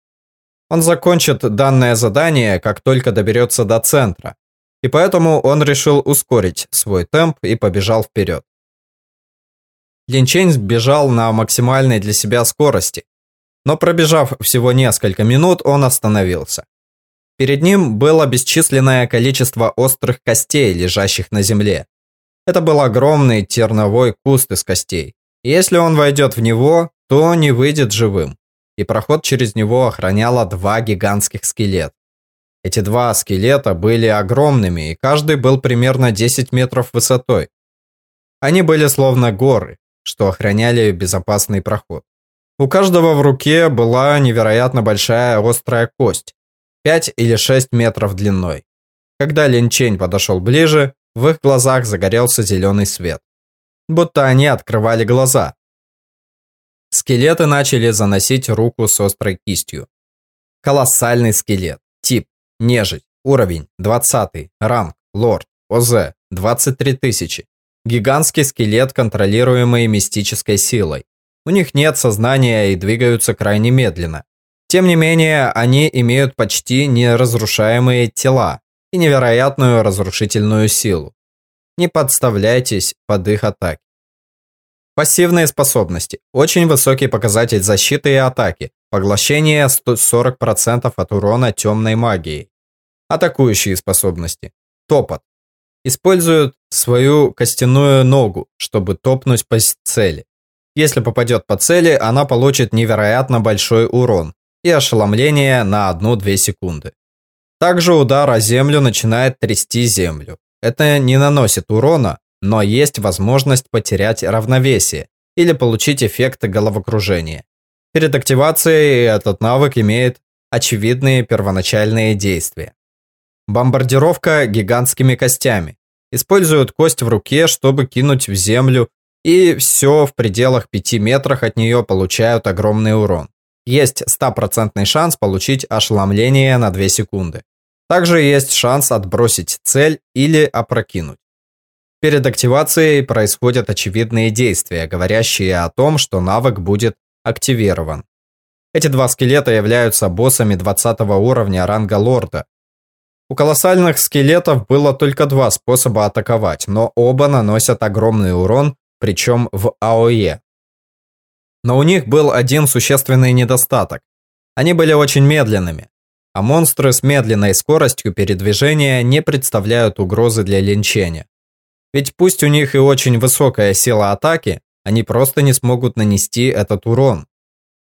Он закончит данное задание, как только доберется до центра, и поэтому он решил ускорить свой темп и побежал вперед. Линчейн бежал на максимальной для себя скорости, но пробежав всего несколько минут, он остановился. Перед ним было бесчисленное количество острых костей, лежащих на земле. Это был огромный терновой куст из костей. Если он войдет в него, то не выйдет живым. И проход через него охраняло два гигантских скелета. Эти два скелета были огромными, и каждый был примерно 10 метров высотой. Они были словно горы, что охраняли безопасный проход. У каждого в руке была невероятно большая острая кость, 5 или 6 метров длиной. Когда Линчень подошел ближе, в их глазах загорелся зеленый свет. Будто они открывали глаза. Скелеты начали заносить руку с острой кистью. Колоссальный скелет. Тип. Нежить. Уровень. 20. Ранг. Лорд. ОЗ. 23 тысячи. Гигантский скелет, контролируемый мистической силой. У них нет сознания и двигаются крайне медленно. Тем не менее, они имеют почти неразрушаемые тела и невероятную разрушительную силу. Не подставляйтесь под их атаки. Пассивные способности. Очень высокий показатель защиты и атаки. Поглощение 140% от урона темной магией. Атакующие способности. Топот. Используют свою костяную ногу, чтобы топнуть по цели. Если попадет по цели, она получит невероятно большой урон, и ошеломление на 1-2 секунды. Также удар о землю начинает трясти землю. Это не наносит урона, но есть возможность потерять равновесие или получить эффект головокружения. Перед активацией этот навык имеет очевидные первоначальные действия. Бомбардировка гигантскими костями. Используют кость в руке, чтобы кинуть в землю, и все в пределах 5 метрах от нее получают огромный урон. Есть стопроцентный шанс получить ошеломление на 2 секунды. Также есть шанс отбросить цель или опрокинуть. Перед активацией происходят очевидные действия, говорящие о том, что навык будет активирован. Эти два скелета являются боссами 20 уровня ранга лорда. У колоссальных скелетов было только два способа атаковать, но оба наносят огромный урон, причем в АОЕ. Но у них был один существенный недостаток. Они были очень медленными. А монстры с медленной скоростью передвижения не представляют угрозы для линчения. Ведь пусть у них и очень высокая сила атаки, они просто не смогут нанести этот урон.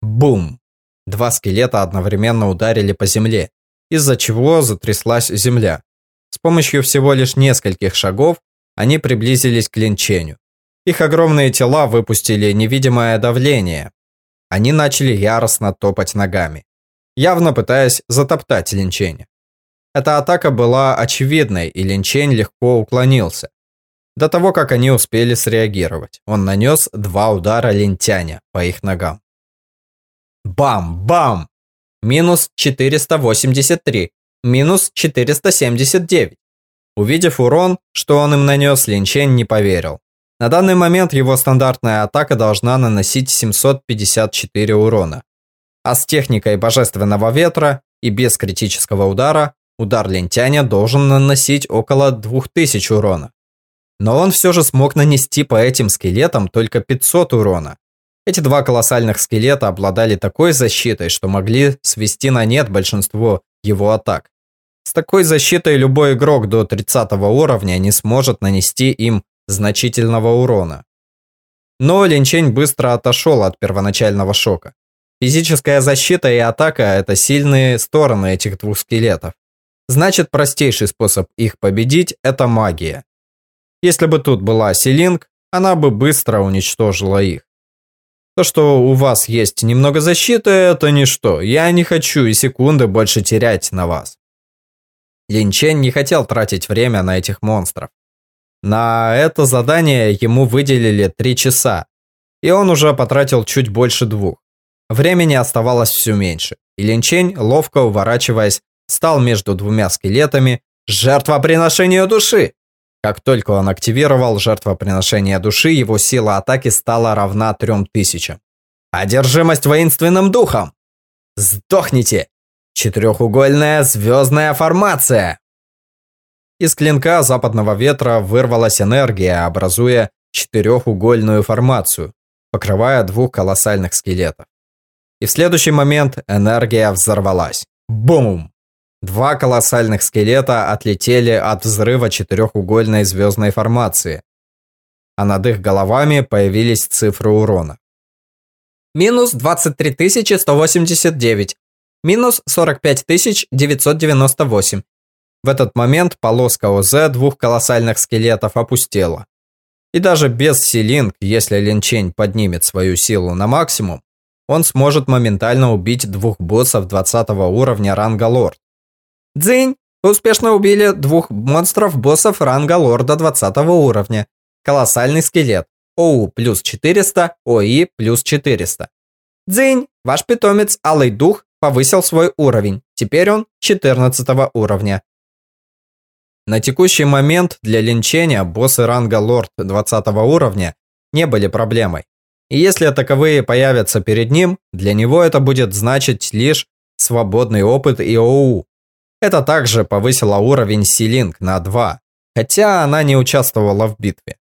Бум! Два скелета одновременно ударили по земле, из-за чего затряслась земля. С помощью всего лишь нескольких шагов они приблизились к линчению. Их огромные тела выпустили невидимое давление. Они начали яростно топать ногами явно пытаясь затоптать Линчень. Эта атака была очевидной, и Линчень легко уклонился. До того, как они успели среагировать, он нанес два удара лентяня по их ногам. Бам-бам! Минус 483, минус 479. Увидев урон, что он им нанес, Линчень не поверил. На данный момент его стандартная атака должна наносить 754 урона. А с техникой божественного ветра и без критического удара удар лентяня должен наносить около 2000 урона. Но он все же смог нанести по этим скелетам только 500 урона. Эти два колоссальных скелета обладали такой защитой, что могли свести на нет большинство его атак. С такой защитой любой игрок до 30 уровня не сможет нанести им значительного урона. Но Линчень быстро отошел от первоначального шока. Физическая защита и атака – это сильные стороны этих двух скелетов. Значит, простейший способ их победить – это магия. Если бы тут была Силинг, она бы быстро уничтожила их. То, что у вас есть немного защиты, это ничто. Я не хочу и секунды больше терять на вас. Линчен не хотел тратить время на этих монстров. На это задание ему выделили три часа, и он уже потратил чуть больше двух. Времени оставалось все меньше, и Линчень, ловко уворачиваясь, стал между двумя скелетами жертвоприношению души. Как только он активировал жертвоприношение души, его сила атаки стала равна трем тысячам. Одержимость воинственным духом! Сдохните! Четырехугольная звездная формация! Из клинка западного ветра вырвалась энергия, образуя четырехугольную формацию, покрывая двух колоссальных скелетов. И в следующий момент энергия взорвалась. Бум! Два колоссальных скелета отлетели от взрыва четырехугольной звездной формации, а над их головами появились цифры урона. Минус 23 189. Минус 45 998. В этот момент полоска ОЗ двух колоссальных скелетов опустела. И даже без Силинг, если Линчень поднимет свою силу на максимум, он сможет моментально убить двух боссов 20 уровня ранга лорд. Дзынь! Успешно убили двух монстров боссов ранга лорда 20 уровня. Колоссальный скелет. ОУ плюс 400, ОИ плюс 400. Дзынь! Ваш питомец Алый Дух повысил свой уровень. Теперь он 14 уровня. На текущий момент для линчения боссы ранга лорд 20 уровня не были проблемой. И если таковые появятся перед ним, для него это будет значить лишь свободный опыт и ОУ. Это также повысило уровень Силинг на 2, хотя она не участвовала в битве.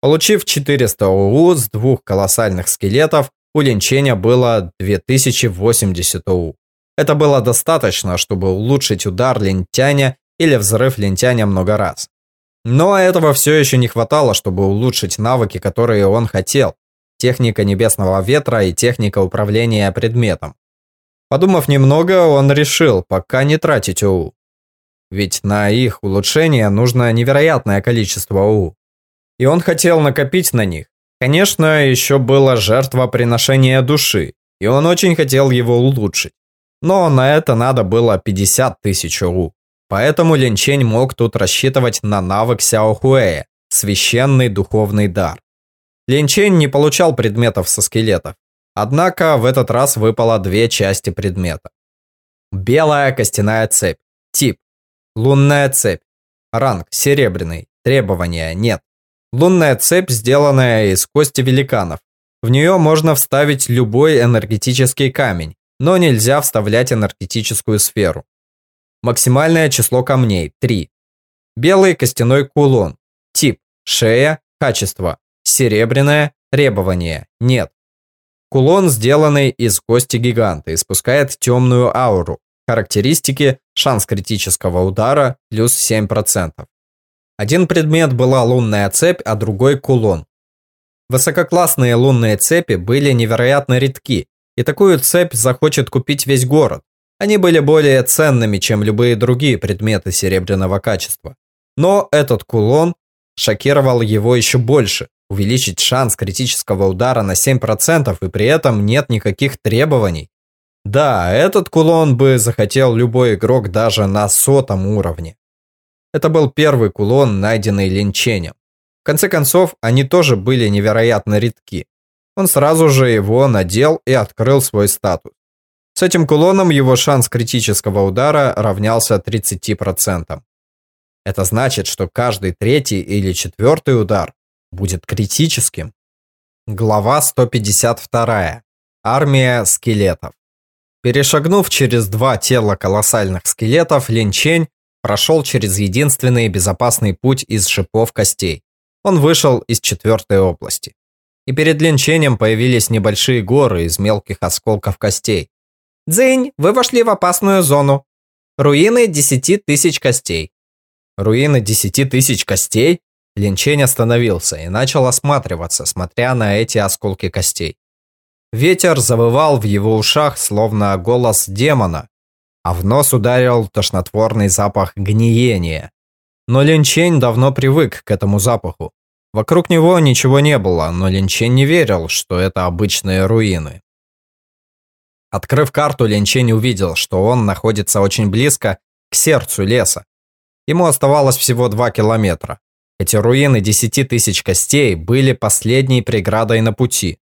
Получив 400 ОУ с двух колоссальных скелетов, у Линченя было 2080 ОУ. Это было достаточно, чтобы улучшить удар лентяня или взрыв лентяня много раз. Но этого все еще не хватало, чтобы улучшить навыки, которые он хотел техника небесного ветра и техника управления предметом. Подумав немного, он решил пока не тратить ОУ. Ведь на их улучшение нужно невероятное количество ОУ. И он хотел накопить на них. Конечно, еще было жертвоприношение души, и он очень хотел его улучшить. Но на это надо было 50 тысяч ОУ. Поэтому Линчень мог тут рассчитывать на навык Сяохуэя, священный духовный дар. Линчень не получал предметов со скелетов. Однако в этот раз выпало две части предмета. Белая костяная цепь. Тип. Лунная цепь. Ранг. Серебряный. Требования. Нет. Лунная цепь, сделанная из кости великанов. В нее можно вставить любой энергетический камень, но нельзя вставлять энергетическую сферу. Максимальное число камней – 3. Белый костяной кулон. Тип – шея, качество Серебряное требование нет. Кулон, сделанный из кости гиганта, испускает темную ауру. Характеристики шанс критического удара плюс 7%. Один предмет была лунная цепь, а другой кулон. Высококлассные лунные цепи были невероятно редки, и такую цепь захочет купить весь город. Они были более ценными, чем любые другие предметы серебряного качества. Но этот кулон шокировал его еще больше. Увеличить шанс критического удара на 7% и при этом нет никаких требований. Да, этот кулон бы захотел любой игрок даже на сотом уровне. Это был первый кулон, найденный Линченем. В конце концов, они тоже были невероятно редки. Он сразу же его надел и открыл свой статус. С этим кулоном его шанс критического удара равнялся 30%. Это значит, что каждый третий или четвертый удар будет критическим. Глава 152. Армия скелетов. Перешагнув через два тела колоссальных скелетов, Лин Чень прошел через единственный безопасный путь из шипов костей. Он вышел из четвертой области. И перед Лин Ченем появились небольшие горы из мелких осколков костей. «Дзынь, вы вошли в опасную зону. Руины десяти тысяч костей». «Руины десяти тысяч костей?» Лин Чень остановился и начал осматриваться, смотря на эти осколки костей. Ветер завывал в его ушах, словно голос демона, а в нос ударил тошнотворный запах гниения. Но Линчень давно привык к этому запаху. Вокруг него ничего не было, но Линчень не верил, что это обычные руины. Открыв карту, Линчень увидел, что он находится очень близко к сердцу леса. Ему оставалось всего два километра. Эти руины десяти тысяч костей были последней преградой на пути.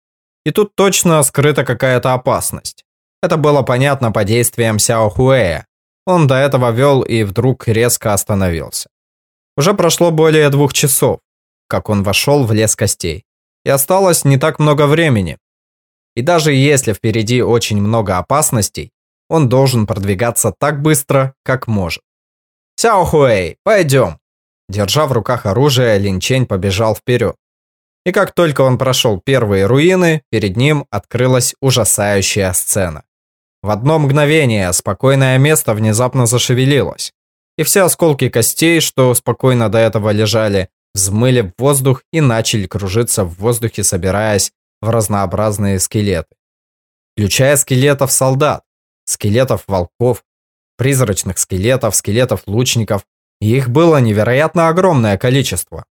И тут точно скрыта какая-то опасность. Это было понятно по действиям Сяо Хуэя. Он до этого вел и вдруг резко остановился. Уже прошло более двух часов, как он вошел в лес костей. И осталось не так много времени. И даже если впереди очень много опасностей, он должен продвигаться так быстро, как может. «Сяо Хуэй, пойдем!» Держа в руках оружие, Линчень побежал вперед. И как только он прошел первые руины, перед ним открылась ужасающая сцена. В одно мгновение спокойное место внезапно зашевелилось, и все осколки костей, что спокойно до этого лежали, взмыли в воздух и начали кружиться в воздухе, собираясь в разнообразные скелеты. Включая скелетов солдат, скелетов волков, призрачных скелетов, скелетов лучников, их было невероятно огромное количество.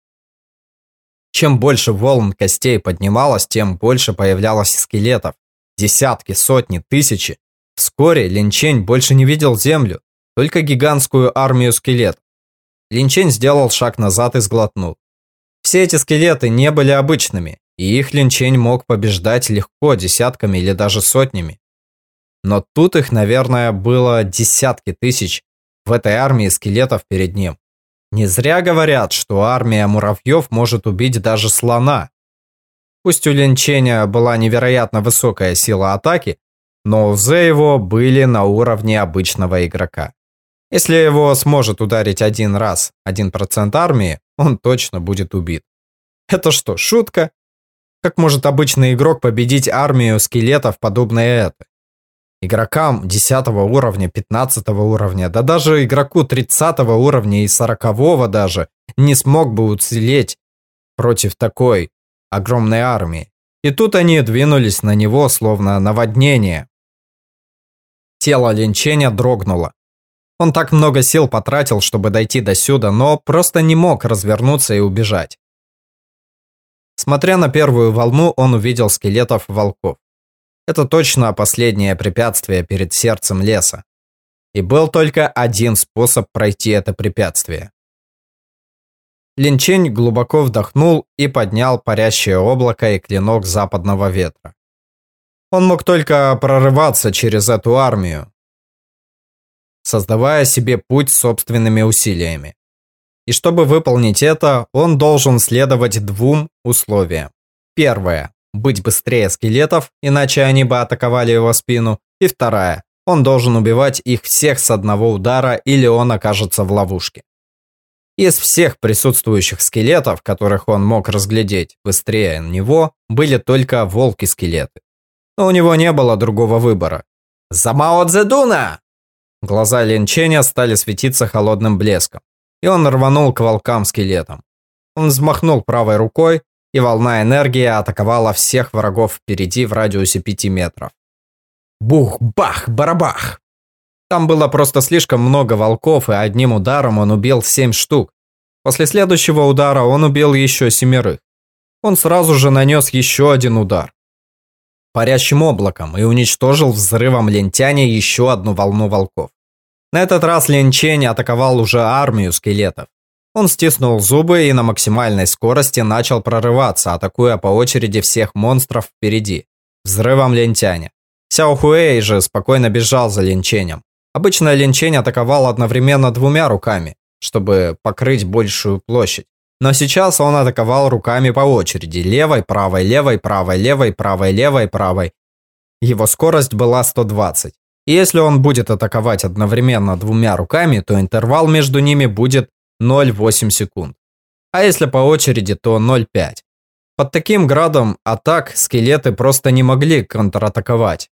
Чем больше волн костей поднималось, тем больше появлялось скелетов. Десятки, сотни, тысячи. Вскоре Линчень больше не видел землю, только гигантскую армию скелетов. Линчень сделал шаг назад и сглотнул. Все эти скелеты не были обычными, и их Линчень мог побеждать легко десятками или даже сотнями. Но тут их, наверное, было десятки тысяч в этой армии скелетов перед ним. Не зря говорят, что армия муравьев может убить даже слона. Пусть у Линченя была невероятно высокая сила атаки, но УЗ его были на уровне обычного игрока. Если его сможет ударить один раз 1% армии, он точно будет убит. Это что, шутка? Как может обычный игрок победить армию скелетов, подобной этой? Игрокам 10 уровня, 15 уровня, да даже игроку 30 уровня и 40 даже не смог бы уцелеть против такой огромной армии. И тут они двинулись на него, словно наводнение. Тело Линченя дрогнуло. Он так много сил потратил, чтобы дойти до сюда, но просто не мог развернуться и убежать. Смотря на первую волну, он увидел скелетов волков. Это точно последнее препятствие перед сердцем леса. И был только один способ пройти это препятствие. Линчень глубоко вдохнул и поднял парящее облако и клинок западного ветра. Он мог только прорываться через эту армию, создавая себе путь собственными усилиями. И чтобы выполнить это, он должен следовать двум условиям. Первое быть быстрее скелетов, иначе они бы атаковали его спину. И вторая, он должен убивать их всех с одного удара, или он окажется в ловушке. Из всех присутствующих скелетов, которых он мог разглядеть быстрее него, были только волки-скелеты. Но у него не было другого выбора. «За Мао Цзэдуна!» Глаза Линченя стали светиться холодным блеском, и он рванул к волкам-скелетам. Он взмахнул правой рукой, и волна энергии атаковала всех врагов впереди в радиусе 5 метров. Бух-бах-барабах! Там было просто слишком много волков, и одним ударом он убил 7 штук. После следующего удара он убил еще семерых. Он сразу же нанес еще один удар парящим облаком и уничтожил взрывом лентяне еще одну волну волков. На этот раз Линчень атаковал уже армию скелетов. Он стиснул зубы и на максимальной скорости начал прорываться, атакуя по очереди всех монстров впереди. Взрывом лентяня. Сяо Хуэй же спокойно бежал за Линченем. Обычно Линчень атаковал одновременно двумя руками, чтобы покрыть большую площадь. Но сейчас он атаковал руками по очереди. Левой, правой, левой, правой, левой, правой, левой, правой. Его скорость была 120. И если он будет атаковать одновременно двумя руками, то интервал между ними будет 0,8 секунд. А если по очереди, то 0,5. Под таким градом атак скелеты просто не могли контратаковать.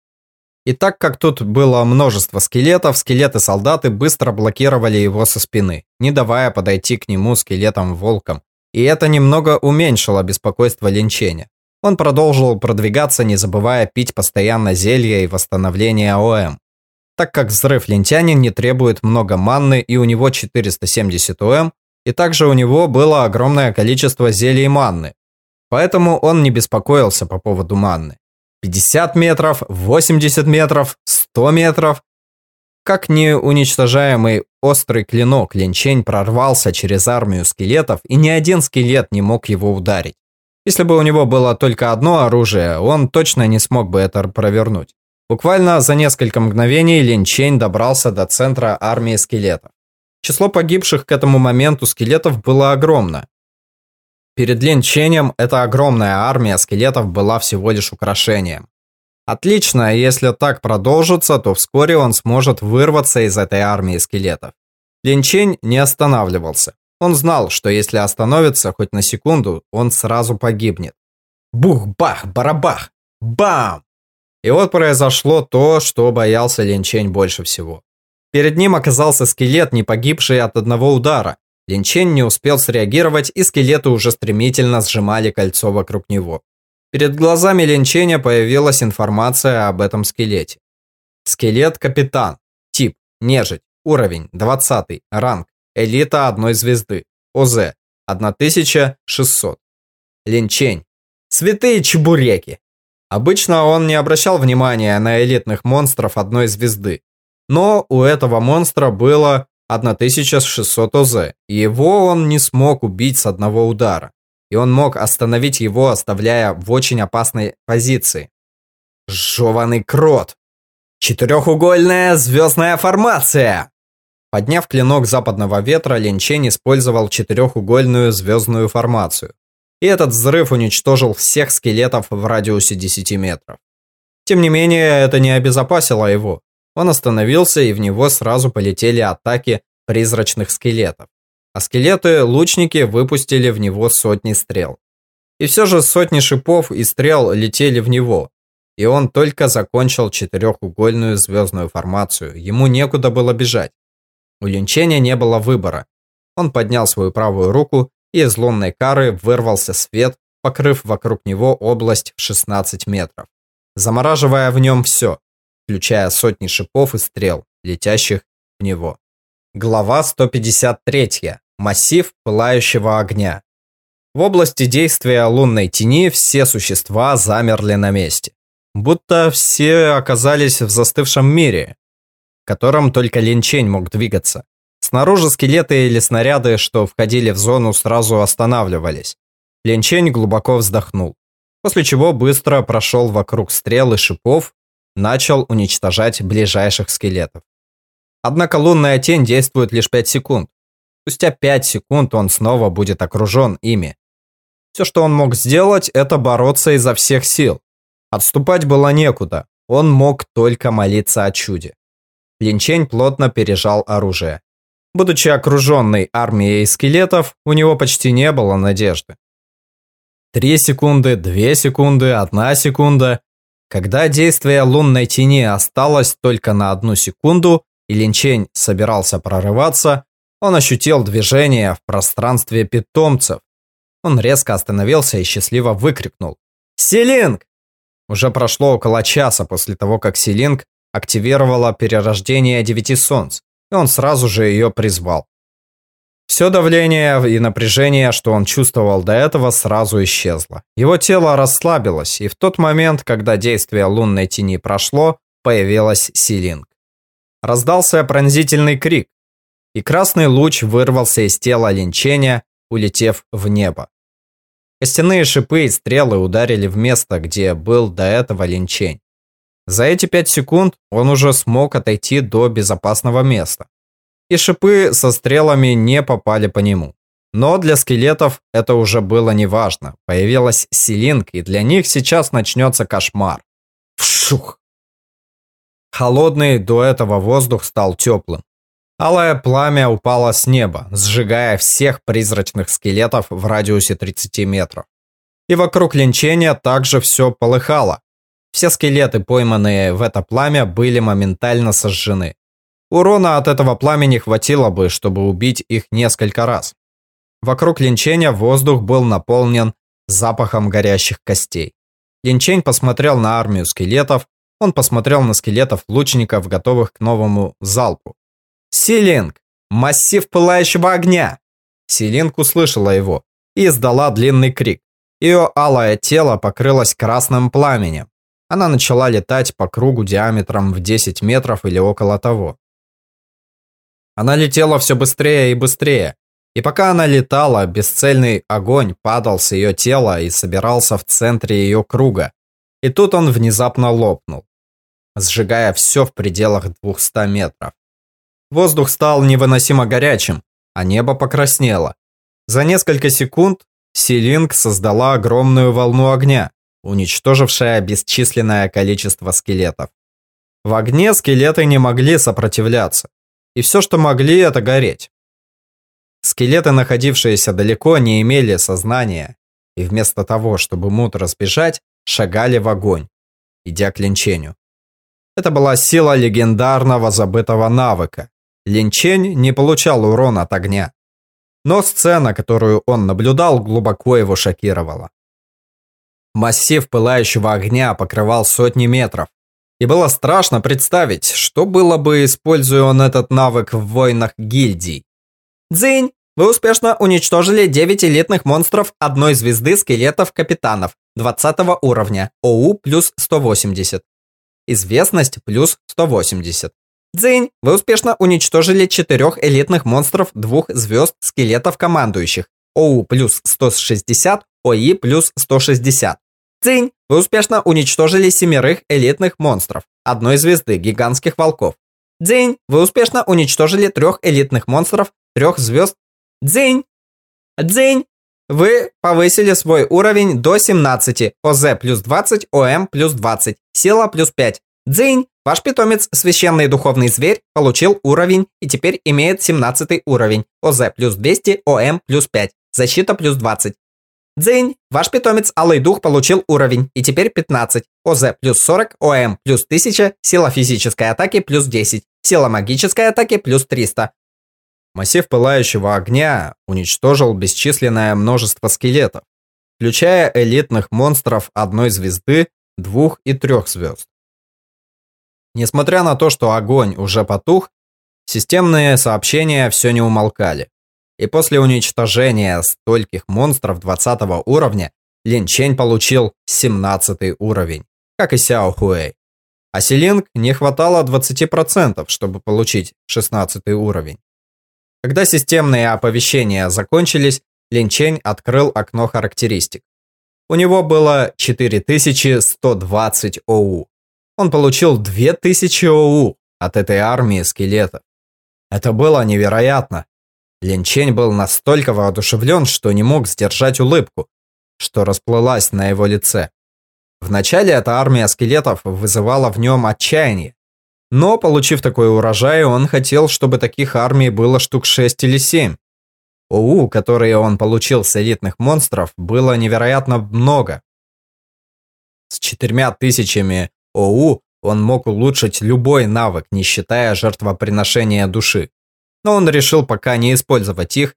И так как тут было множество скелетов, скелеты-солдаты быстро блокировали его со спины, не давая подойти к нему скелетом-волком. И это немного уменьшило беспокойство Линченя. Он продолжил продвигаться, не забывая пить постоянно зелья и восстановление ОМ. Так как взрыв лентянин не требует много манны и у него 470 ОМ, и также у него было огромное количество зелий манны. Поэтому он не беспокоился по поводу манны. 50 метров, 80 метров, 100 метров. Как неуничтожаемый острый клинок Линчень прорвался через армию скелетов, и ни один скелет не мог его ударить. Если бы у него было только одно оружие, он точно не смог бы это провернуть. Буквально за несколько мгновений Линчень добрался до центра армии скелетов. Число погибших к этому моменту скелетов было огромно. Перед Линченем эта огромная армия скелетов была всего лишь украшением. Отлично, если так продолжится, то вскоре он сможет вырваться из этой армии скелетов. Линчень не останавливался. Он знал, что если остановится хоть на секунду, он сразу погибнет. Бух-бах, барабах, бам! И вот произошло то, что боялся Линчень больше всего. Перед ним оказался скелет, не погибший от одного удара. Линчен не успел среагировать, и скелеты уже стремительно сжимали кольцо вокруг него. Перед глазами Линченя появилась информация об этом скелете. Скелет-капитан. Тип. Нежить. Уровень. 20. Ранг. Элита одной звезды. ОЗ. 1600. Линчень. Святые чебуреки. Обычно он не обращал внимания на элитных монстров одной звезды. Но у этого монстра было 1600 ОЗ, и его он не смог убить с одного удара. И он мог остановить его, оставляя в очень опасной позиции. Жеванный крот! Четырехугольная звездная формация! Подняв клинок западного ветра, Линчен использовал четырехугольную звездную формацию. И этот взрыв уничтожил всех скелетов в радиусе 10 метров. Тем не менее, это не обезопасило его. Он остановился, и в него сразу полетели атаки призрачных скелетов. А скелеты-лучники выпустили в него сотни стрел. И все же сотни шипов и стрел летели в него. И он только закончил четырехугольную звездную формацию. Ему некуда было бежать. У Линченя не было выбора. Он поднял свою правую руку, и из лунной кары вырвался свет, покрыв вокруг него область в 16 метров, замораживая в нем все включая сотни шипов и стрел, летящих в него. Глава 153. Массив пылающего огня. В области действия лунной тени все существа замерли на месте. Будто все оказались в застывшем мире, в котором только линчень мог двигаться. Снаружи скелеты или снаряды, что входили в зону, сразу останавливались. Линчень глубоко вздохнул, после чего быстро прошел вокруг стрел и шипов начал уничтожать ближайших скелетов. Однако лунная тень действует лишь 5 секунд. Спустя 5 секунд он снова будет окружен ими. Все, что он мог сделать, это бороться изо всех сил. Отступать было некуда, он мог только молиться о чуде. Линчень плотно пережал оружие. Будучи окруженной армией скелетов, у него почти не было надежды. Три секунды, две секунды, одна секунда. Когда действие лунной тени осталось только на одну секунду, и Линчень собирался прорываться, он ощутил движение в пространстве питомцев. Он резко остановился и счастливо выкрикнул. «Силинг!» Уже прошло около часа после того, как Силинг активировала перерождение девяти солнц, и он сразу же ее призвал. Все давление и напряжение, что он чувствовал до этого, сразу исчезло. Его тело расслабилось, и в тот момент, когда действие лунной тени прошло, появилась Силинг. Раздался пронзительный крик, и красный луч вырвался из тела линчения, улетев в небо. Костяные шипы и стрелы ударили в место, где был до этого линчень. За эти пять секунд он уже смог отойти до безопасного места. И шипы со стрелами не попали по нему. Но для скелетов это уже было неважно. Появилась Селинг, и для них сейчас начнется кошмар. Вшух! Холодный до этого воздух стал теплым. Алое пламя упало с неба, сжигая всех призрачных скелетов в радиусе 30 метров. И вокруг линчения также все полыхало. Все скелеты, пойманные в это пламя, были моментально сожжены. Урона от этого пламени хватило бы, чтобы убить их несколько раз. Вокруг линчения воздух был наполнен запахом горящих костей. Линчень посмотрел на армию скелетов, он посмотрел на скелетов лучников, готовых к новому залпу. «Силинг! Массив пылающего огня!» Силинг услышала его и издала длинный крик. Ее алое тело покрылось красным пламенем. Она начала летать по кругу диаметром в 10 метров или около того. Она летела все быстрее и быстрее. И пока она летала, бесцельный огонь падал с ее тела и собирался в центре ее круга. И тут он внезапно лопнул, сжигая все в пределах 200 метров. Воздух стал невыносимо горячим, а небо покраснело. За несколько секунд Силинг создала огромную волну огня, уничтожившая бесчисленное количество скелетов. В огне скелеты не могли сопротивляться, и все, что могли, это гореть. Скелеты, находившиеся далеко, не имели сознания, и вместо того, чтобы мут разбежать, шагали в огонь, идя к линчению. Это была сила легендарного забытого навыка, Линчень не получал урона от огня. Но сцена, которую он наблюдал, глубоко его шокировала. Массив пылающего огня покрывал сотни метров. И было страшно представить, что было бы, используя он этот навык в войнах гильдий. «Дзынь! Вы успешно уничтожили 9 элитных монстров одной звезды скелетов капитанов 20 уровня, ОУ плюс 180. Известность плюс 180. Дзынь, вы успешно уничтожили четырех элитных монстров двух звезд скелетов командующих. ОУ плюс 160, ОИ плюс 160. Дзынь, вы успешно уничтожили семерых элитных монстров одной звезды гигантских волков. Дзынь, вы успешно уничтожили трех элитных монстров трех звезд. Дзынь, дзынь, вы повысили свой уровень до 17, ОЗ плюс 20, ОМ плюс 20, сила плюс 5. Дзынь, Ваш питомец, священный духовный зверь, получил уровень и теперь имеет 17 уровень. ОЗ плюс 200, ОМ плюс 5, защита плюс 20. Дзынь, ваш питомец Алый Дух получил уровень и теперь 15. ОЗ плюс 40, ОМ плюс 1000, сила физической атаки плюс 10, сила магической атаки плюс 300. Массив пылающего огня уничтожил бесчисленное множество скелетов, включая элитных монстров одной звезды, двух и трех звезд. Несмотря на то, что огонь уже потух, системные сообщения все не умолкали. И после уничтожения стольких монстров 20 уровня Лин Чень получил 17 уровень, как и Сяо Хуэй. А Силинг не хватало 20%, чтобы получить 16 уровень. Когда системные оповещения закончились, Лин Чень открыл окно характеристик. У него было 4120 ОУ он получил 2000 ОУ от этой армии скелетов. Это было невероятно. Линчень был настолько воодушевлен, что не мог сдержать улыбку, что расплылась на его лице. Вначале эта армия скелетов вызывала в нем отчаяние. Но, получив такой урожай, он хотел, чтобы таких армий было штук 6 или 7. ОУ, которые он получил с элитных монстров, было невероятно много. С четырьмя тысячами ОУ он мог улучшить любой навык, не считая жертвоприношения души. Но он решил пока не использовать их,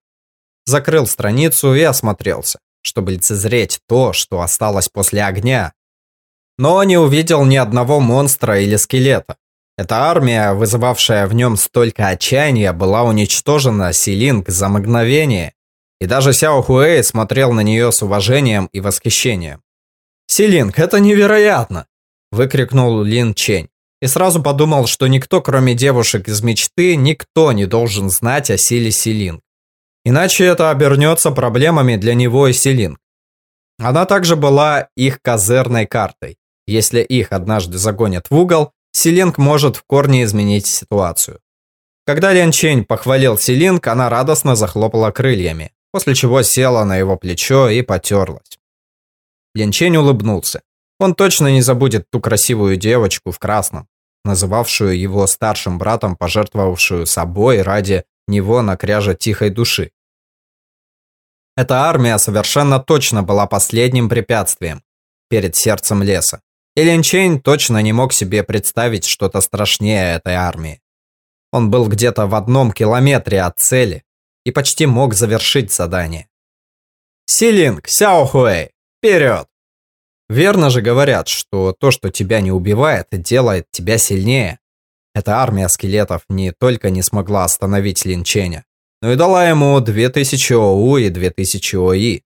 закрыл страницу и осмотрелся, чтобы лицезреть то, что осталось после огня. Но не увидел ни одного монстра или скелета. Эта армия, вызывавшая в нем столько отчаяния, была уничтожена Силинг за мгновение, и даже Сяо Хуэй смотрел на нее с уважением и восхищением. «Силинг, это невероятно!» – выкрикнул Лин Чень. И сразу подумал, что никто, кроме девушек из мечты, никто не должен знать о силе Силинг. Иначе это обернется проблемами для него и Силинг. Она также была их козырной картой. Если их однажды загонят в угол, Силинг может в корне изменить ситуацию. Когда Лен Чень похвалил Силинг, она радостно захлопала крыльями, после чего села на его плечо и потерлась. Лен Чень улыбнулся. Он точно не забудет ту красивую девочку в красном, называвшую его старшим братом, пожертвовавшую собой ради него на кряже тихой души. Эта армия совершенно точно была последним препятствием перед сердцем леса. И Лин Чейн точно не мог себе представить что-то страшнее этой армии. Он был где-то в одном километре от цели и почти мог завершить задание. Силинг, Сяохуэй, вперед! Верно же говорят, что то, что тебя не убивает, делает тебя сильнее. Эта армия скелетов не только не смогла остановить Лин Ченя, но и дала ему 2000 ОУ и 2000 ОИ.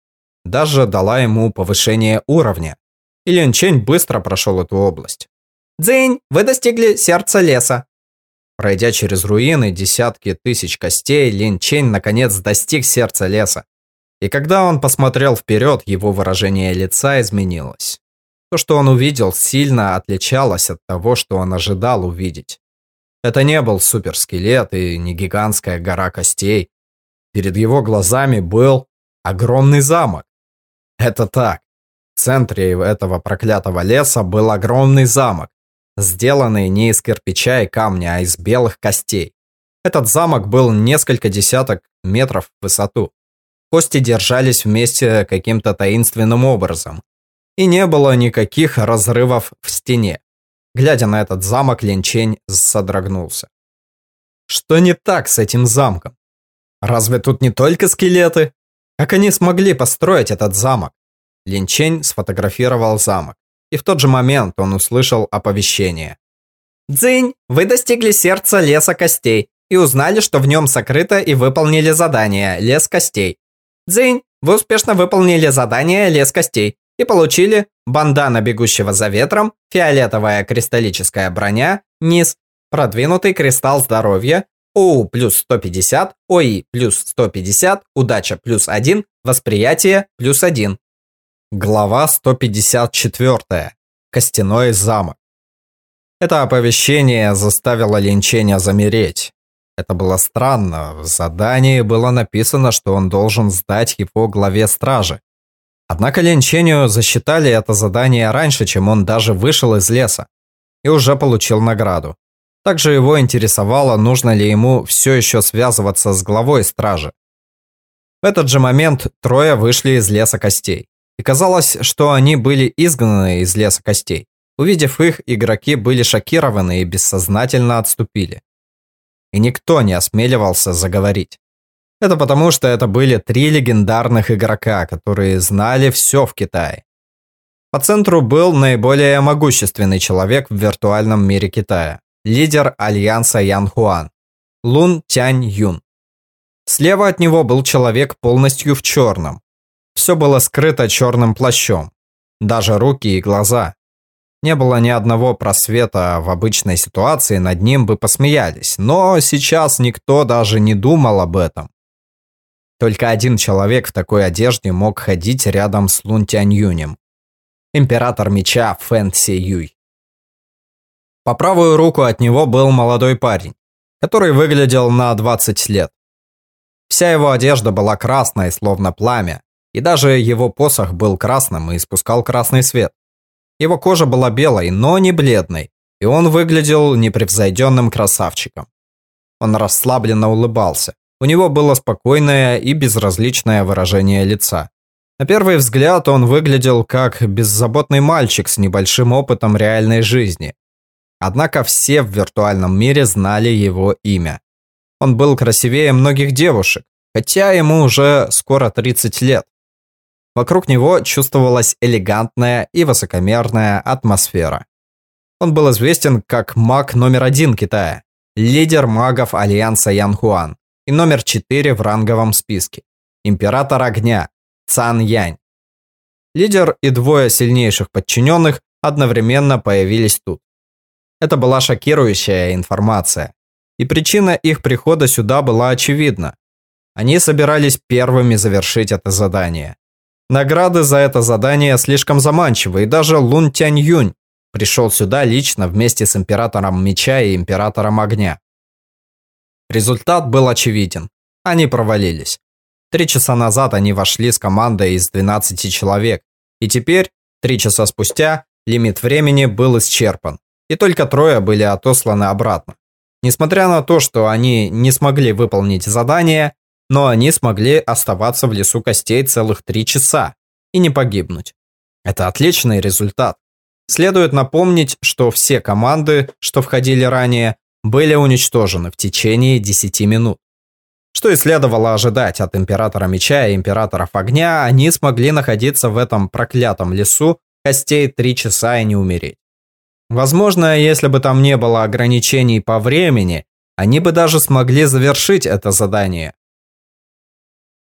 Даже дала ему повышение уровня. И Лин Чень быстро прошел эту область. «Дзинь, вы достигли сердца леса!» Пройдя через руины десятки тысяч костей, Лин Чень наконец достиг сердца леса. И когда он посмотрел вперед, его выражение лица изменилось. То, что он увидел, сильно отличалось от того, что он ожидал увидеть. Это не был суперскелет и не гигантская гора костей. Перед его глазами был огромный замок. Это так. В центре этого проклятого леса был огромный замок, сделанный не из кирпича и камня, а из белых костей. Этот замок был несколько десяток метров в высоту. Кости держались вместе каким-то таинственным образом. И не было никаких разрывов в стене. Глядя на этот замок, Линчень содрогнулся. Что не так с этим замком? Разве тут не только скелеты? Как они смогли построить этот замок? Линчень сфотографировал замок. И в тот же момент он услышал оповещение. «Дзынь, вы достигли сердца леса костей и узнали, что в нем сокрыто и выполнили задание «Лес костей». Дзынь, вы успешно выполнили задание «Лес костей» и получили бандана бегущего за ветром, фиолетовая кристаллическая броня, низ, продвинутый кристалл здоровья, ОУ плюс 150, ОИ плюс 150, удача плюс 1, восприятие плюс 1. Глава 154. Костяной замок. Это оповещение заставило Линченя замереть. Это было странно. В задании было написано, что он должен сдать его главе стражи. Однако Ленчению засчитали это задание раньше, чем он даже вышел из леса. И уже получил награду. Также его интересовало, нужно ли ему все еще связываться с главой стражи. В этот же момент трое вышли из леса костей. И казалось, что они были изгнаны из леса костей. Увидев их, игроки были шокированы и бессознательно отступили и никто не осмеливался заговорить. Это потому, что это были три легендарных игрока, которые знали все в Китае. По центру был наиболее могущественный человек в виртуальном мире Китая, лидер альянса Ян Хуан, Лун Тянь Юн. Слева от него был человек полностью в черном. Все было скрыто черным плащом, даже руки и глаза. Не было ни одного просвета в обычной ситуации, над ним бы посмеялись, но сейчас никто даже не думал об этом. Только один человек в такой одежде мог ходить рядом с Лун Тянь Император меча Фэн Си Юй. По правую руку от него был молодой парень, который выглядел на 20 лет. Вся его одежда была красной, словно пламя, и даже его посох был красным и испускал красный свет. Его кожа была белой, но не бледной, и он выглядел непревзойденным красавчиком. Он расслабленно улыбался. У него было спокойное и безразличное выражение лица. На первый взгляд он выглядел как беззаботный мальчик с небольшим опытом реальной жизни. Однако все в виртуальном мире знали его имя. Он был красивее многих девушек, хотя ему уже скоро 30 лет. Вокруг него чувствовалась элегантная и высокомерная атмосфера. Он был известен как маг номер один Китая, лидер магов Альянса Янхуан и номер четыре в ранговом списке, император огня Цан Янь. Лидер и двое сильнейших подчиненных одновременно появились тут. Это была шокирующая информация, и причина их прихода сюда была очевидна. Они собирались первыми завершить это задание. Награды за это задание слишком заманчивы, и даже Лун Тянь Юнь пришел сюда лично вместе с Императором Меча и Императором Огня. Результат был очевиден. Они провалились. Три часа назад они вошли с командой из 12 человек, и теперь, три часа спустя, лимит времени был исчерпан, и только трое были отосланы обратно. Несмотря на то, что они не смогли выполнить задание, но они смогли оставаться в лесу костей целых три часа и не погибнуть. Это отличный результат. Следует напомнить, что все команды, что входили ранее, были уничтожены в течение 10 минут. Что и следовало ожидать от Императора Меча и Императоров Огня, они смогли находиться в этом проклятом лесу костей 3 часа и не умереть. Возможно, если бы там не было ограничений по времени, они бы даже смогли завершить это задание.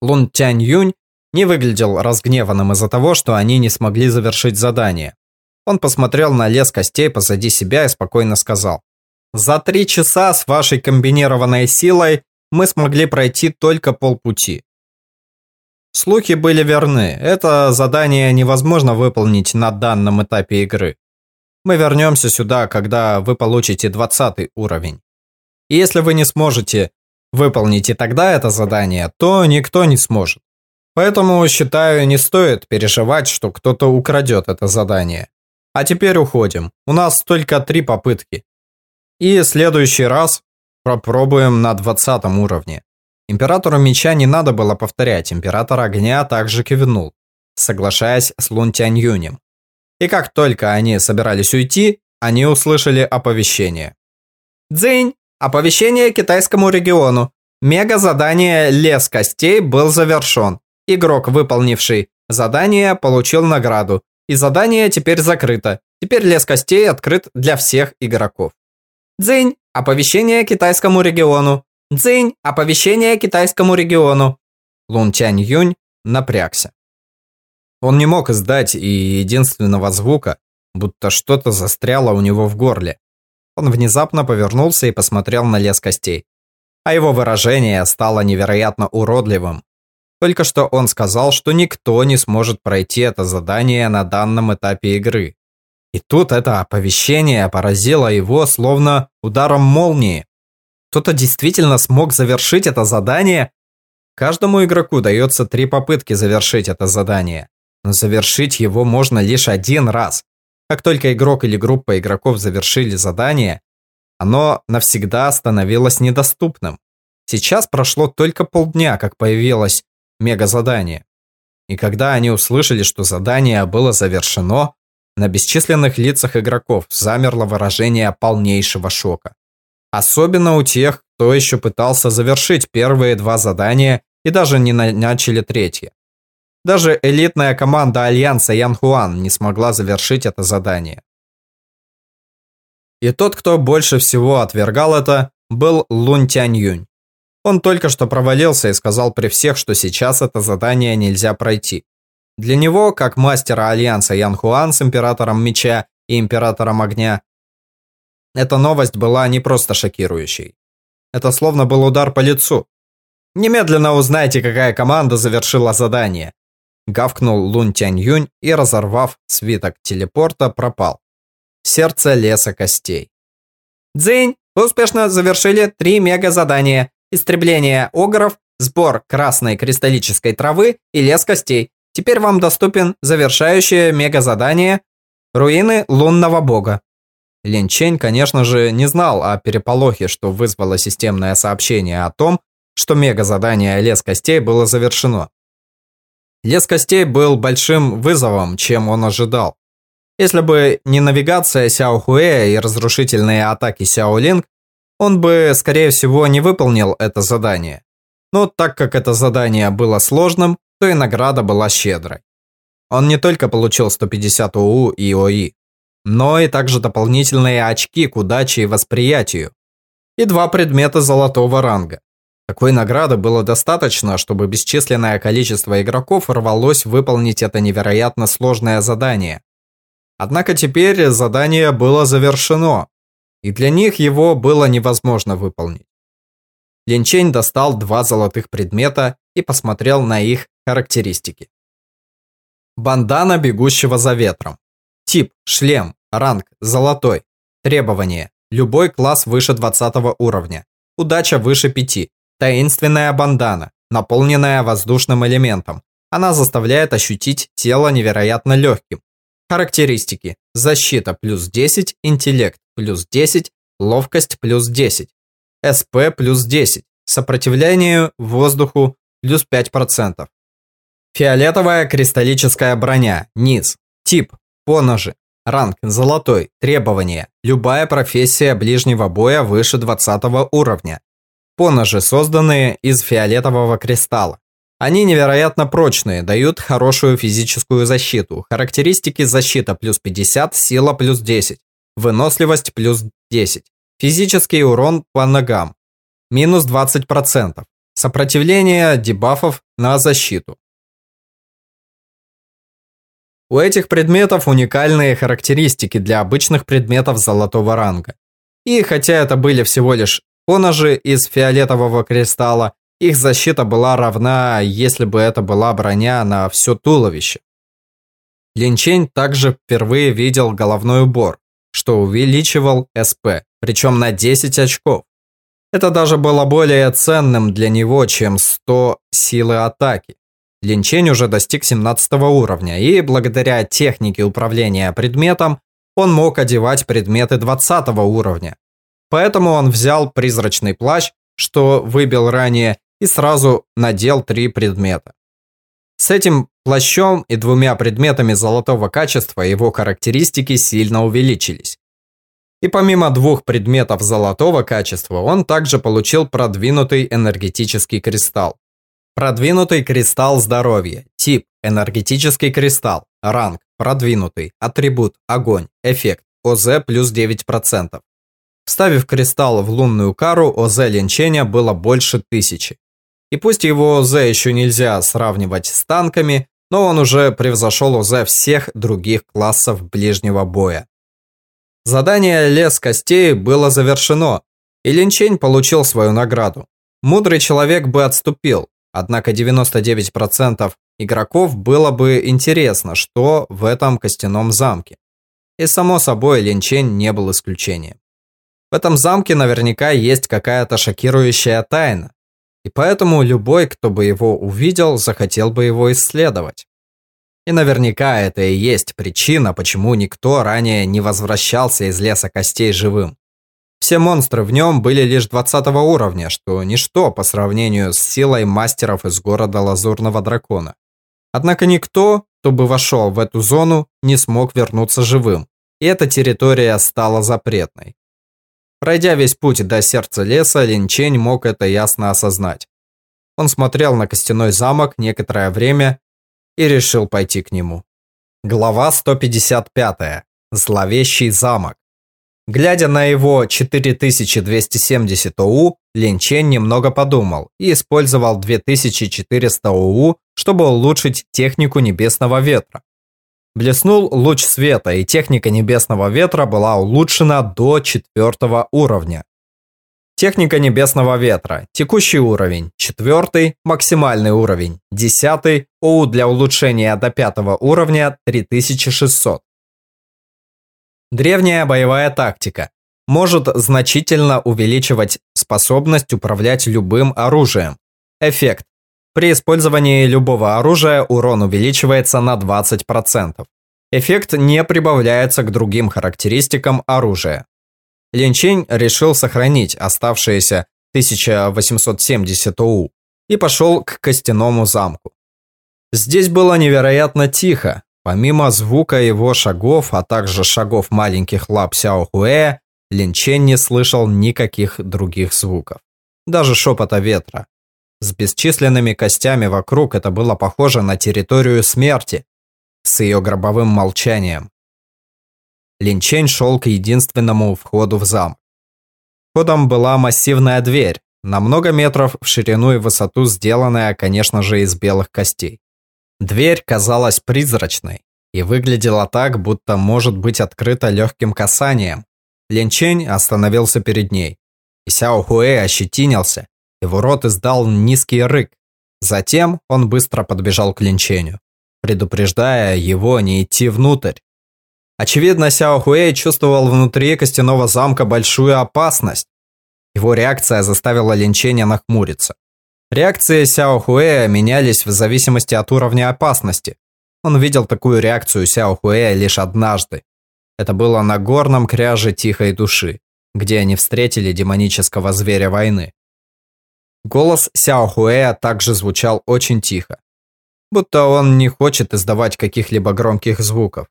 Лун Тянь Юнь не выглядел разгневанным из-за того, что они не смогли завершить задание. Он посмотрел на лес костей позади себя и спокойно сказал. «За три часа с вашей комбинированной силой мы смогли пройти только полпути». Слухи были верны. Это задание невозможно выполнить на данном этапе игры. Мы вернемся сюда, когда вы получите 20 уровень. И если вы не сможете выполните тогда это задание, то никто не сможет. Поэтому, считаю, не стоит переживать, что кто-то украдет это задание. А теперь уходим. У нас только три попытки. И следующий раз попробуем на 20 уровне. Императору меча не надо было повторять, император огня также кивнул, соглашаясь с Лун Тянь Юнем. И как только они собирались уйти, они услышали оповещение. «Дзынь! Оповещение китайскому региону. Мега-задание «Лес костей» был завершен. Игрок, выполнивший задание, получил награду. И задание теперь закрыто. Теперь «Лес костей» открыт для всех игроков. Дзынь. Оповещение китайскому региону. Дзынь. Оповещение китайскому региону. Лун Тянь Юнь напрягся. Он не мог издать и единственного звука, будто что-то застряло у него в горле. Он внезапно повернулся и посмотрел на лес костей. А его выражение стало невероятно уродливым. Только что он сказал, что никто не сможет пройти это задание на данном этапе игры. И тут это оповещение поразило его словно ударом молнии. Кто-то действительно смог завершить это задание? Каждому игроку дается три попытки завершить это задание. Но завершить его можно лишь один раз. Как только игрок или группа игроков завершили задание, оно навсегда становилось недоступным. Сейчас прошло только полдня, как появилось мега-задание. И когда они услышали, что задание было завершено, на бесчисленных лицах игроков замерло выражение полнейшего шока. Особенно у тех, кто еще пытался завершить первые два задания и даже не начали третье. Даже элитная команда Альянса Янхуан не смогла завершить это задание. И тот, кто больше всего отвергал это, был Лун Тянь Юнь. Он только что провалился и сказал при всех, что сейчас это задание нельзя пройти. Для него, как мастера Альянса Янхуан с Императором Меча и Императором Огня, эта новость была не просто шокирующей. Это словно был удар по лицу. Немедленно узнайте, какая команда завершила задание. Гавкнул Лун Тянь Юнь и, разорвав свиток телепорта, пропал. Сердце леса костей. Дзынь! Вы успешно завершили три мега-задания. Истребление огров, сбор красной кристаллической травы и лес костей. Теперь вам доступен завершающее мега-задание Руины лунного бога. Лин Чень, конечно же, не знал о переполохе, что вызвало системное сообщение о том, что мега-задание Лес Костей было завершено. Лес костей был большим вызовом, чем он ожидал. Если бы не навигация Сяо Хуэя и разрушительные атаки Сяо Линг, он бы, скорее всего, не выполнил это задание. Но так как это задание было сложным, то и награда была щедрой. Он не только получил 150 ОУ и ОИ, но и также дополнительные очки к удаче и восприятию, и два предмета золотого ранга. Такой награды было достаточно, чтобы бесчисленное количество игроков рвалось выполнить это невероятно сложное задание. Однако теперь задание было завершено, и для них его было невозможно выполнить. Линчень достал два золотых предмета и посмотрел на их характеристики. Бандана бегущего за ветром. Тип – шлем, ранг – золотой. Требования – любой класс выше 20 уровня. Удача выше 5. Таинственная бандана, наполненная воздушным элементом. Она заставляет ощутить тело невероятно легким. Характеристики. Защита плюс 10, интеллект плюс 10, ловкость плюс 10. СП плюс 10. Сопротивлению воздуху плюс 5%. Фиолетовая кристаллическая броня. Низ. Тип. Поножи. Ранг. Золотой. Требования. Любая профессия ближнего боя выше 20 уровня. Поножи, созданные из фиолетового кристалла. Они невероятно прочные, дают хорошую физическую защиту. Характеристики защита плюс 50, сила плюс 10, выносливость плюс 10. Физический урон по ногам минус 20%. Сопротивление дебафов на защиту. У этих предметов уникальные характеристики для обычных предметов золотого ранга. И хотя это были всего лишь поножи из фиолетового кристалла, их защита была равна, если бы это была броня на все туловище. Линчень также впервые видел головной убор, что увеличивал СП, причем на 10 очков. Это даже было более ценным для него, чем 100 силы атаки. Линчень уже достиг 17 уровня, и благодаря технике управления предметом он мог одевать предметы 20 уровня. Поэтому он взял призрачный плащ, что выбил ранее, и сразу надел три предмета. С этим плащом и двумя предметами золотого качества его характеристики сильно увеличились. И помимо двух предметов золотого качества, он также получил продвинутый энергетический кристалл. Продвинутый кристалл здоровья. Тип – энергетический кристалл. Ранг – продвинутый. Атрибут – огонь. Эффект – ОЗ плюс 9%. Вставив кристалл в лунную кару, ОЗ линчения было больше тысячи. И пусть его ОЗ еще нельзя сравнивать с танками, но он уже превзошел ОЗ всех других классов ближнего боя. Задание «Лес костей» было завершено, и Линчень получил свою награду. Мудрый человек бы отступил, однако 99% игроков было бы интересно, что в этом костяном замке. И само собой Линчень не был исключением. В этом замке наверняка есть какая-то шокирующая тайна, и поэтому любой, кто бы его увидел, захотел бы его исследовать. И наверняка это и есть причина, почему никто ранее не возвращался из леса костей живым. Все монстры в нем были лишь 20 уровня, что ничто по сравнению с силой мастеров из города Лазурного Дракона. Однако никто, кто бы вошел в эту зону, не смог вернуться живым, и эта территория стала запретной. Пройдя весь путь до сердца леса, Линчень мог это ясно осознать. Он смотрел на костяной замок некоторое время и решил пойти к нему. Глава 155. Зловещий замок. Глядя на его 4270 ОУ, Линчен немного подумал и использовал 2400 ОУ, чтобы улучшить технику небесного ветра. Блеснул луч света, и техника небесного ветра была улучшена до четвертого уровня. Техника небесного ветра. Текущий уровень. Четвертый. Максимальный уровень. Десятый. ОУ для улучшения до пятого уровня 3600. Древняя боевая тактика. Может значительно увеличивать способность управлять любым оружием. Эффект. При использовании любого оружия урон увеличивается на 20%. Эффект не прибавляется к другим характеристикам оружия. Линчень решил сохранить оставшиеся 1870 ОУ и пошел к костяному замку. Здесь было невероятно тихо, Помимо звука его шагов, а также шагов маленьких лап Сяо Хуэ, Лин Чен не слышал никаких других звуков. Даже шепота ветра. С бесчисленными костями вокруг это было похоже на территорию смерти, с ее гробовым молчанием. Лин Чен шел к единственному входу в замок. Входом была массивная дверь, на много метров в ширину и высоту сделанная, конечно же, из белых костей. Дверь казалась призрачной и выглядела так, будто может быть открыта легким касанием. Лин Чень остановился перед ней. И Сяо Хуэй ощетинился, его рот издал низкий рык. Затем он быстро подбежал к Линченю, предупреждая его не идти внутрь. Очевидно, Сяо Хуэй чувствовал внутри костяного замка большую опасность. Его реакция заставила Линченя нахмуриться. Реакции Сяо Хуэя менялись в зависимости от уровня опасности. Он видел такую реакцию Сяо Хуэя лишь однажды. Это было на горном кряже Тихой Души, где они встретили демонического зверя войны. Голос Сяо Хуэя также звучал очень тихо, будто он не хочет издавать каких-либо громких звуков,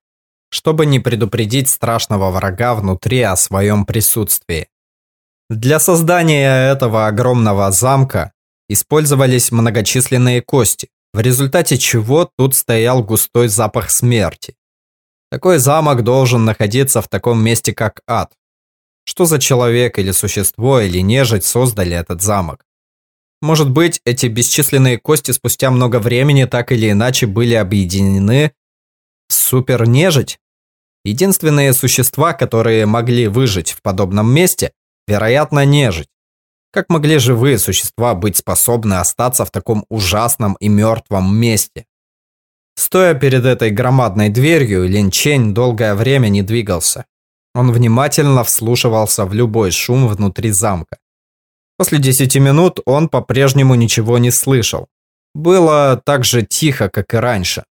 чтобы не предупредить страшного врага внутри о своем присутствии. Для создания этого огромного замка использовались многочисленные кости, в результате чего тут стоял густой запах смерти. Такой замок должен находиться в таком месте, как ад. Что за человек или существо или нежить создали этот замок? Может быть, эти бесчисленные кости спустя много времени так или иначе были объединены в супернежить? Единственные существа, которые могли выжить в подобном месте, вероятно, нежить. Как могли живые существа быть способны остаться в таком ужасном и мертвом месте? Стоя перед этой громадной дверью, Лин Чень долгое время не двигался. Он внимательно вслушивался в любой шум внутри замка. После 10 минут он по-прежнему ничего не слышал. Было так же тихо, как и раньше.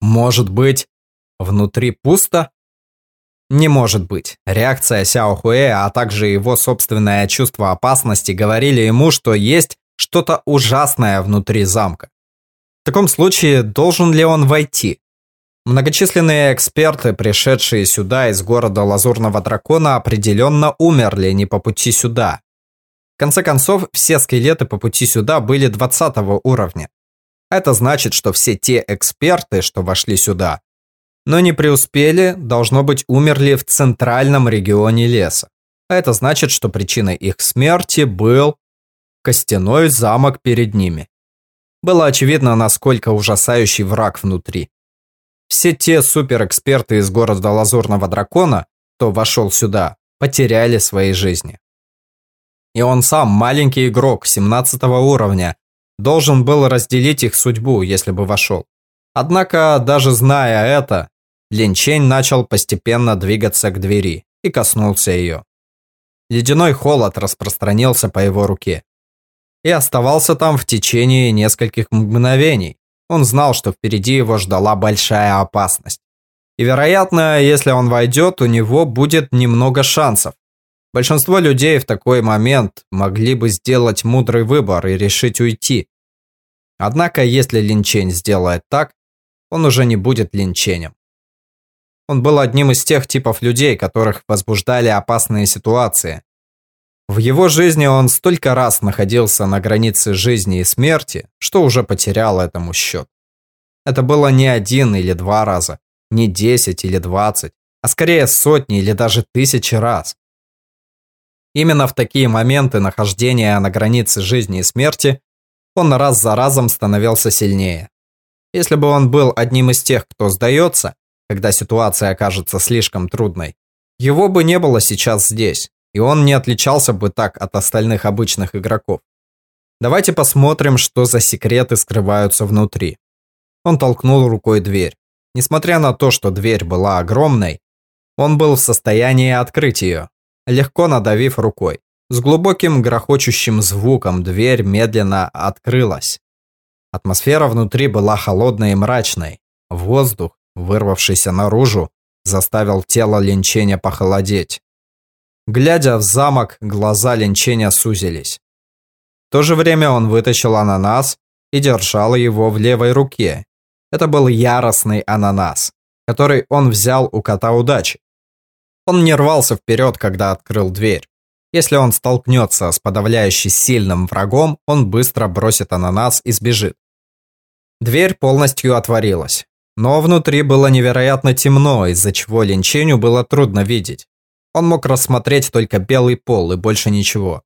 Может быть, внутри пусто? Не может быть. Реакция Сяо Хуэ, а также его собственное чувство опасности говорили ему, что есть что-то ужасное внутри замка. В таком случае, должен ли он войти? Многочисленные эксперты, пришедшие сюда из города Лазурного Дракона, определенно умерли не по пути сюда. В конце концов, все скелеты по пути сюда были 20 уровня. Это значит, что все те эксперты, что вошли сюда, но не преуспели, должно быть, умерли в центральном регионе леса. А это значит, что причиной их смерти был костяной замок перед ними. Было очевидно, насколько ужасающий враг внутри. Все те суперэксперты из города Лазурного Дракона, кто вошел сюда, потеряли свои жизни. И он сам, маленький игрок 17 уровня, должен был разделить их судьбу, если бы вошел. Однако, даже зная это, Линчень начал постепенно двигаться к двери и коснулся ее. Ледяной холод распространился по его руке и оставался там в течение нескольких мгновений. Он знал, что впереди его ждала большая опасность. И, вероятно, если он войдет, у него будет немного шансов. Большинство людей в такой момент могли бы сделать мудрый выбор и решить уйти. Однако, если Линчень сделает так, он уже не будет Линченем. Он был одним из тех типов людей, которых возбуждали опасные ситуации. В его жизни он столько раз находился на границе жизни и смерти, что уже потерял этому счет. Это было не один или два раза, не десять или двадцать, а скорее сотни или даже тысячи раз. Именно в такие моменты нахождения на границе жизни и смерти он раз за разом становился сильнее. Если бы он был одним из тех, кто сдается, когда ситуация окажется слишком трудной. Его бы не было сейчас здесь, и он не отличался бы так от остальных обычных игроков. Давайте посмотрим, что за секреты скрываются внутри. Он толкнул рукой дверь. Несмотря на то, что дверь была огромной, он был в состоянии открыть ее, легко надавив рукой. С глубоким грохочущим звуком дверь медленно открылась. Атмосфера внутри была холодной и мрачной. Воздух вырвавшийся наружу, заставил тело Линченя похолодеть. Глядя в замок, глаза Линченя сузились. В то же время он вытащил ананас и держал его в левой руке Это был яростный ананас, который он взял у кота удачи. Он не рвался вперед, когда открыл дверь. Если он столкнется с подавляющим сильным врагом, он быстро бросит ананас и сбежит. Дверь полностью отворилась. Но внутри было невероятно темно, из-за чего Линченю было трудно видеть. Он мог рассмотреть только белый пол и больше ничего.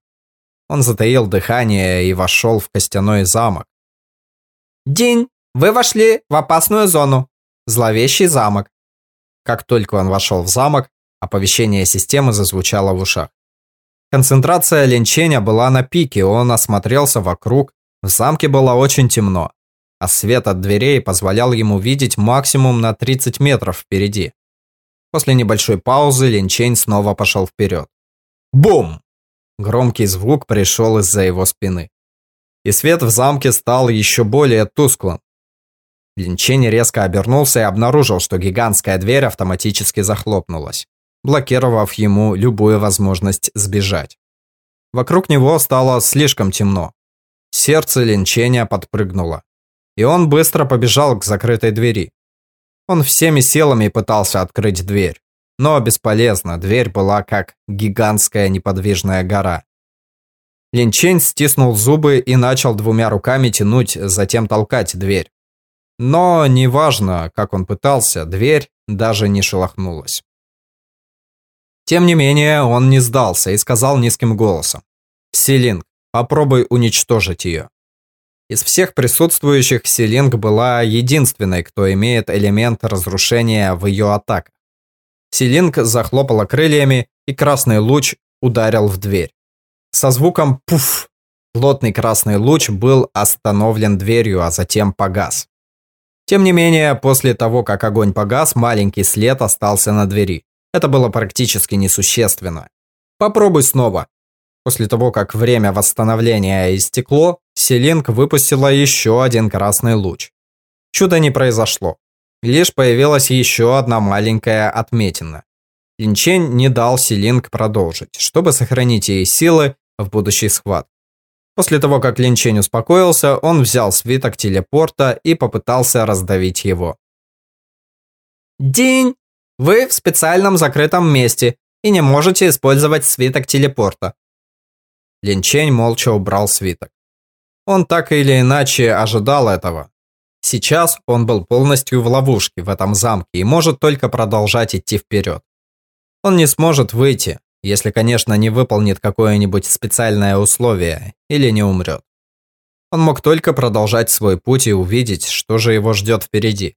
Он затаил дыхание и вошел в костяной замок. «День, вы вошли в опасную зону. Зловещий замок». Как только он вошел в замок, оповещение системы зазвучало в ушах. Концентрация Линченя была на пике, он осмотрелся вокруг. В замке было очень темно а свет от дверей позволял ему видеть максимум на 30 метров впереди. После небольшой паузы Линчейн снова пошел вперед. Бум! Громкий звук пришел из-за его спины. И свет в замке стал еще более тусклым. Линчейн резко обернулся и обнаружил, что гигантская дверь автоматически захлопнулась, блокировав ему любую возможность сбежать. Вокруг него стало слишком темно. Сердце Линченя подпрыгнуло и он быстро побежал к закрытой двери. Он всеми силами пытался открыть дверь, но бесполезно, дверь была как гигантская неподвижная гора. Линчень стиснул зубы и начал двумя руками тянуть, затем толкать дверь. Но неважно, как он пытался, дверь даже не шелохнулась. Тем не менее, он не сдался и сказал низким голосом. «Силинг, попробуй уничтожить ее». Из всех присутствующих Силинг была единственной, кто имеет элемент разрушения в ее атаках. Силинг захлопала крыльями, и красный луч ударил в дверь. Со звуком «пуф» плотный красный луч был остановлен дверью, а затем погас. Тем не менее, после того, как огонь погас, маленький след остался на двери. Это было практически несущественно. Попробуй снова. После того, как время восстановления истекло, Селинг выпустила еще один красный луч. Чуда не произошло. Лишь появилась еще одна маленькая отметина. Линчень не дал Селинг продолжить, чтобы сохранить ей силы в будущей схватке. После того, как Линчень успокоился, он взял свиток телепорта и попытался раздавить его. «День! Вы в специальном закрытом месте и не можете использовать свиток телепорта. Линчень молча убрал свиток. Он так или иначе ожидал этого. Сейчас он был полностью в ловушке в этом замке и может только продолжать идти вперед. Он не сможет выйти, если, конечно, не выполнит какое-нибудь специальное условие или не умрет. Он мог только продолжать свой путь и увидеть, что же его ждет впереди.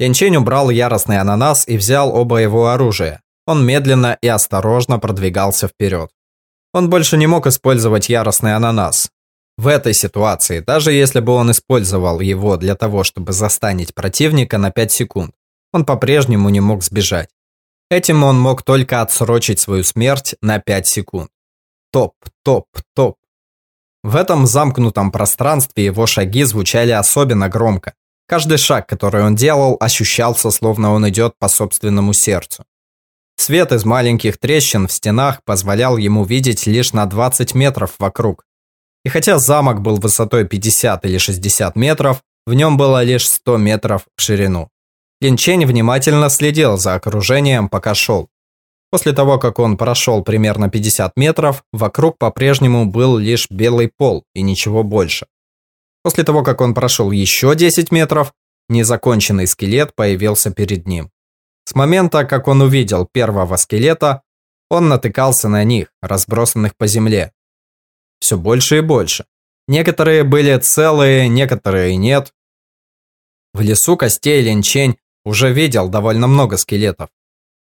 Линчень убрал яростный ананас и взял оба его оружия. Он медленно и осторожно продвигался вперед. Он больше не мог использовать яростный ананас. В этой ситуации, даже если бы он использовал его для того, чтобы застанить противника на 5 секунд, он по-прежнему не мог сбежать. Этим он мог только отсрочить свою смерть на 5 секунд. Топ, топ, топ. В этом замкнутом пространстве его шаги звучали особенно громко. Каждый шаг, который он делал, ощущался, словно он идет по собственному сердцу. Свет из маленьких трещин в стенах позволял ему видеть лишь на 20 метров вокруг. И хотя замок был высотой 50 или 60 метров, в нем было лишь 100 метров в ширину. Линчень внимательно следил за окружением, пока шел. После того, как он прошел примерно 50 метров, вокруг по-прежнему был лишь белый пол и ничего больше. После того, как он прошел еще 10 метров, незаконченный скелет появился перед ним. С момента, как он увидел первого скелета, он натыкался на них, разбросанных по земле. Все больше и больше. Некоторые были целые, некоторые нет. В лесу костей Линчень уже видел довольно много скелетов.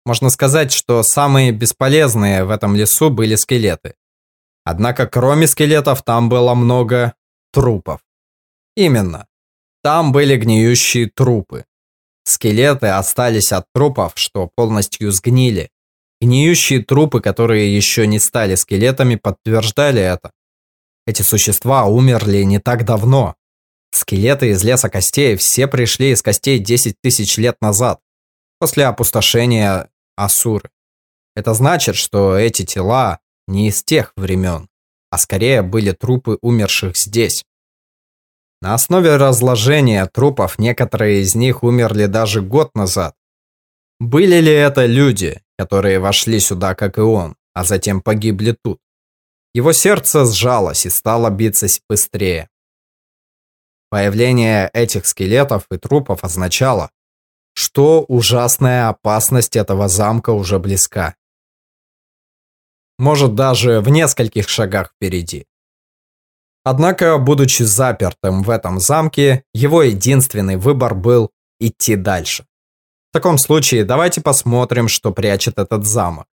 Можно сказать, что самые бесполезные в этом лесу были скелеты. Однако кроме скелетов там было много трупов. Именно. Там были гниющие трупы. Скелеты остались от трупов, что полностью сгнили. Гниющие трупы, которые еще не стали скелетами, подтверждали это. Эти существа умерли не так давно. Скелеты из леса костей все пришли из костей 10 тысяч лет назад, после опустошения Асуры. Это значит, что эти тела не из тех времен, а скорее были трупы умерших здесь. На основе разложения трупов некоторые из них умерли даже год назад. Были ли это люди, которые вошли сюда, как и он, а затем погибли тут? Его сердце сжалось и стало биться быстрее. Появление этих скелетов и трупов означало, что ужасная опасность этого замка уже близка. Может, даже в нескольких шагах впереди. Однако, будучи запертым в этом замке, его единственный выбор был идти дальше. В таком случае, давайте посмотрим, что прячет этот замок.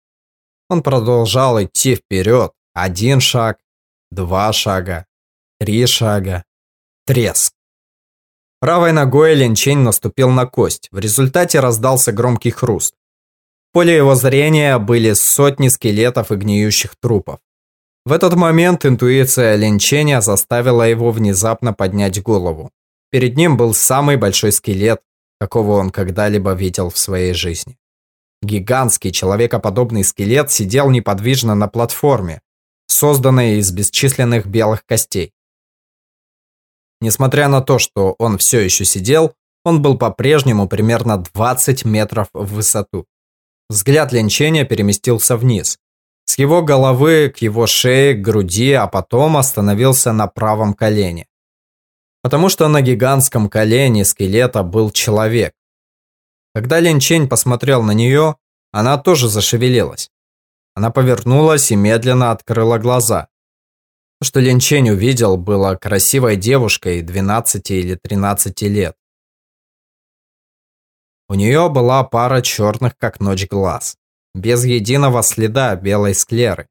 Он продолжал идти вперед. Один шаг, два шага, три шага. Треск. Правой ногой Линчень наступил на кость. В результате раздался громкий хруст. В поле его зрения были сотни скелетов и гниющих трупов. В этот момент интуиция Линченя заставила его внезапно поднять голову. Перед ним был самый большой скелет, какого он когда-либо видел в своей жизни. Гигантский человекоподобный скелет сидел неподвижно на платформе, созданной из бесчисленных белых костей. Несмотря на то, что он все еще сидел, он был по-прежнему примерно 20 метров в высоту. Взгляд Линченя переместился вниз, с его головы к его шее, к груди, а потом остановился на правом колене. Потому что на гигантском колене скелета был человек. Когда Лин Чень посмотрел на нее, она тоже зашевелилась. Она повернулась и медленно открыла глаза. То, что Лин Чень увидел, было красивой девушкой 12 или 13 лет. У нее была пара черных, как ночь, глаз без единого следа белой склеры,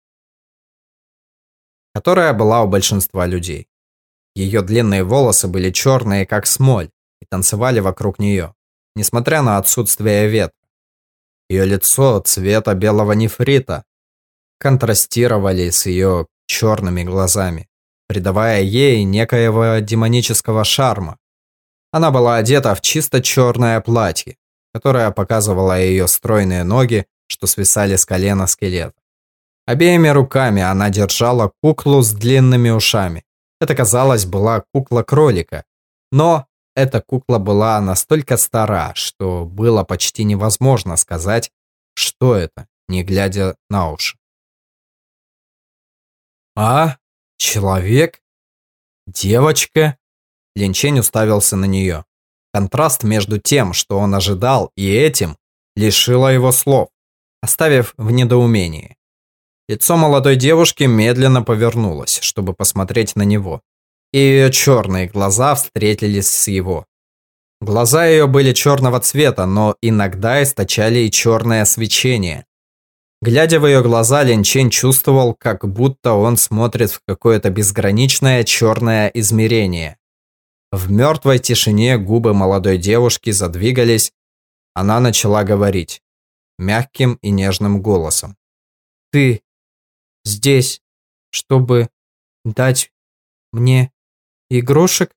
которая была у большинства людей. Ее длинные волосы были черные, как смоль, и танцевали вокруг нее, несмотря на отсутствие ветра. Ее лицо цвета белого нефрита контрастировали с ее черными глазами, придавая ей некоего демонического шарма. Она была одета в чисто черное платье, которое показывало ее стройные ноги что свисали с колена скелета. Обеими руками она держала куклу с длинными ушами. Это, казалось, была кукла кролика. Но эта кукла была настолько стара, что было почти невозможно сказать, что это, не глядя на уши. «А? Человек? Девочка?» Линчень уставился на нее. Контраст между тем, что он ожидал, и этим лишило его слов оставив в недоумении. Лицо молодой девушки медленно повернулось, чтобы посмотреть на него, и ее черные глаза встретились с его. Глаза ее были черного цвета, но иногда источали и черное свечение. Глядя в ее глаза, Линчен чувствовал, как будто он смотрит в какое-то безграничное черное измерение. В мертвой тишине губы молодой девушки задвигались, она начала говорить мягким и нежным голосом. «Ты здесь, чтобы дать мне игрушек?»